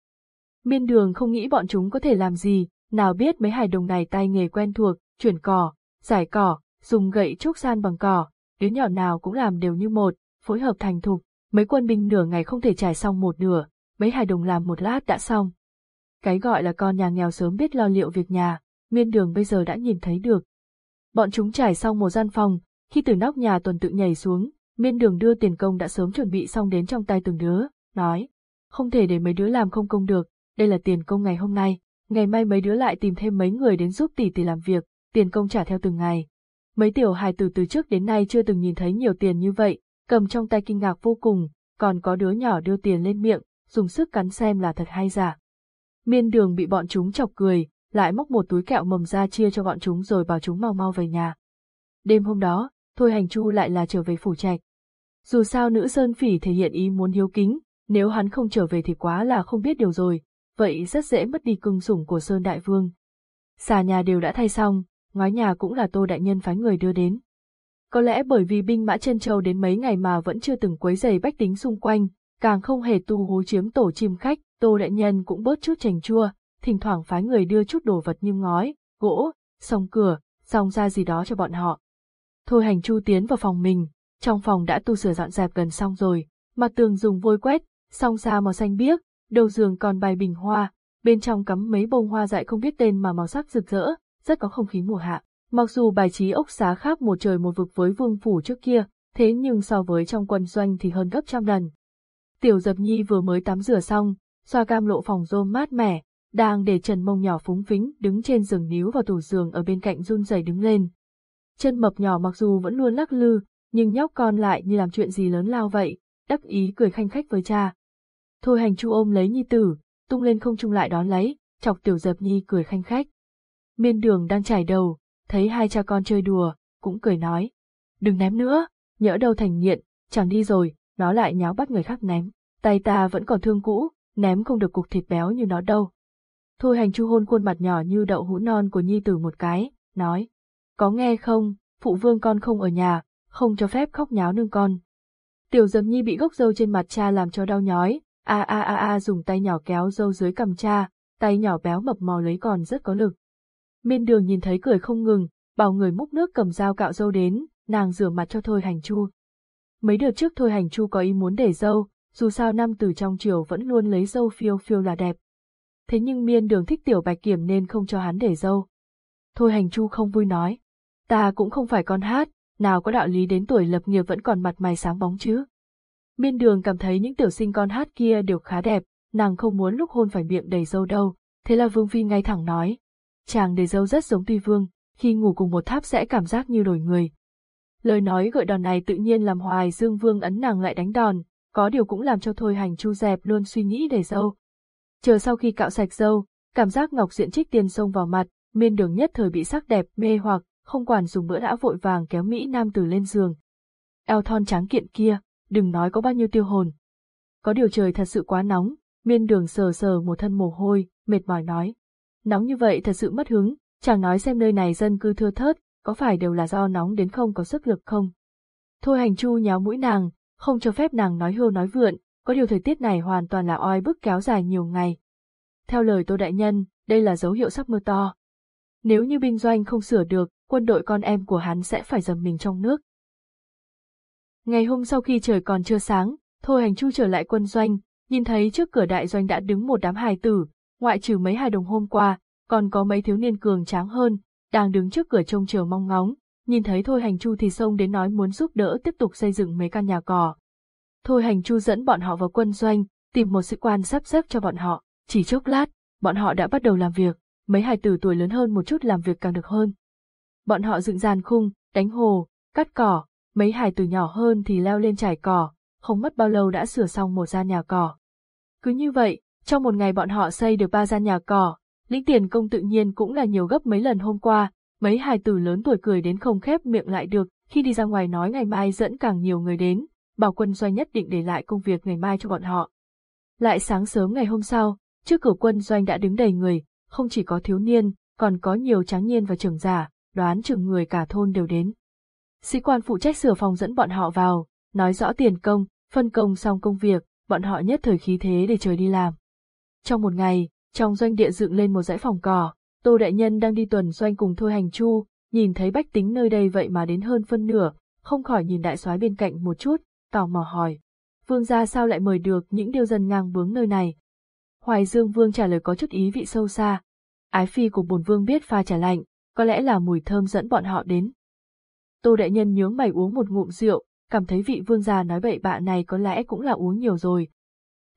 Miên đường không nghĩ bọn chúng có thể làm gì, nào biết mấy hài đồng này tay nghề quen thuộc, chuyển cỏ, giải cỏ, dùng gậy trúc san bằng cỏ, đứa nhỏ nào cũng làm đều như một, phối hợp thành thục, mấy quân binh nửa ngày không thể trải xong một nửa, mấy hài đồng làm một lát đã xong. Cái gọi là con nhà nghèo sớm biết lo liệu việc nhà, miên đường bây giờ đã nhìn thấy được. Bọn chúng trải xong một gian phòng, khi từ nóc nhà tuần tự nhảy xuống, miên đường đưa tiền công đã sớm chuẩn bị xong đến trong tay từng đứa, nói, không thể để mấy đứa làm không công được, đây là tiền công ngày hôm nay, ngày mai mấy đứa lại tìm thêm mấy người đến giúp tỷ tỷ làm việc, tiền công trả theo từng ngày. Mấy tiểu hài từ từ trước đến nay chưa từng nhìn thấy nhiều tiền như vậy, cầm trong tay kinh ngạc vô cùng, còn có đứa nhỏ đưa tiền lên miệng, dùng sức cắn xem là thật hay giả. Miên đường bị bọn chúng chọc cười, lại móc một túi kẹo mầm ra chia cho bọn chúng rồi bảo chúng mau mau về nhà. Đêm hôm đó, Thôi Hành Chu lại là trở về phủ trạch. Dù sao nữ Sơn Phỉ thể hiện ý muốn hiếu kính, nếu hắn không trở về thì quá là không biết điều rồi, vậy rất dễ mất đi cưng sủng của Sơn Đại Vương. Xà nhà đều đã thay xong, ngói nhà cũng là Tô Đại Nhân phái người đưa đến. Có lẽ bởi vì binh mã chân châu đến mấy ngày mà vẫn chưa từng quấy giày bách tính xung quanh, càng không hề tu hú chiếm tổ chim khách, Tô Đại Nhân cũng bớt chút chành chua, thỉnh thoảng phái người đưa chút đồ vật như ngói, gỗ, song cửa, song ra gì đó cho bọn họ. Thôi hành chu tiến vào phòng mình, trong phòng đã tu sửa dọn dẹp gần xong rồi, mặt tường dùng vôi quét, song ra màu xanh biếc, đầu giường còn bài bình hoa, bên trong cắm mấy bông hoa dại không biết tên mà màu sắc rực rỡ, rất có không khí mùa hạ. Mặc dù bài trí ốc xá khác một trời một vực với vương phủ trước kia, thế nhưng so với trong quân doanh thì hơn gấp trăm lần. Tiểu dập nhi vừa mới tắm rửa xong, xoa cam lộ phòng rôm mát mẻ, đang để trần mông nhỏ phúng phính đứng trên giường níu vào tủ giường ở bên cạnh run rẩy đứng lên. Chân mập nhỏ mặc dù vẫn luôn lắc lư, nhưng nhóc con lại như làm chuyện gì lớn lao vậy, đắc ý cười khanh khách với cha. Thôi hành chu ôm lấy nhi tử, tung lên không trung lại đón lấy, chọc tiểu dập nhi cười khanh khách. Miên đường đang trải đầu, thấy hai cha con chơi đùa, cũng cười nói. Đừng ném nữa, nhỡ đâu thành nghiện, chẳng đi rồi, nó lại nháo bắt người khác ném. Tay ta vẫn còn thương cũ, ném không được cục thịt béo như nó đâu. Thôi hành chu hôn khuôn mặt nhỏ như đậu hũ non của nhi tử một cái, nói. Có nghe không, phụ vương con không ở nhà, không cho phép khóc nháo nương con. Tiểu dầm nhi bị gốc dâu trên mặt cha làm cho đau nhói, a a a a dùng tay nhỏ kéo dâu dưới cầm cha, tay nhỏ béo mập mò lấy còn rất có lực. Miên đường nhìn thấy cười không ngừng, bảo người múc nước cầm dao cạo dâu đến, nàng rửa mặt cho Thôi Hành Chu. Mấy đợt trước Thôi Hành Chu có ý muốn để dâu, dù sao năm từ trong triều vẫn luôn lấy dâu phiêu phiêu là đẹp. Thế nhưng miên đường thích tiểu bạch kiểm nên không cho hắn để dâu. Thôi Hành Chu không vui nói, ta cũng không phải con hát, nào có đạo lý đến tuổi lập nghiệp vẫn còn mặt mày sáng bóng chứ. Miên đường cảm thấy những tiểu sinh con hát kia đều khá đẹp, nàng không muốn lúc hôn phải miệng đầy dâu đâu, thế là Vương Phi ngay thẳng nói. Chàng đầy dâu rất giống Tuy Vương, khi ngủ cùng một tháp sẽ cảm giác như đổi người. Lời nói gợi đòn này tự nhiên làm Hoài Dương Vương ấn nàng lại đánh đòn, có điều cũng làm cho Thôi Hành Chu dẹp luôn suy nghĩ đầy dâu. Chờ sau khi cạo sạch dâu, cảm giác ngọc diện trích tiền xông vào mặt, miên đường nhất thời bị sắc đẹp mê hoặc, không quản dùng bữa đã vội vàng kéo Mỹ Nam Tử lên giường. Eo thon tráng kiện kia, đừng nói có bao nhiêu tiêu hồn. Có điều trời thật sự quá nóng, miên đường sờ sờ một thân mồ hôi, mệt mỏi nói. Nóng như vậy thật sự mất hứng, chàng nói xem nơi này dân cư thưa thớt, có phải đều là do nóng đến không có sức lực không? Thôi hành chu nháo mũi nàng, không cho phép nàng nói hưu nói vượn, có điều thời tiết này hoàn toàn là oi bức kéo dài nhiều ngày. Theo lời Tô Đại Nhân, đây là dấu hiệu sắp mưa to. Nếu như binh doanh không sửa được, quân đội con em của hắn sẽ phải dầm mình trong nước. Ngày hôm sau khi trời còn chưa sáng, Thôi Hành Chu trở lại quân doanh, nhìn thấy trước cửa đại doanh đã đứng một đám hài tử, ngoại trừ mấy hài đồng hôm qua, còn có mấy thiếu niên cường tráng hơn, đang đứng trước cửa trông chờ mong ngóng, nhìn thấy Thôi Hành Chu thì xông đến nói muốn giúp đỡ tiếp tục xây dựng mấy căn nhà cỏ. Thôi Hành Chu dẫn bọn họ vào quân doanh, tìm một sĩ quan sắp xếp cho bọn họ, chỉ chốc lát, bọn họ đã bắt đầu làm việc, mấy hài tử tuổi lớn hơn một chút làm việc càng được hơn. Bọn họ dựng giàn khung, đánh hồ, cắt cỏ, mấy hài tử nhỏ hơn thì leo lên trải cỏ, không mất bao lâu đã sửa xong một gian nhà cỏ. Cứ như vậy, trong một ngày bọn họ xây được ba gian nhà cỏ, lĩnh tiền công tự nhiên cũng là nhiều gấp mấy lần hôm qua, mấy hài tử lớn tuổi cười đến không khép miệng lại được, khi đi ra ngoài nói ngày mai dẫn càng nhiều người đến, bảo quân doanh nhất định để lại công việc ngày mai cho bọn họ. Lại sáng sớm ngày hôm sau, trước cửa quân doanh đã đứng đầy người, không chỉ có thiếu niên, còn có nhiều tráng niên và trưởng giả, đoán chừng người cả thôn đều đến. Sĩ quan phụ trách sửa phòng dẫn bọn họ vào, nói rõ tiền công, phân công xong công việc, bọn họ nhất thời khí thế để trời đi làm. Trong một ngày, trong doanh địa dựng lên một dãy phòng cỏ, Tô Đại Nhân đang đi tuần doanh cùng Thôi Hành Chu, nhìn thấy bách tính nơi đây vậy mà đến hơn phân nửa, không khỏi nhìn đại soái bên cạnh một chút, tò mò hỏi. Vương gia sao lại mời được những điêu dân ngang bướng nơi này? Hoài Dương Vương trả lời có chút ý vị sâu xa. Ái phi của bồn vương biết pha trà lạnh, có lẽ là mùi thơm dẫn bọn họ đến. Tô Đại Nhân nhướng mày uống một ngụm rượu, cảm thấy vị vương gia nói bậy bạ này có lẽ cũng là uống nhiều rồi.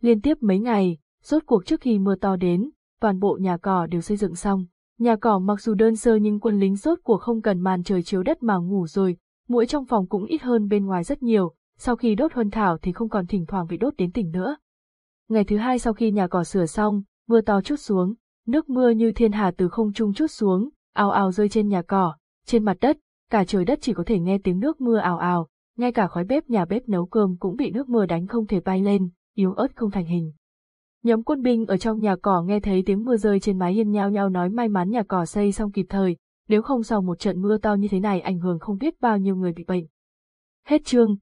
Liên tiếp mấy ngày, rốt cuộc trước khi mưa to đến, toàn bộ nhà cỏ đều xây dựng xong. Nhà cỏ mặc dù đơn sơ nhưng quân lính rốt cuộc không cần màn trời chiếu đất mà ngủ rồi, mũi trong phòng cũng ít hơn bên ngoài rất nhiều, sau khi đốt huân thảo thì không còn thỉnh thoảng bị đốt đến tỉnh nữa. Ngày thứ hai sau khi nhà cỏ sửa xong, mưa to chút xuống, nước mưa như thiên hà từ không trung chút xuống, ào ào rơi trên nhà cỏ, trên mặt đất, cả trời đất chỉ có thể nghe tiếng nước mưa ào ào, ngay cả khói bếp nhà bếp nấu cơm cũng bị nước mưa đánh không thể bay lên, yếu ớt không thành hình. Nhóm quân binh ở trong nhà cỏ nghe thấy tiếng mưa rơi trên mái hiên nhao nhao nói may mắn nhà cỏ xây xong kịp thời, nếu không sau một trận mưa to như thế này ảnh hưởng không biết bao nhiêu người bị bệnh. Hết chương.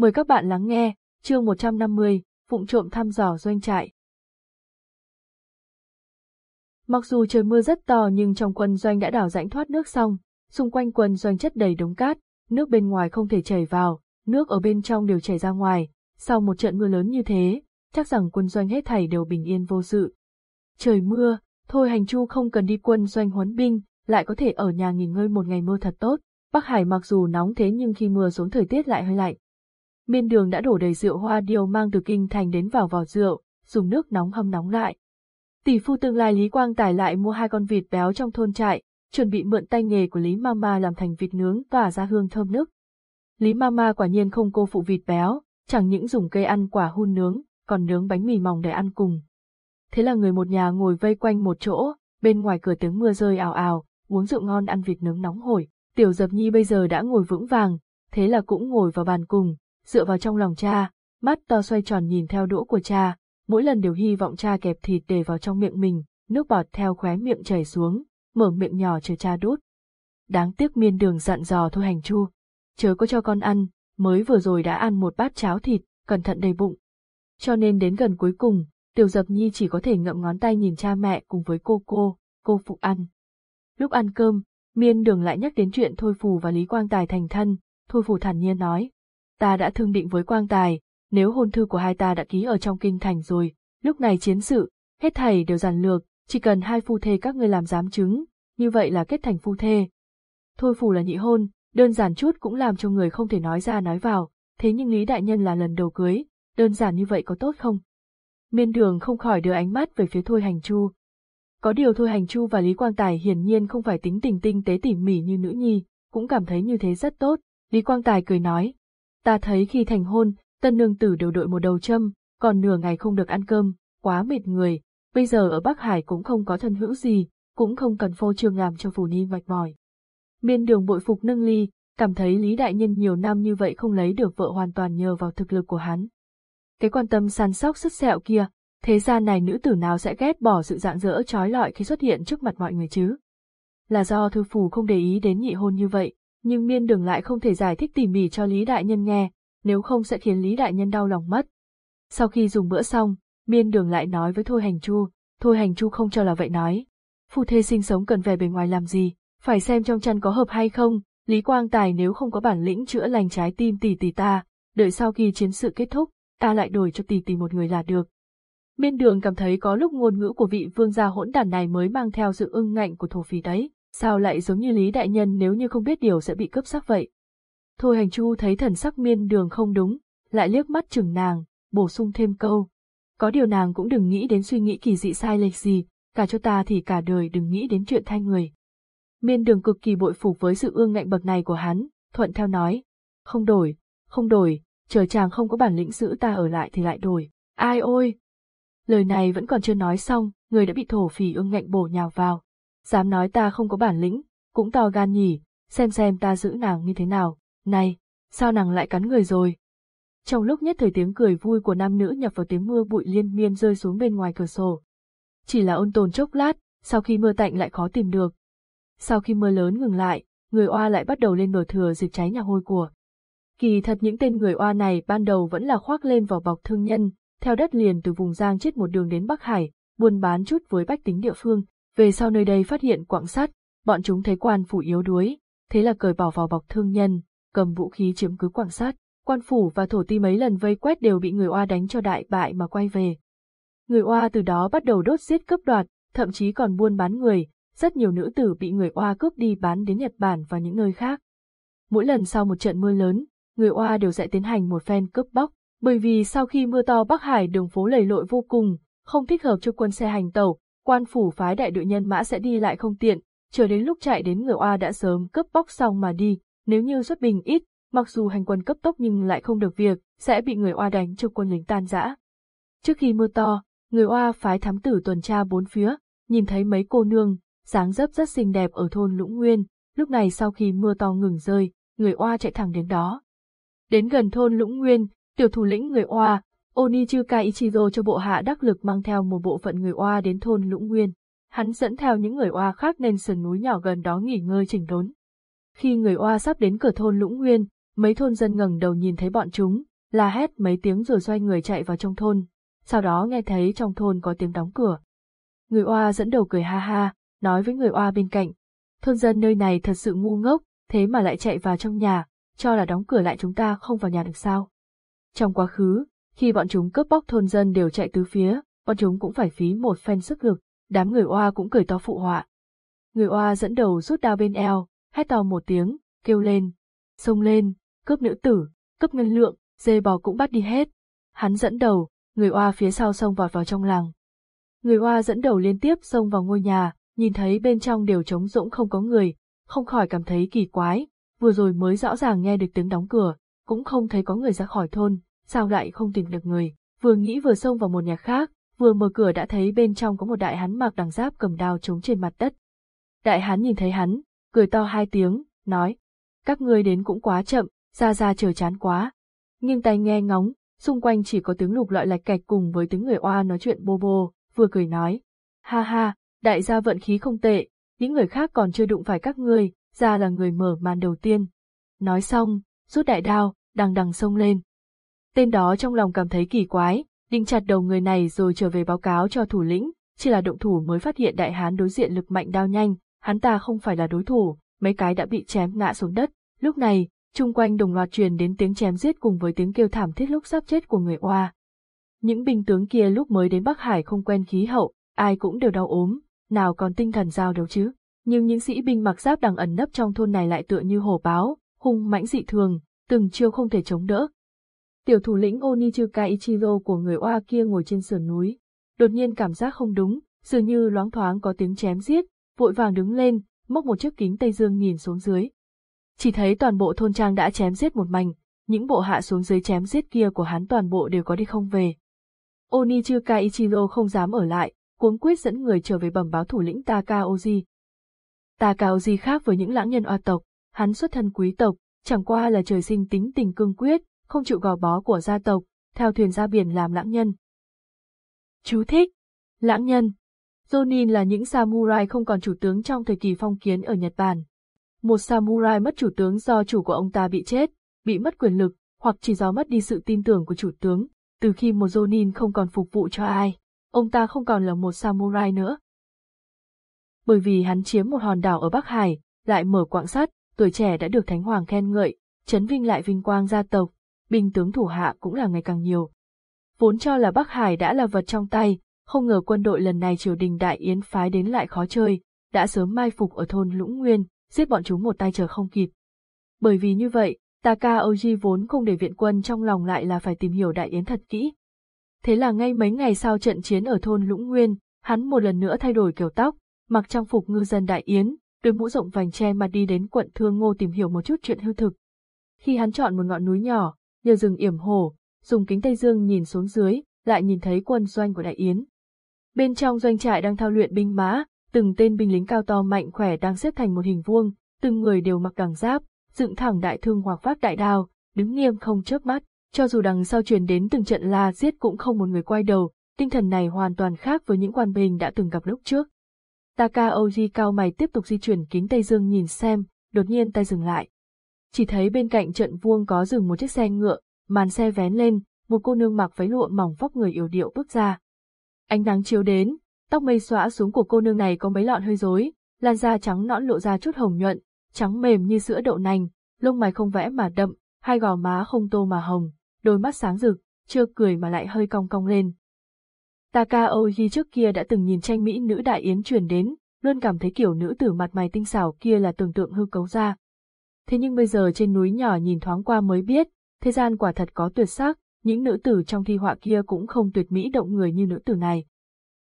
Mời các bạn lắng nghe, chương 150, Phụng trộm thăm dò doanh trại. Mặc dù trời mưa rất to nhưng trong quân doanh đã đảo rãnh thoát nước xong, xung quanh quân doanh chất đầy đống cát, nước bên ngoài không thể chảy vào, nước ở bên trong đều chảy ra ngoài, sau một trận mưa lớn như thế, chắc rằng quân doanh hết thảy đều bình yên vô sự. Trời mưa, thôi hành chu không cần đi quân doanh huấn binh, lại có thể ở nhà nghỉ ngơi một ngày mưa thật tốt, Bắc Hải mặc dù nóng thế nhưng khi mưa xuống thời tiết lại hơi lạnh. Miên đường đã đổ đầy rượu hoa điều mang từ kinh thành đến vào vò rượu, dùng nước nóng hâm nóng lại. Tỷ phu tương lai Lý Quang Tài lại mua hai con vịt béo trong thôn trại, chuẩn bị mượn tay nghề của Lý Mama làm thành vịt nướng tỏa ra hương thơm nức. Lý Mama quả nhiên không cô phụ vịt béo, chẳng những dùng cây ăn quả hun nướng, còn nướng bánh mì mỏng để ăn cùng. Thế là người một nhà ngồi vây quanh một chỗ, bên ngoài cửa tiếng mưa rơi ào ào, uống rượu ngon ăn vịt nướng nóng hổi. Tiểu Dập Nhi bây giờ đã ngồi vững vàng, thế là cũng ngồi vào bàn cùng, dựa vào trong lòng cha, mắt to xoay tròn nhìn theo đũa của cha, mỗi lần đều hy vọng cha kẹp thịt để vào trong miệng mình, nước bọt theo khóe miệng chảy xuống, mở miệng nhỏ chờ cha đút. Đáng tiếc miên đường dặn dò thôi hành chu, chớ có cho con ăn, mới vừa rồi đã ăn một bát cháo thịt, cẩn thận đầy bụng. Cho nên đến gần cuối cùng, Tiểu Dập Nhi chỉ có thể ngậm ngón tay nhìn cha mẹ cùng với cô cô, cô phụ ăn. Lúc ăn cơm, miên đường lại nhắc đến chuyện Thôi Phù và Lý Quang Tài thành thân, Thôi Phù thản nhiên nói. Ta đã thương định với Quang Tài, nếu hôn thư của hai ta đã ký ở trong kinh thành rồi, lúc này chiến sự, hết thảy đều giản lược, chỉ cần hai phu thê các ngươi làm giám chứng, như vậy là kết thành phu thê. Thôi Phù là nhị hôn, đơn giản chút cũng làm cho người không thể nói ra nói vào, thế nhưng Lý Đại Nhân là lần đầu cưới, đơn giản như vậy có tốt không? Miên đường không khỏi đưa ánh mắt về phía Thôi Hành Chu. Có điều Thôi Hành Chu và Lý Quang Tài hiển nhiên không phải tính tình tinh tế tỉ mỉ như nữ nhi, cũng cảm thấy như thế rất tốt. Lý Quang Tài cười nói, ta thấy khi thành hôn, tân nương tử đều đội một đầu châm, còn nửa ngày không được ăn cơm, quá mệt người, bây giờ ở Bắc Hải cũng không có thân hữu gì, cũng không cần phô trương làm cho phù ni mạch mỏi. Miên đường bội phục nâng ly, cảm thấy Lý Đại Nhân nhiều năm như vậy không lấy được vợ hoàn toàn nhờ vào thực lực của hắn. Cái quan tâm săn sóc sứt sẹo kia, thế gian này nữ tử nào sẽ ghét bỏ sự dạng dỡ trói lọi khi xuất hiện trước mặt mọi người chứ? Là do thư phủ không để ý đến nhị hôn như vậy, nhưng miên đường lại không thể giải thích tỉ mỉ cho Lý Đại Nhân nghe, nếu không sẽ khiến Lý Đại Nhân đau lòng mất. Sau khi dùng bữa xong, miên đường lại nói với Thôi Hành Chu, Thôi Hành Chu không cho là vậy nói. Phu thê sinh sống cần về bề ngoài làm gì, phải xem trong chăn có hợp hay không, Lý Quang Tài nếu không có bản lĩnh chữa lành trái tim tỷ tỷ ta, đợi sau khi chiến sự kết thúc, ta lại đổi cho tỷ tỷ một người là được. Miên đường cảm thấy có lúc ngôn ngữ của vị vương gia hỗn đàn này mới mang theo sự ưng ngạnh của thổ phí đấy, sao lại giống như Lý Đại Nhân nếu như không biết điều sẽ bị cướp sắc vậy. Thôi hành chu thấy thần sắc miên đường không đúng, lại liếc mắt chừng nàng, bổ sung thêm câu. Có điều nàng cũng đừng nghĩ đến suy nghĩ kỳ dị sai lệch gì, cả cho ta thì cả đời đừng nghĩ đến chuyện thay người. Miên đường cực kỳ bội phục với sự ương ngạnh bậc này của hắn, thuận theo nói. Không đổi, không đổi, chờ chàng không có bản lĩnh giữ ta ở lại thì lại đổi. Ai ôi! Lời này vẫn còn chưa nói xong, người đã bị thổ phỉ ương ngạnh bổ nhào vào. Dám nói ta không có bản lĩnh, cũng to gan nhỉ, xem xem ta giữ nàng như thế nào. Này, sao nàng lại cắn người rồi? Trong lúc nhất thời tiếng cười vui của nam nữ nhập vào tiếng mưa bụi liên miên rơi xuống bên ngoài cửa sổ. Chỉ là ôn tồn chốc lát, sau khi mưa tạnh lại khó tìm được, sau khi mưa lớn ngừng lại, người oa lại bắt đầu lên bờ thừa dịp cháy nhà hôi của. Kỳ thật những tên người oa này ban đầu vẫn là khoác lên vỏ bọc thương nhân, theo đất liền từ vùng Giang chết một đường đến Bắc Hải, buôn bán chút với bách tính địa phương, về sau nơi đây phát hiện quặng sắt, bọn chúng thấy quan phủ yếu đuối, thế là cởi bỏ vào bọc thương nhân, cầm vũ khí chiếm cứ quặng sắt, quan phủ và thổ ti mấy lần vây quét đều bị người oa đánh cho đại bại mà quay về. Người oa từ đó bắt đầu đốt giết cướp đoạt, thậm chí còn buôn bán người, rất nhiều nữ tử bị người oa cướp đi bán đến Nhật Bản và những nơi khác. Mỗi lần sau một trận mưa lớn, người oa đều sẽ tiến hành một phen cướp bóc, bởi vì sau khi mưa to Bắc Hải đường phố lầy lội vô cùng, không thích hợp cho quân xe hành tàu, quan phủ phái đại đội nhân mã sẽ đi lại không tiện, chờ đến lúc chạy đến người oa đã sớm cướp bóc xong mà đi, nếu như xuất bình ít, mặc dù hành quân cấp tốc nhưng lại không được việc, sẽ bị người oa đánh cho quân lính tan rã. Trước khi mưa to, người oa phái thám tử tuần tra bốn phía, nhìn thấy mấy cô nương, dáng dấp rất xinh đẹp ở thôn Lũng Nguyên, lúc này sau khi mưa to ngừng rơi, người oa chạy thẳng đến đó. Đến gần thôn Lũng Nguyên, tiểu thủ lĩnh người oa, Onichuka Ichizo cho bộ hạ đắc lực mang theo một bộ phận người oa đến thôn Lũng Nguyên. Hắn dẫn theo những người oa khác lên sườn núi nhỏ gần đó nghỉ ngơi chỉnh đốn. Khi người oa sắp đến cửa thôn Lũng Nguyên, mấy thôn dân ngẩng đầu nhìn thấy bọn chúng, la hét mấy tiếng rồi xoay người chạy vào trong thôn. Sau đó nghe thấy trong thôn có tiếng đóng cửa. Người oa dẫn đầu cười ha ha, nói với người oa bên cạnh. Thôn dân nơi này thật sự ngu ngốc, thế mà lại chạy vào trong nhà, cho là đóng cửa lại chúng ta không vào nhà được sao. Trong quá khứ, khi bọn chúng cướp bóc thôn dân đều chạy tứ phía, bọn chúng cũng phải phí một phen sức lực, đám người oa cũng cười to phụ họa. Người oa dẫn đầu rút đao bên eo, hét to một tiếng, kêu lên, xông lên, cướp nữ tử, cướp ngân lượng, dê bò cũng bắt đi hết. Hắn dẫn đầu, người oa phía sau xông vọt vào trong làng. Người oa dẫn đầu liên tiếp xông vào ngôi nhà, nhìn thấy bên trong đều trống rỗng không có người, không khỏi cảm thấy kỳ quái, vừa rồi mới rõ ràng nghe được tiếng đóng cửa, cũng không thấy có người ra khỏi thôn, sao lại không tìm được người, vừa nghĩ vừa xông vào một nhà khác, vừa mở cửa đã thấy bên trong có một đại hán mặc đằng giáp cầm đao trống trên mặt đất. Đại hán nhìn thấy hắn, cười to hai tiếng, nói, các ngươi đến cũng quá chậm, ra ra chờ chán quá. nghiêng tay nghe ngóng, xung quanh chỉ có tiếng lục lọi lạch cạch cùng với tiếng người oa nói chuyện bô bô, vừa cười nói, ha ha, đại gia vận khí không tệ, những người khác còn chưa đụng phải các ngươi, ra là người mở màn đầu tiên. Nói xong, rút đại đao, đằng đằng sông lên. Tên đó trong lòng cảm thấy kỳ quái, định chặt đầu người này rồi trở về báo cáo cho thủ lĩnh, chỉ là động thủ mới phát hiện đại hán đối diện lực mạnh đao nhanh, hắn ta không phải là đối thủ, mấy cái đã bị chém ngã xuống đất. Lúc này, chung quanh đồng loạt truyền đến tiếng chém giết cùng với tiếng kêu thảm thiết lúc sắp chết của người oa. Những binh tướng kia lúc mới đến Bắc Hải không quen khí hậu, ai cũng đều đau ốm, nào còn tinh thần giao đấu chứ. Nhưng những sĩ binh mặc giáp đang ẩn nấp trong thôn này lại tựa như hổ báo, hung mãnh dị thường, từng chiêu không thể chống đỡ. Tiểu thủ lĩnh Onichuka Ichiro của người oa kia ngồi trên sườn núi, đột nhiên cảm giác không đúng, dường như loáng thoáng có tiếng chém giết, vội vàng đứng lên, móc một chiếc kính Tây Dương nhìn xuống dưới. Chỉ thấy toàn bộ thôn trang đã chém giết một mảnh, những bộ hạ xuống dưới chém giết kia của hắn toàn bộ đều có đi không về. Onichuka Ichiro không dám ở lại, cuống quyết dẫn người trở về bẩm báo thủ lĩnh Takaoji. Takaoji khác với những lãng nhân oa tộc, hắn xuất thân quý tộc, chẳng qua là trời sinh tính tình cương quyết, không chịu gò bó của gia tộc, theo thuyền ra biển làm lãng nhân. Chú thích Lãng nhân Jonin là những samurai không còn chủ tướng trong thời kỳ phong kiến ở Nhật Bản. Một samurai mất chủ tướng do chủ của ông ta bị chết, bị mất quyền lực, hoặc chỉ do mất đi sự tin tưởng của chủ tướng, từ khi một Jonin không còn phục vụ cho ai, ông ta không còn là một samurai nữa. Bởi vì hắn chiếm một hòn đảo ở Bắc Hải, lại mở quạng sắt, tuổi trẻ đã được Thánh Hoàng khen ngợi, chấn vinh lại vinh quang gia tộc, binh tướng thủ hạ cũng là ngày càng nhiều. Vốn cho là Bắc Hải đã là vật trong tay, không ngờ quân đội lần này triều đình đại yến phái đến lại khó chơi, đã sớm mai phục ở thôn Lũng Nguyên, giết bọn chúng một tay chờ không kịp. Bởi vì như vậy, Taka Oji vốn không để viện quân trong lòng lại là phải tìm hiểu đại yến thật kỹ. Thế là ngay mấy ngày sau trận chiến ở thôn Lũng Nguyên, hắn một lần nữa thay đổi kiểu tóc, mặc trang phục ngư dân đại yến, đôi mũ rộng vành che mà đi đến quận Thương Ngô tìm hiểu một chút chuyện hư thực. Khi hắn chọn một ngọn núi nhỏ, nhờ rừng yểm hồ, dùng kính Tây Dương nhìn xuống dưới, lại nhìn thấy quân doanh của Đại Yến. Bên trong doanh trại đang thao luyện binh mã, từng tên binh lính cao to mạnh khỏe đang xếp thành một hình vuông, từng người đều mặc đằng giáp, dựng thẳng đại thương hoặc vác đại đao, đứng nghiêm không chớp mắt, cho dù đằng sau truyền đến từng trận la giết cũng không một người quay đầu, tinh thần này hoàn toàn khác với những quan binh đã từng gặp lúc trước. Taka Oji cao mày tiếp tục di chuyển kính Tây Dương nhìn xem, đột nhiên tay dừng lại. Chỉ thấy bên cạnh trận vuông có dừng một chiếc xe ngựa, màn xe vén lên, một cô nương mặc váy lụa mỏng vóc người yếu điệu bước ra. Ánh nắng chiếu đến, tóc mây xõa xuống của cô nương này có mấy lọn hơi rối, làn da trắng nõn lộ ra chút hồng nhuận, trắng mềm như sữa đậu nành, lông mày không vẽ mà đậm, hai gò má không tô mà hồng, đôi mắt sáng rực, chưa cười mà lại hơi cong cong lên. Taka Oji trước kia đã từng nhìn tranh mỹ nữ đại yến truyền đến, luôn cảm thấy kiểu nữ tử mặt mày tinh xảo kia là tưởng tượng hư cấu ra. Thế nhưng bây giờ trên núi nhỏ nhìn thoáng qua mới biết, thế gian quả thật có tuyệt sắc, những nữ tử trong thi họa kia cũng không tuyệt mỹ động người như nữ tử này.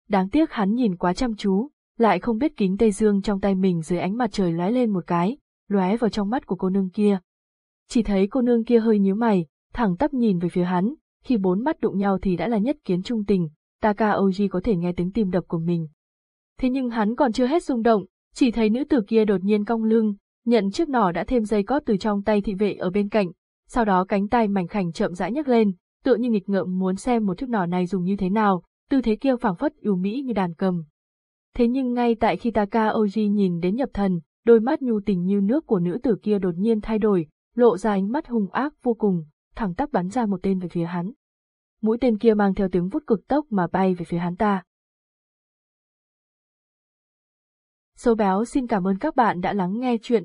Đáng tiếc hắn nhìn quá chăm chú, lại không biết kính Tây Dương trong tay mình dưới ánh mặt trời lóe lên một cái, lóe vào trong mắt của cô nương kia. Chỉ thấy cô nương kia hơi nhíu mày, thẳng tắp nhìn về phía hắn, khi bốn mắt đụng nhau thì đã là nhất kiến trung tình, Taka Oji có thể nghe tiếng tim đập của mình. Thế nhưng hắn còn chưa hết rung động, chỉ thấy nữ tử kia đột nhiên cong lưng, nhận chiếc nỏ đã thêm dây cót từ trong tay thị vệ ở bên cạnh, sau đó cánh tay mảnh khảnh chậm rãi nhấc lên, tựa như nghịch ngợm muốn xem một chiếc nỏ này dùng như thế nào, tư thế kia phảng phất ưu mỹ như đàn cầm. Thế nhưng ngay tại khi Taka Oji nhìn đến nhập thần, đôi mắt nhu tình như nước của nữ tử kia đột nhiên thay đổi, lộ ra ánh mắt hung ác vô cùng, thẳng tắp bắn ra một tên về phía hắn. Mũi tên kia mang theo tiếng vút cực tốc mà bay về phía hắn ta. Số béo xin cảm ơn các bạn đã lắng nghe chuyện.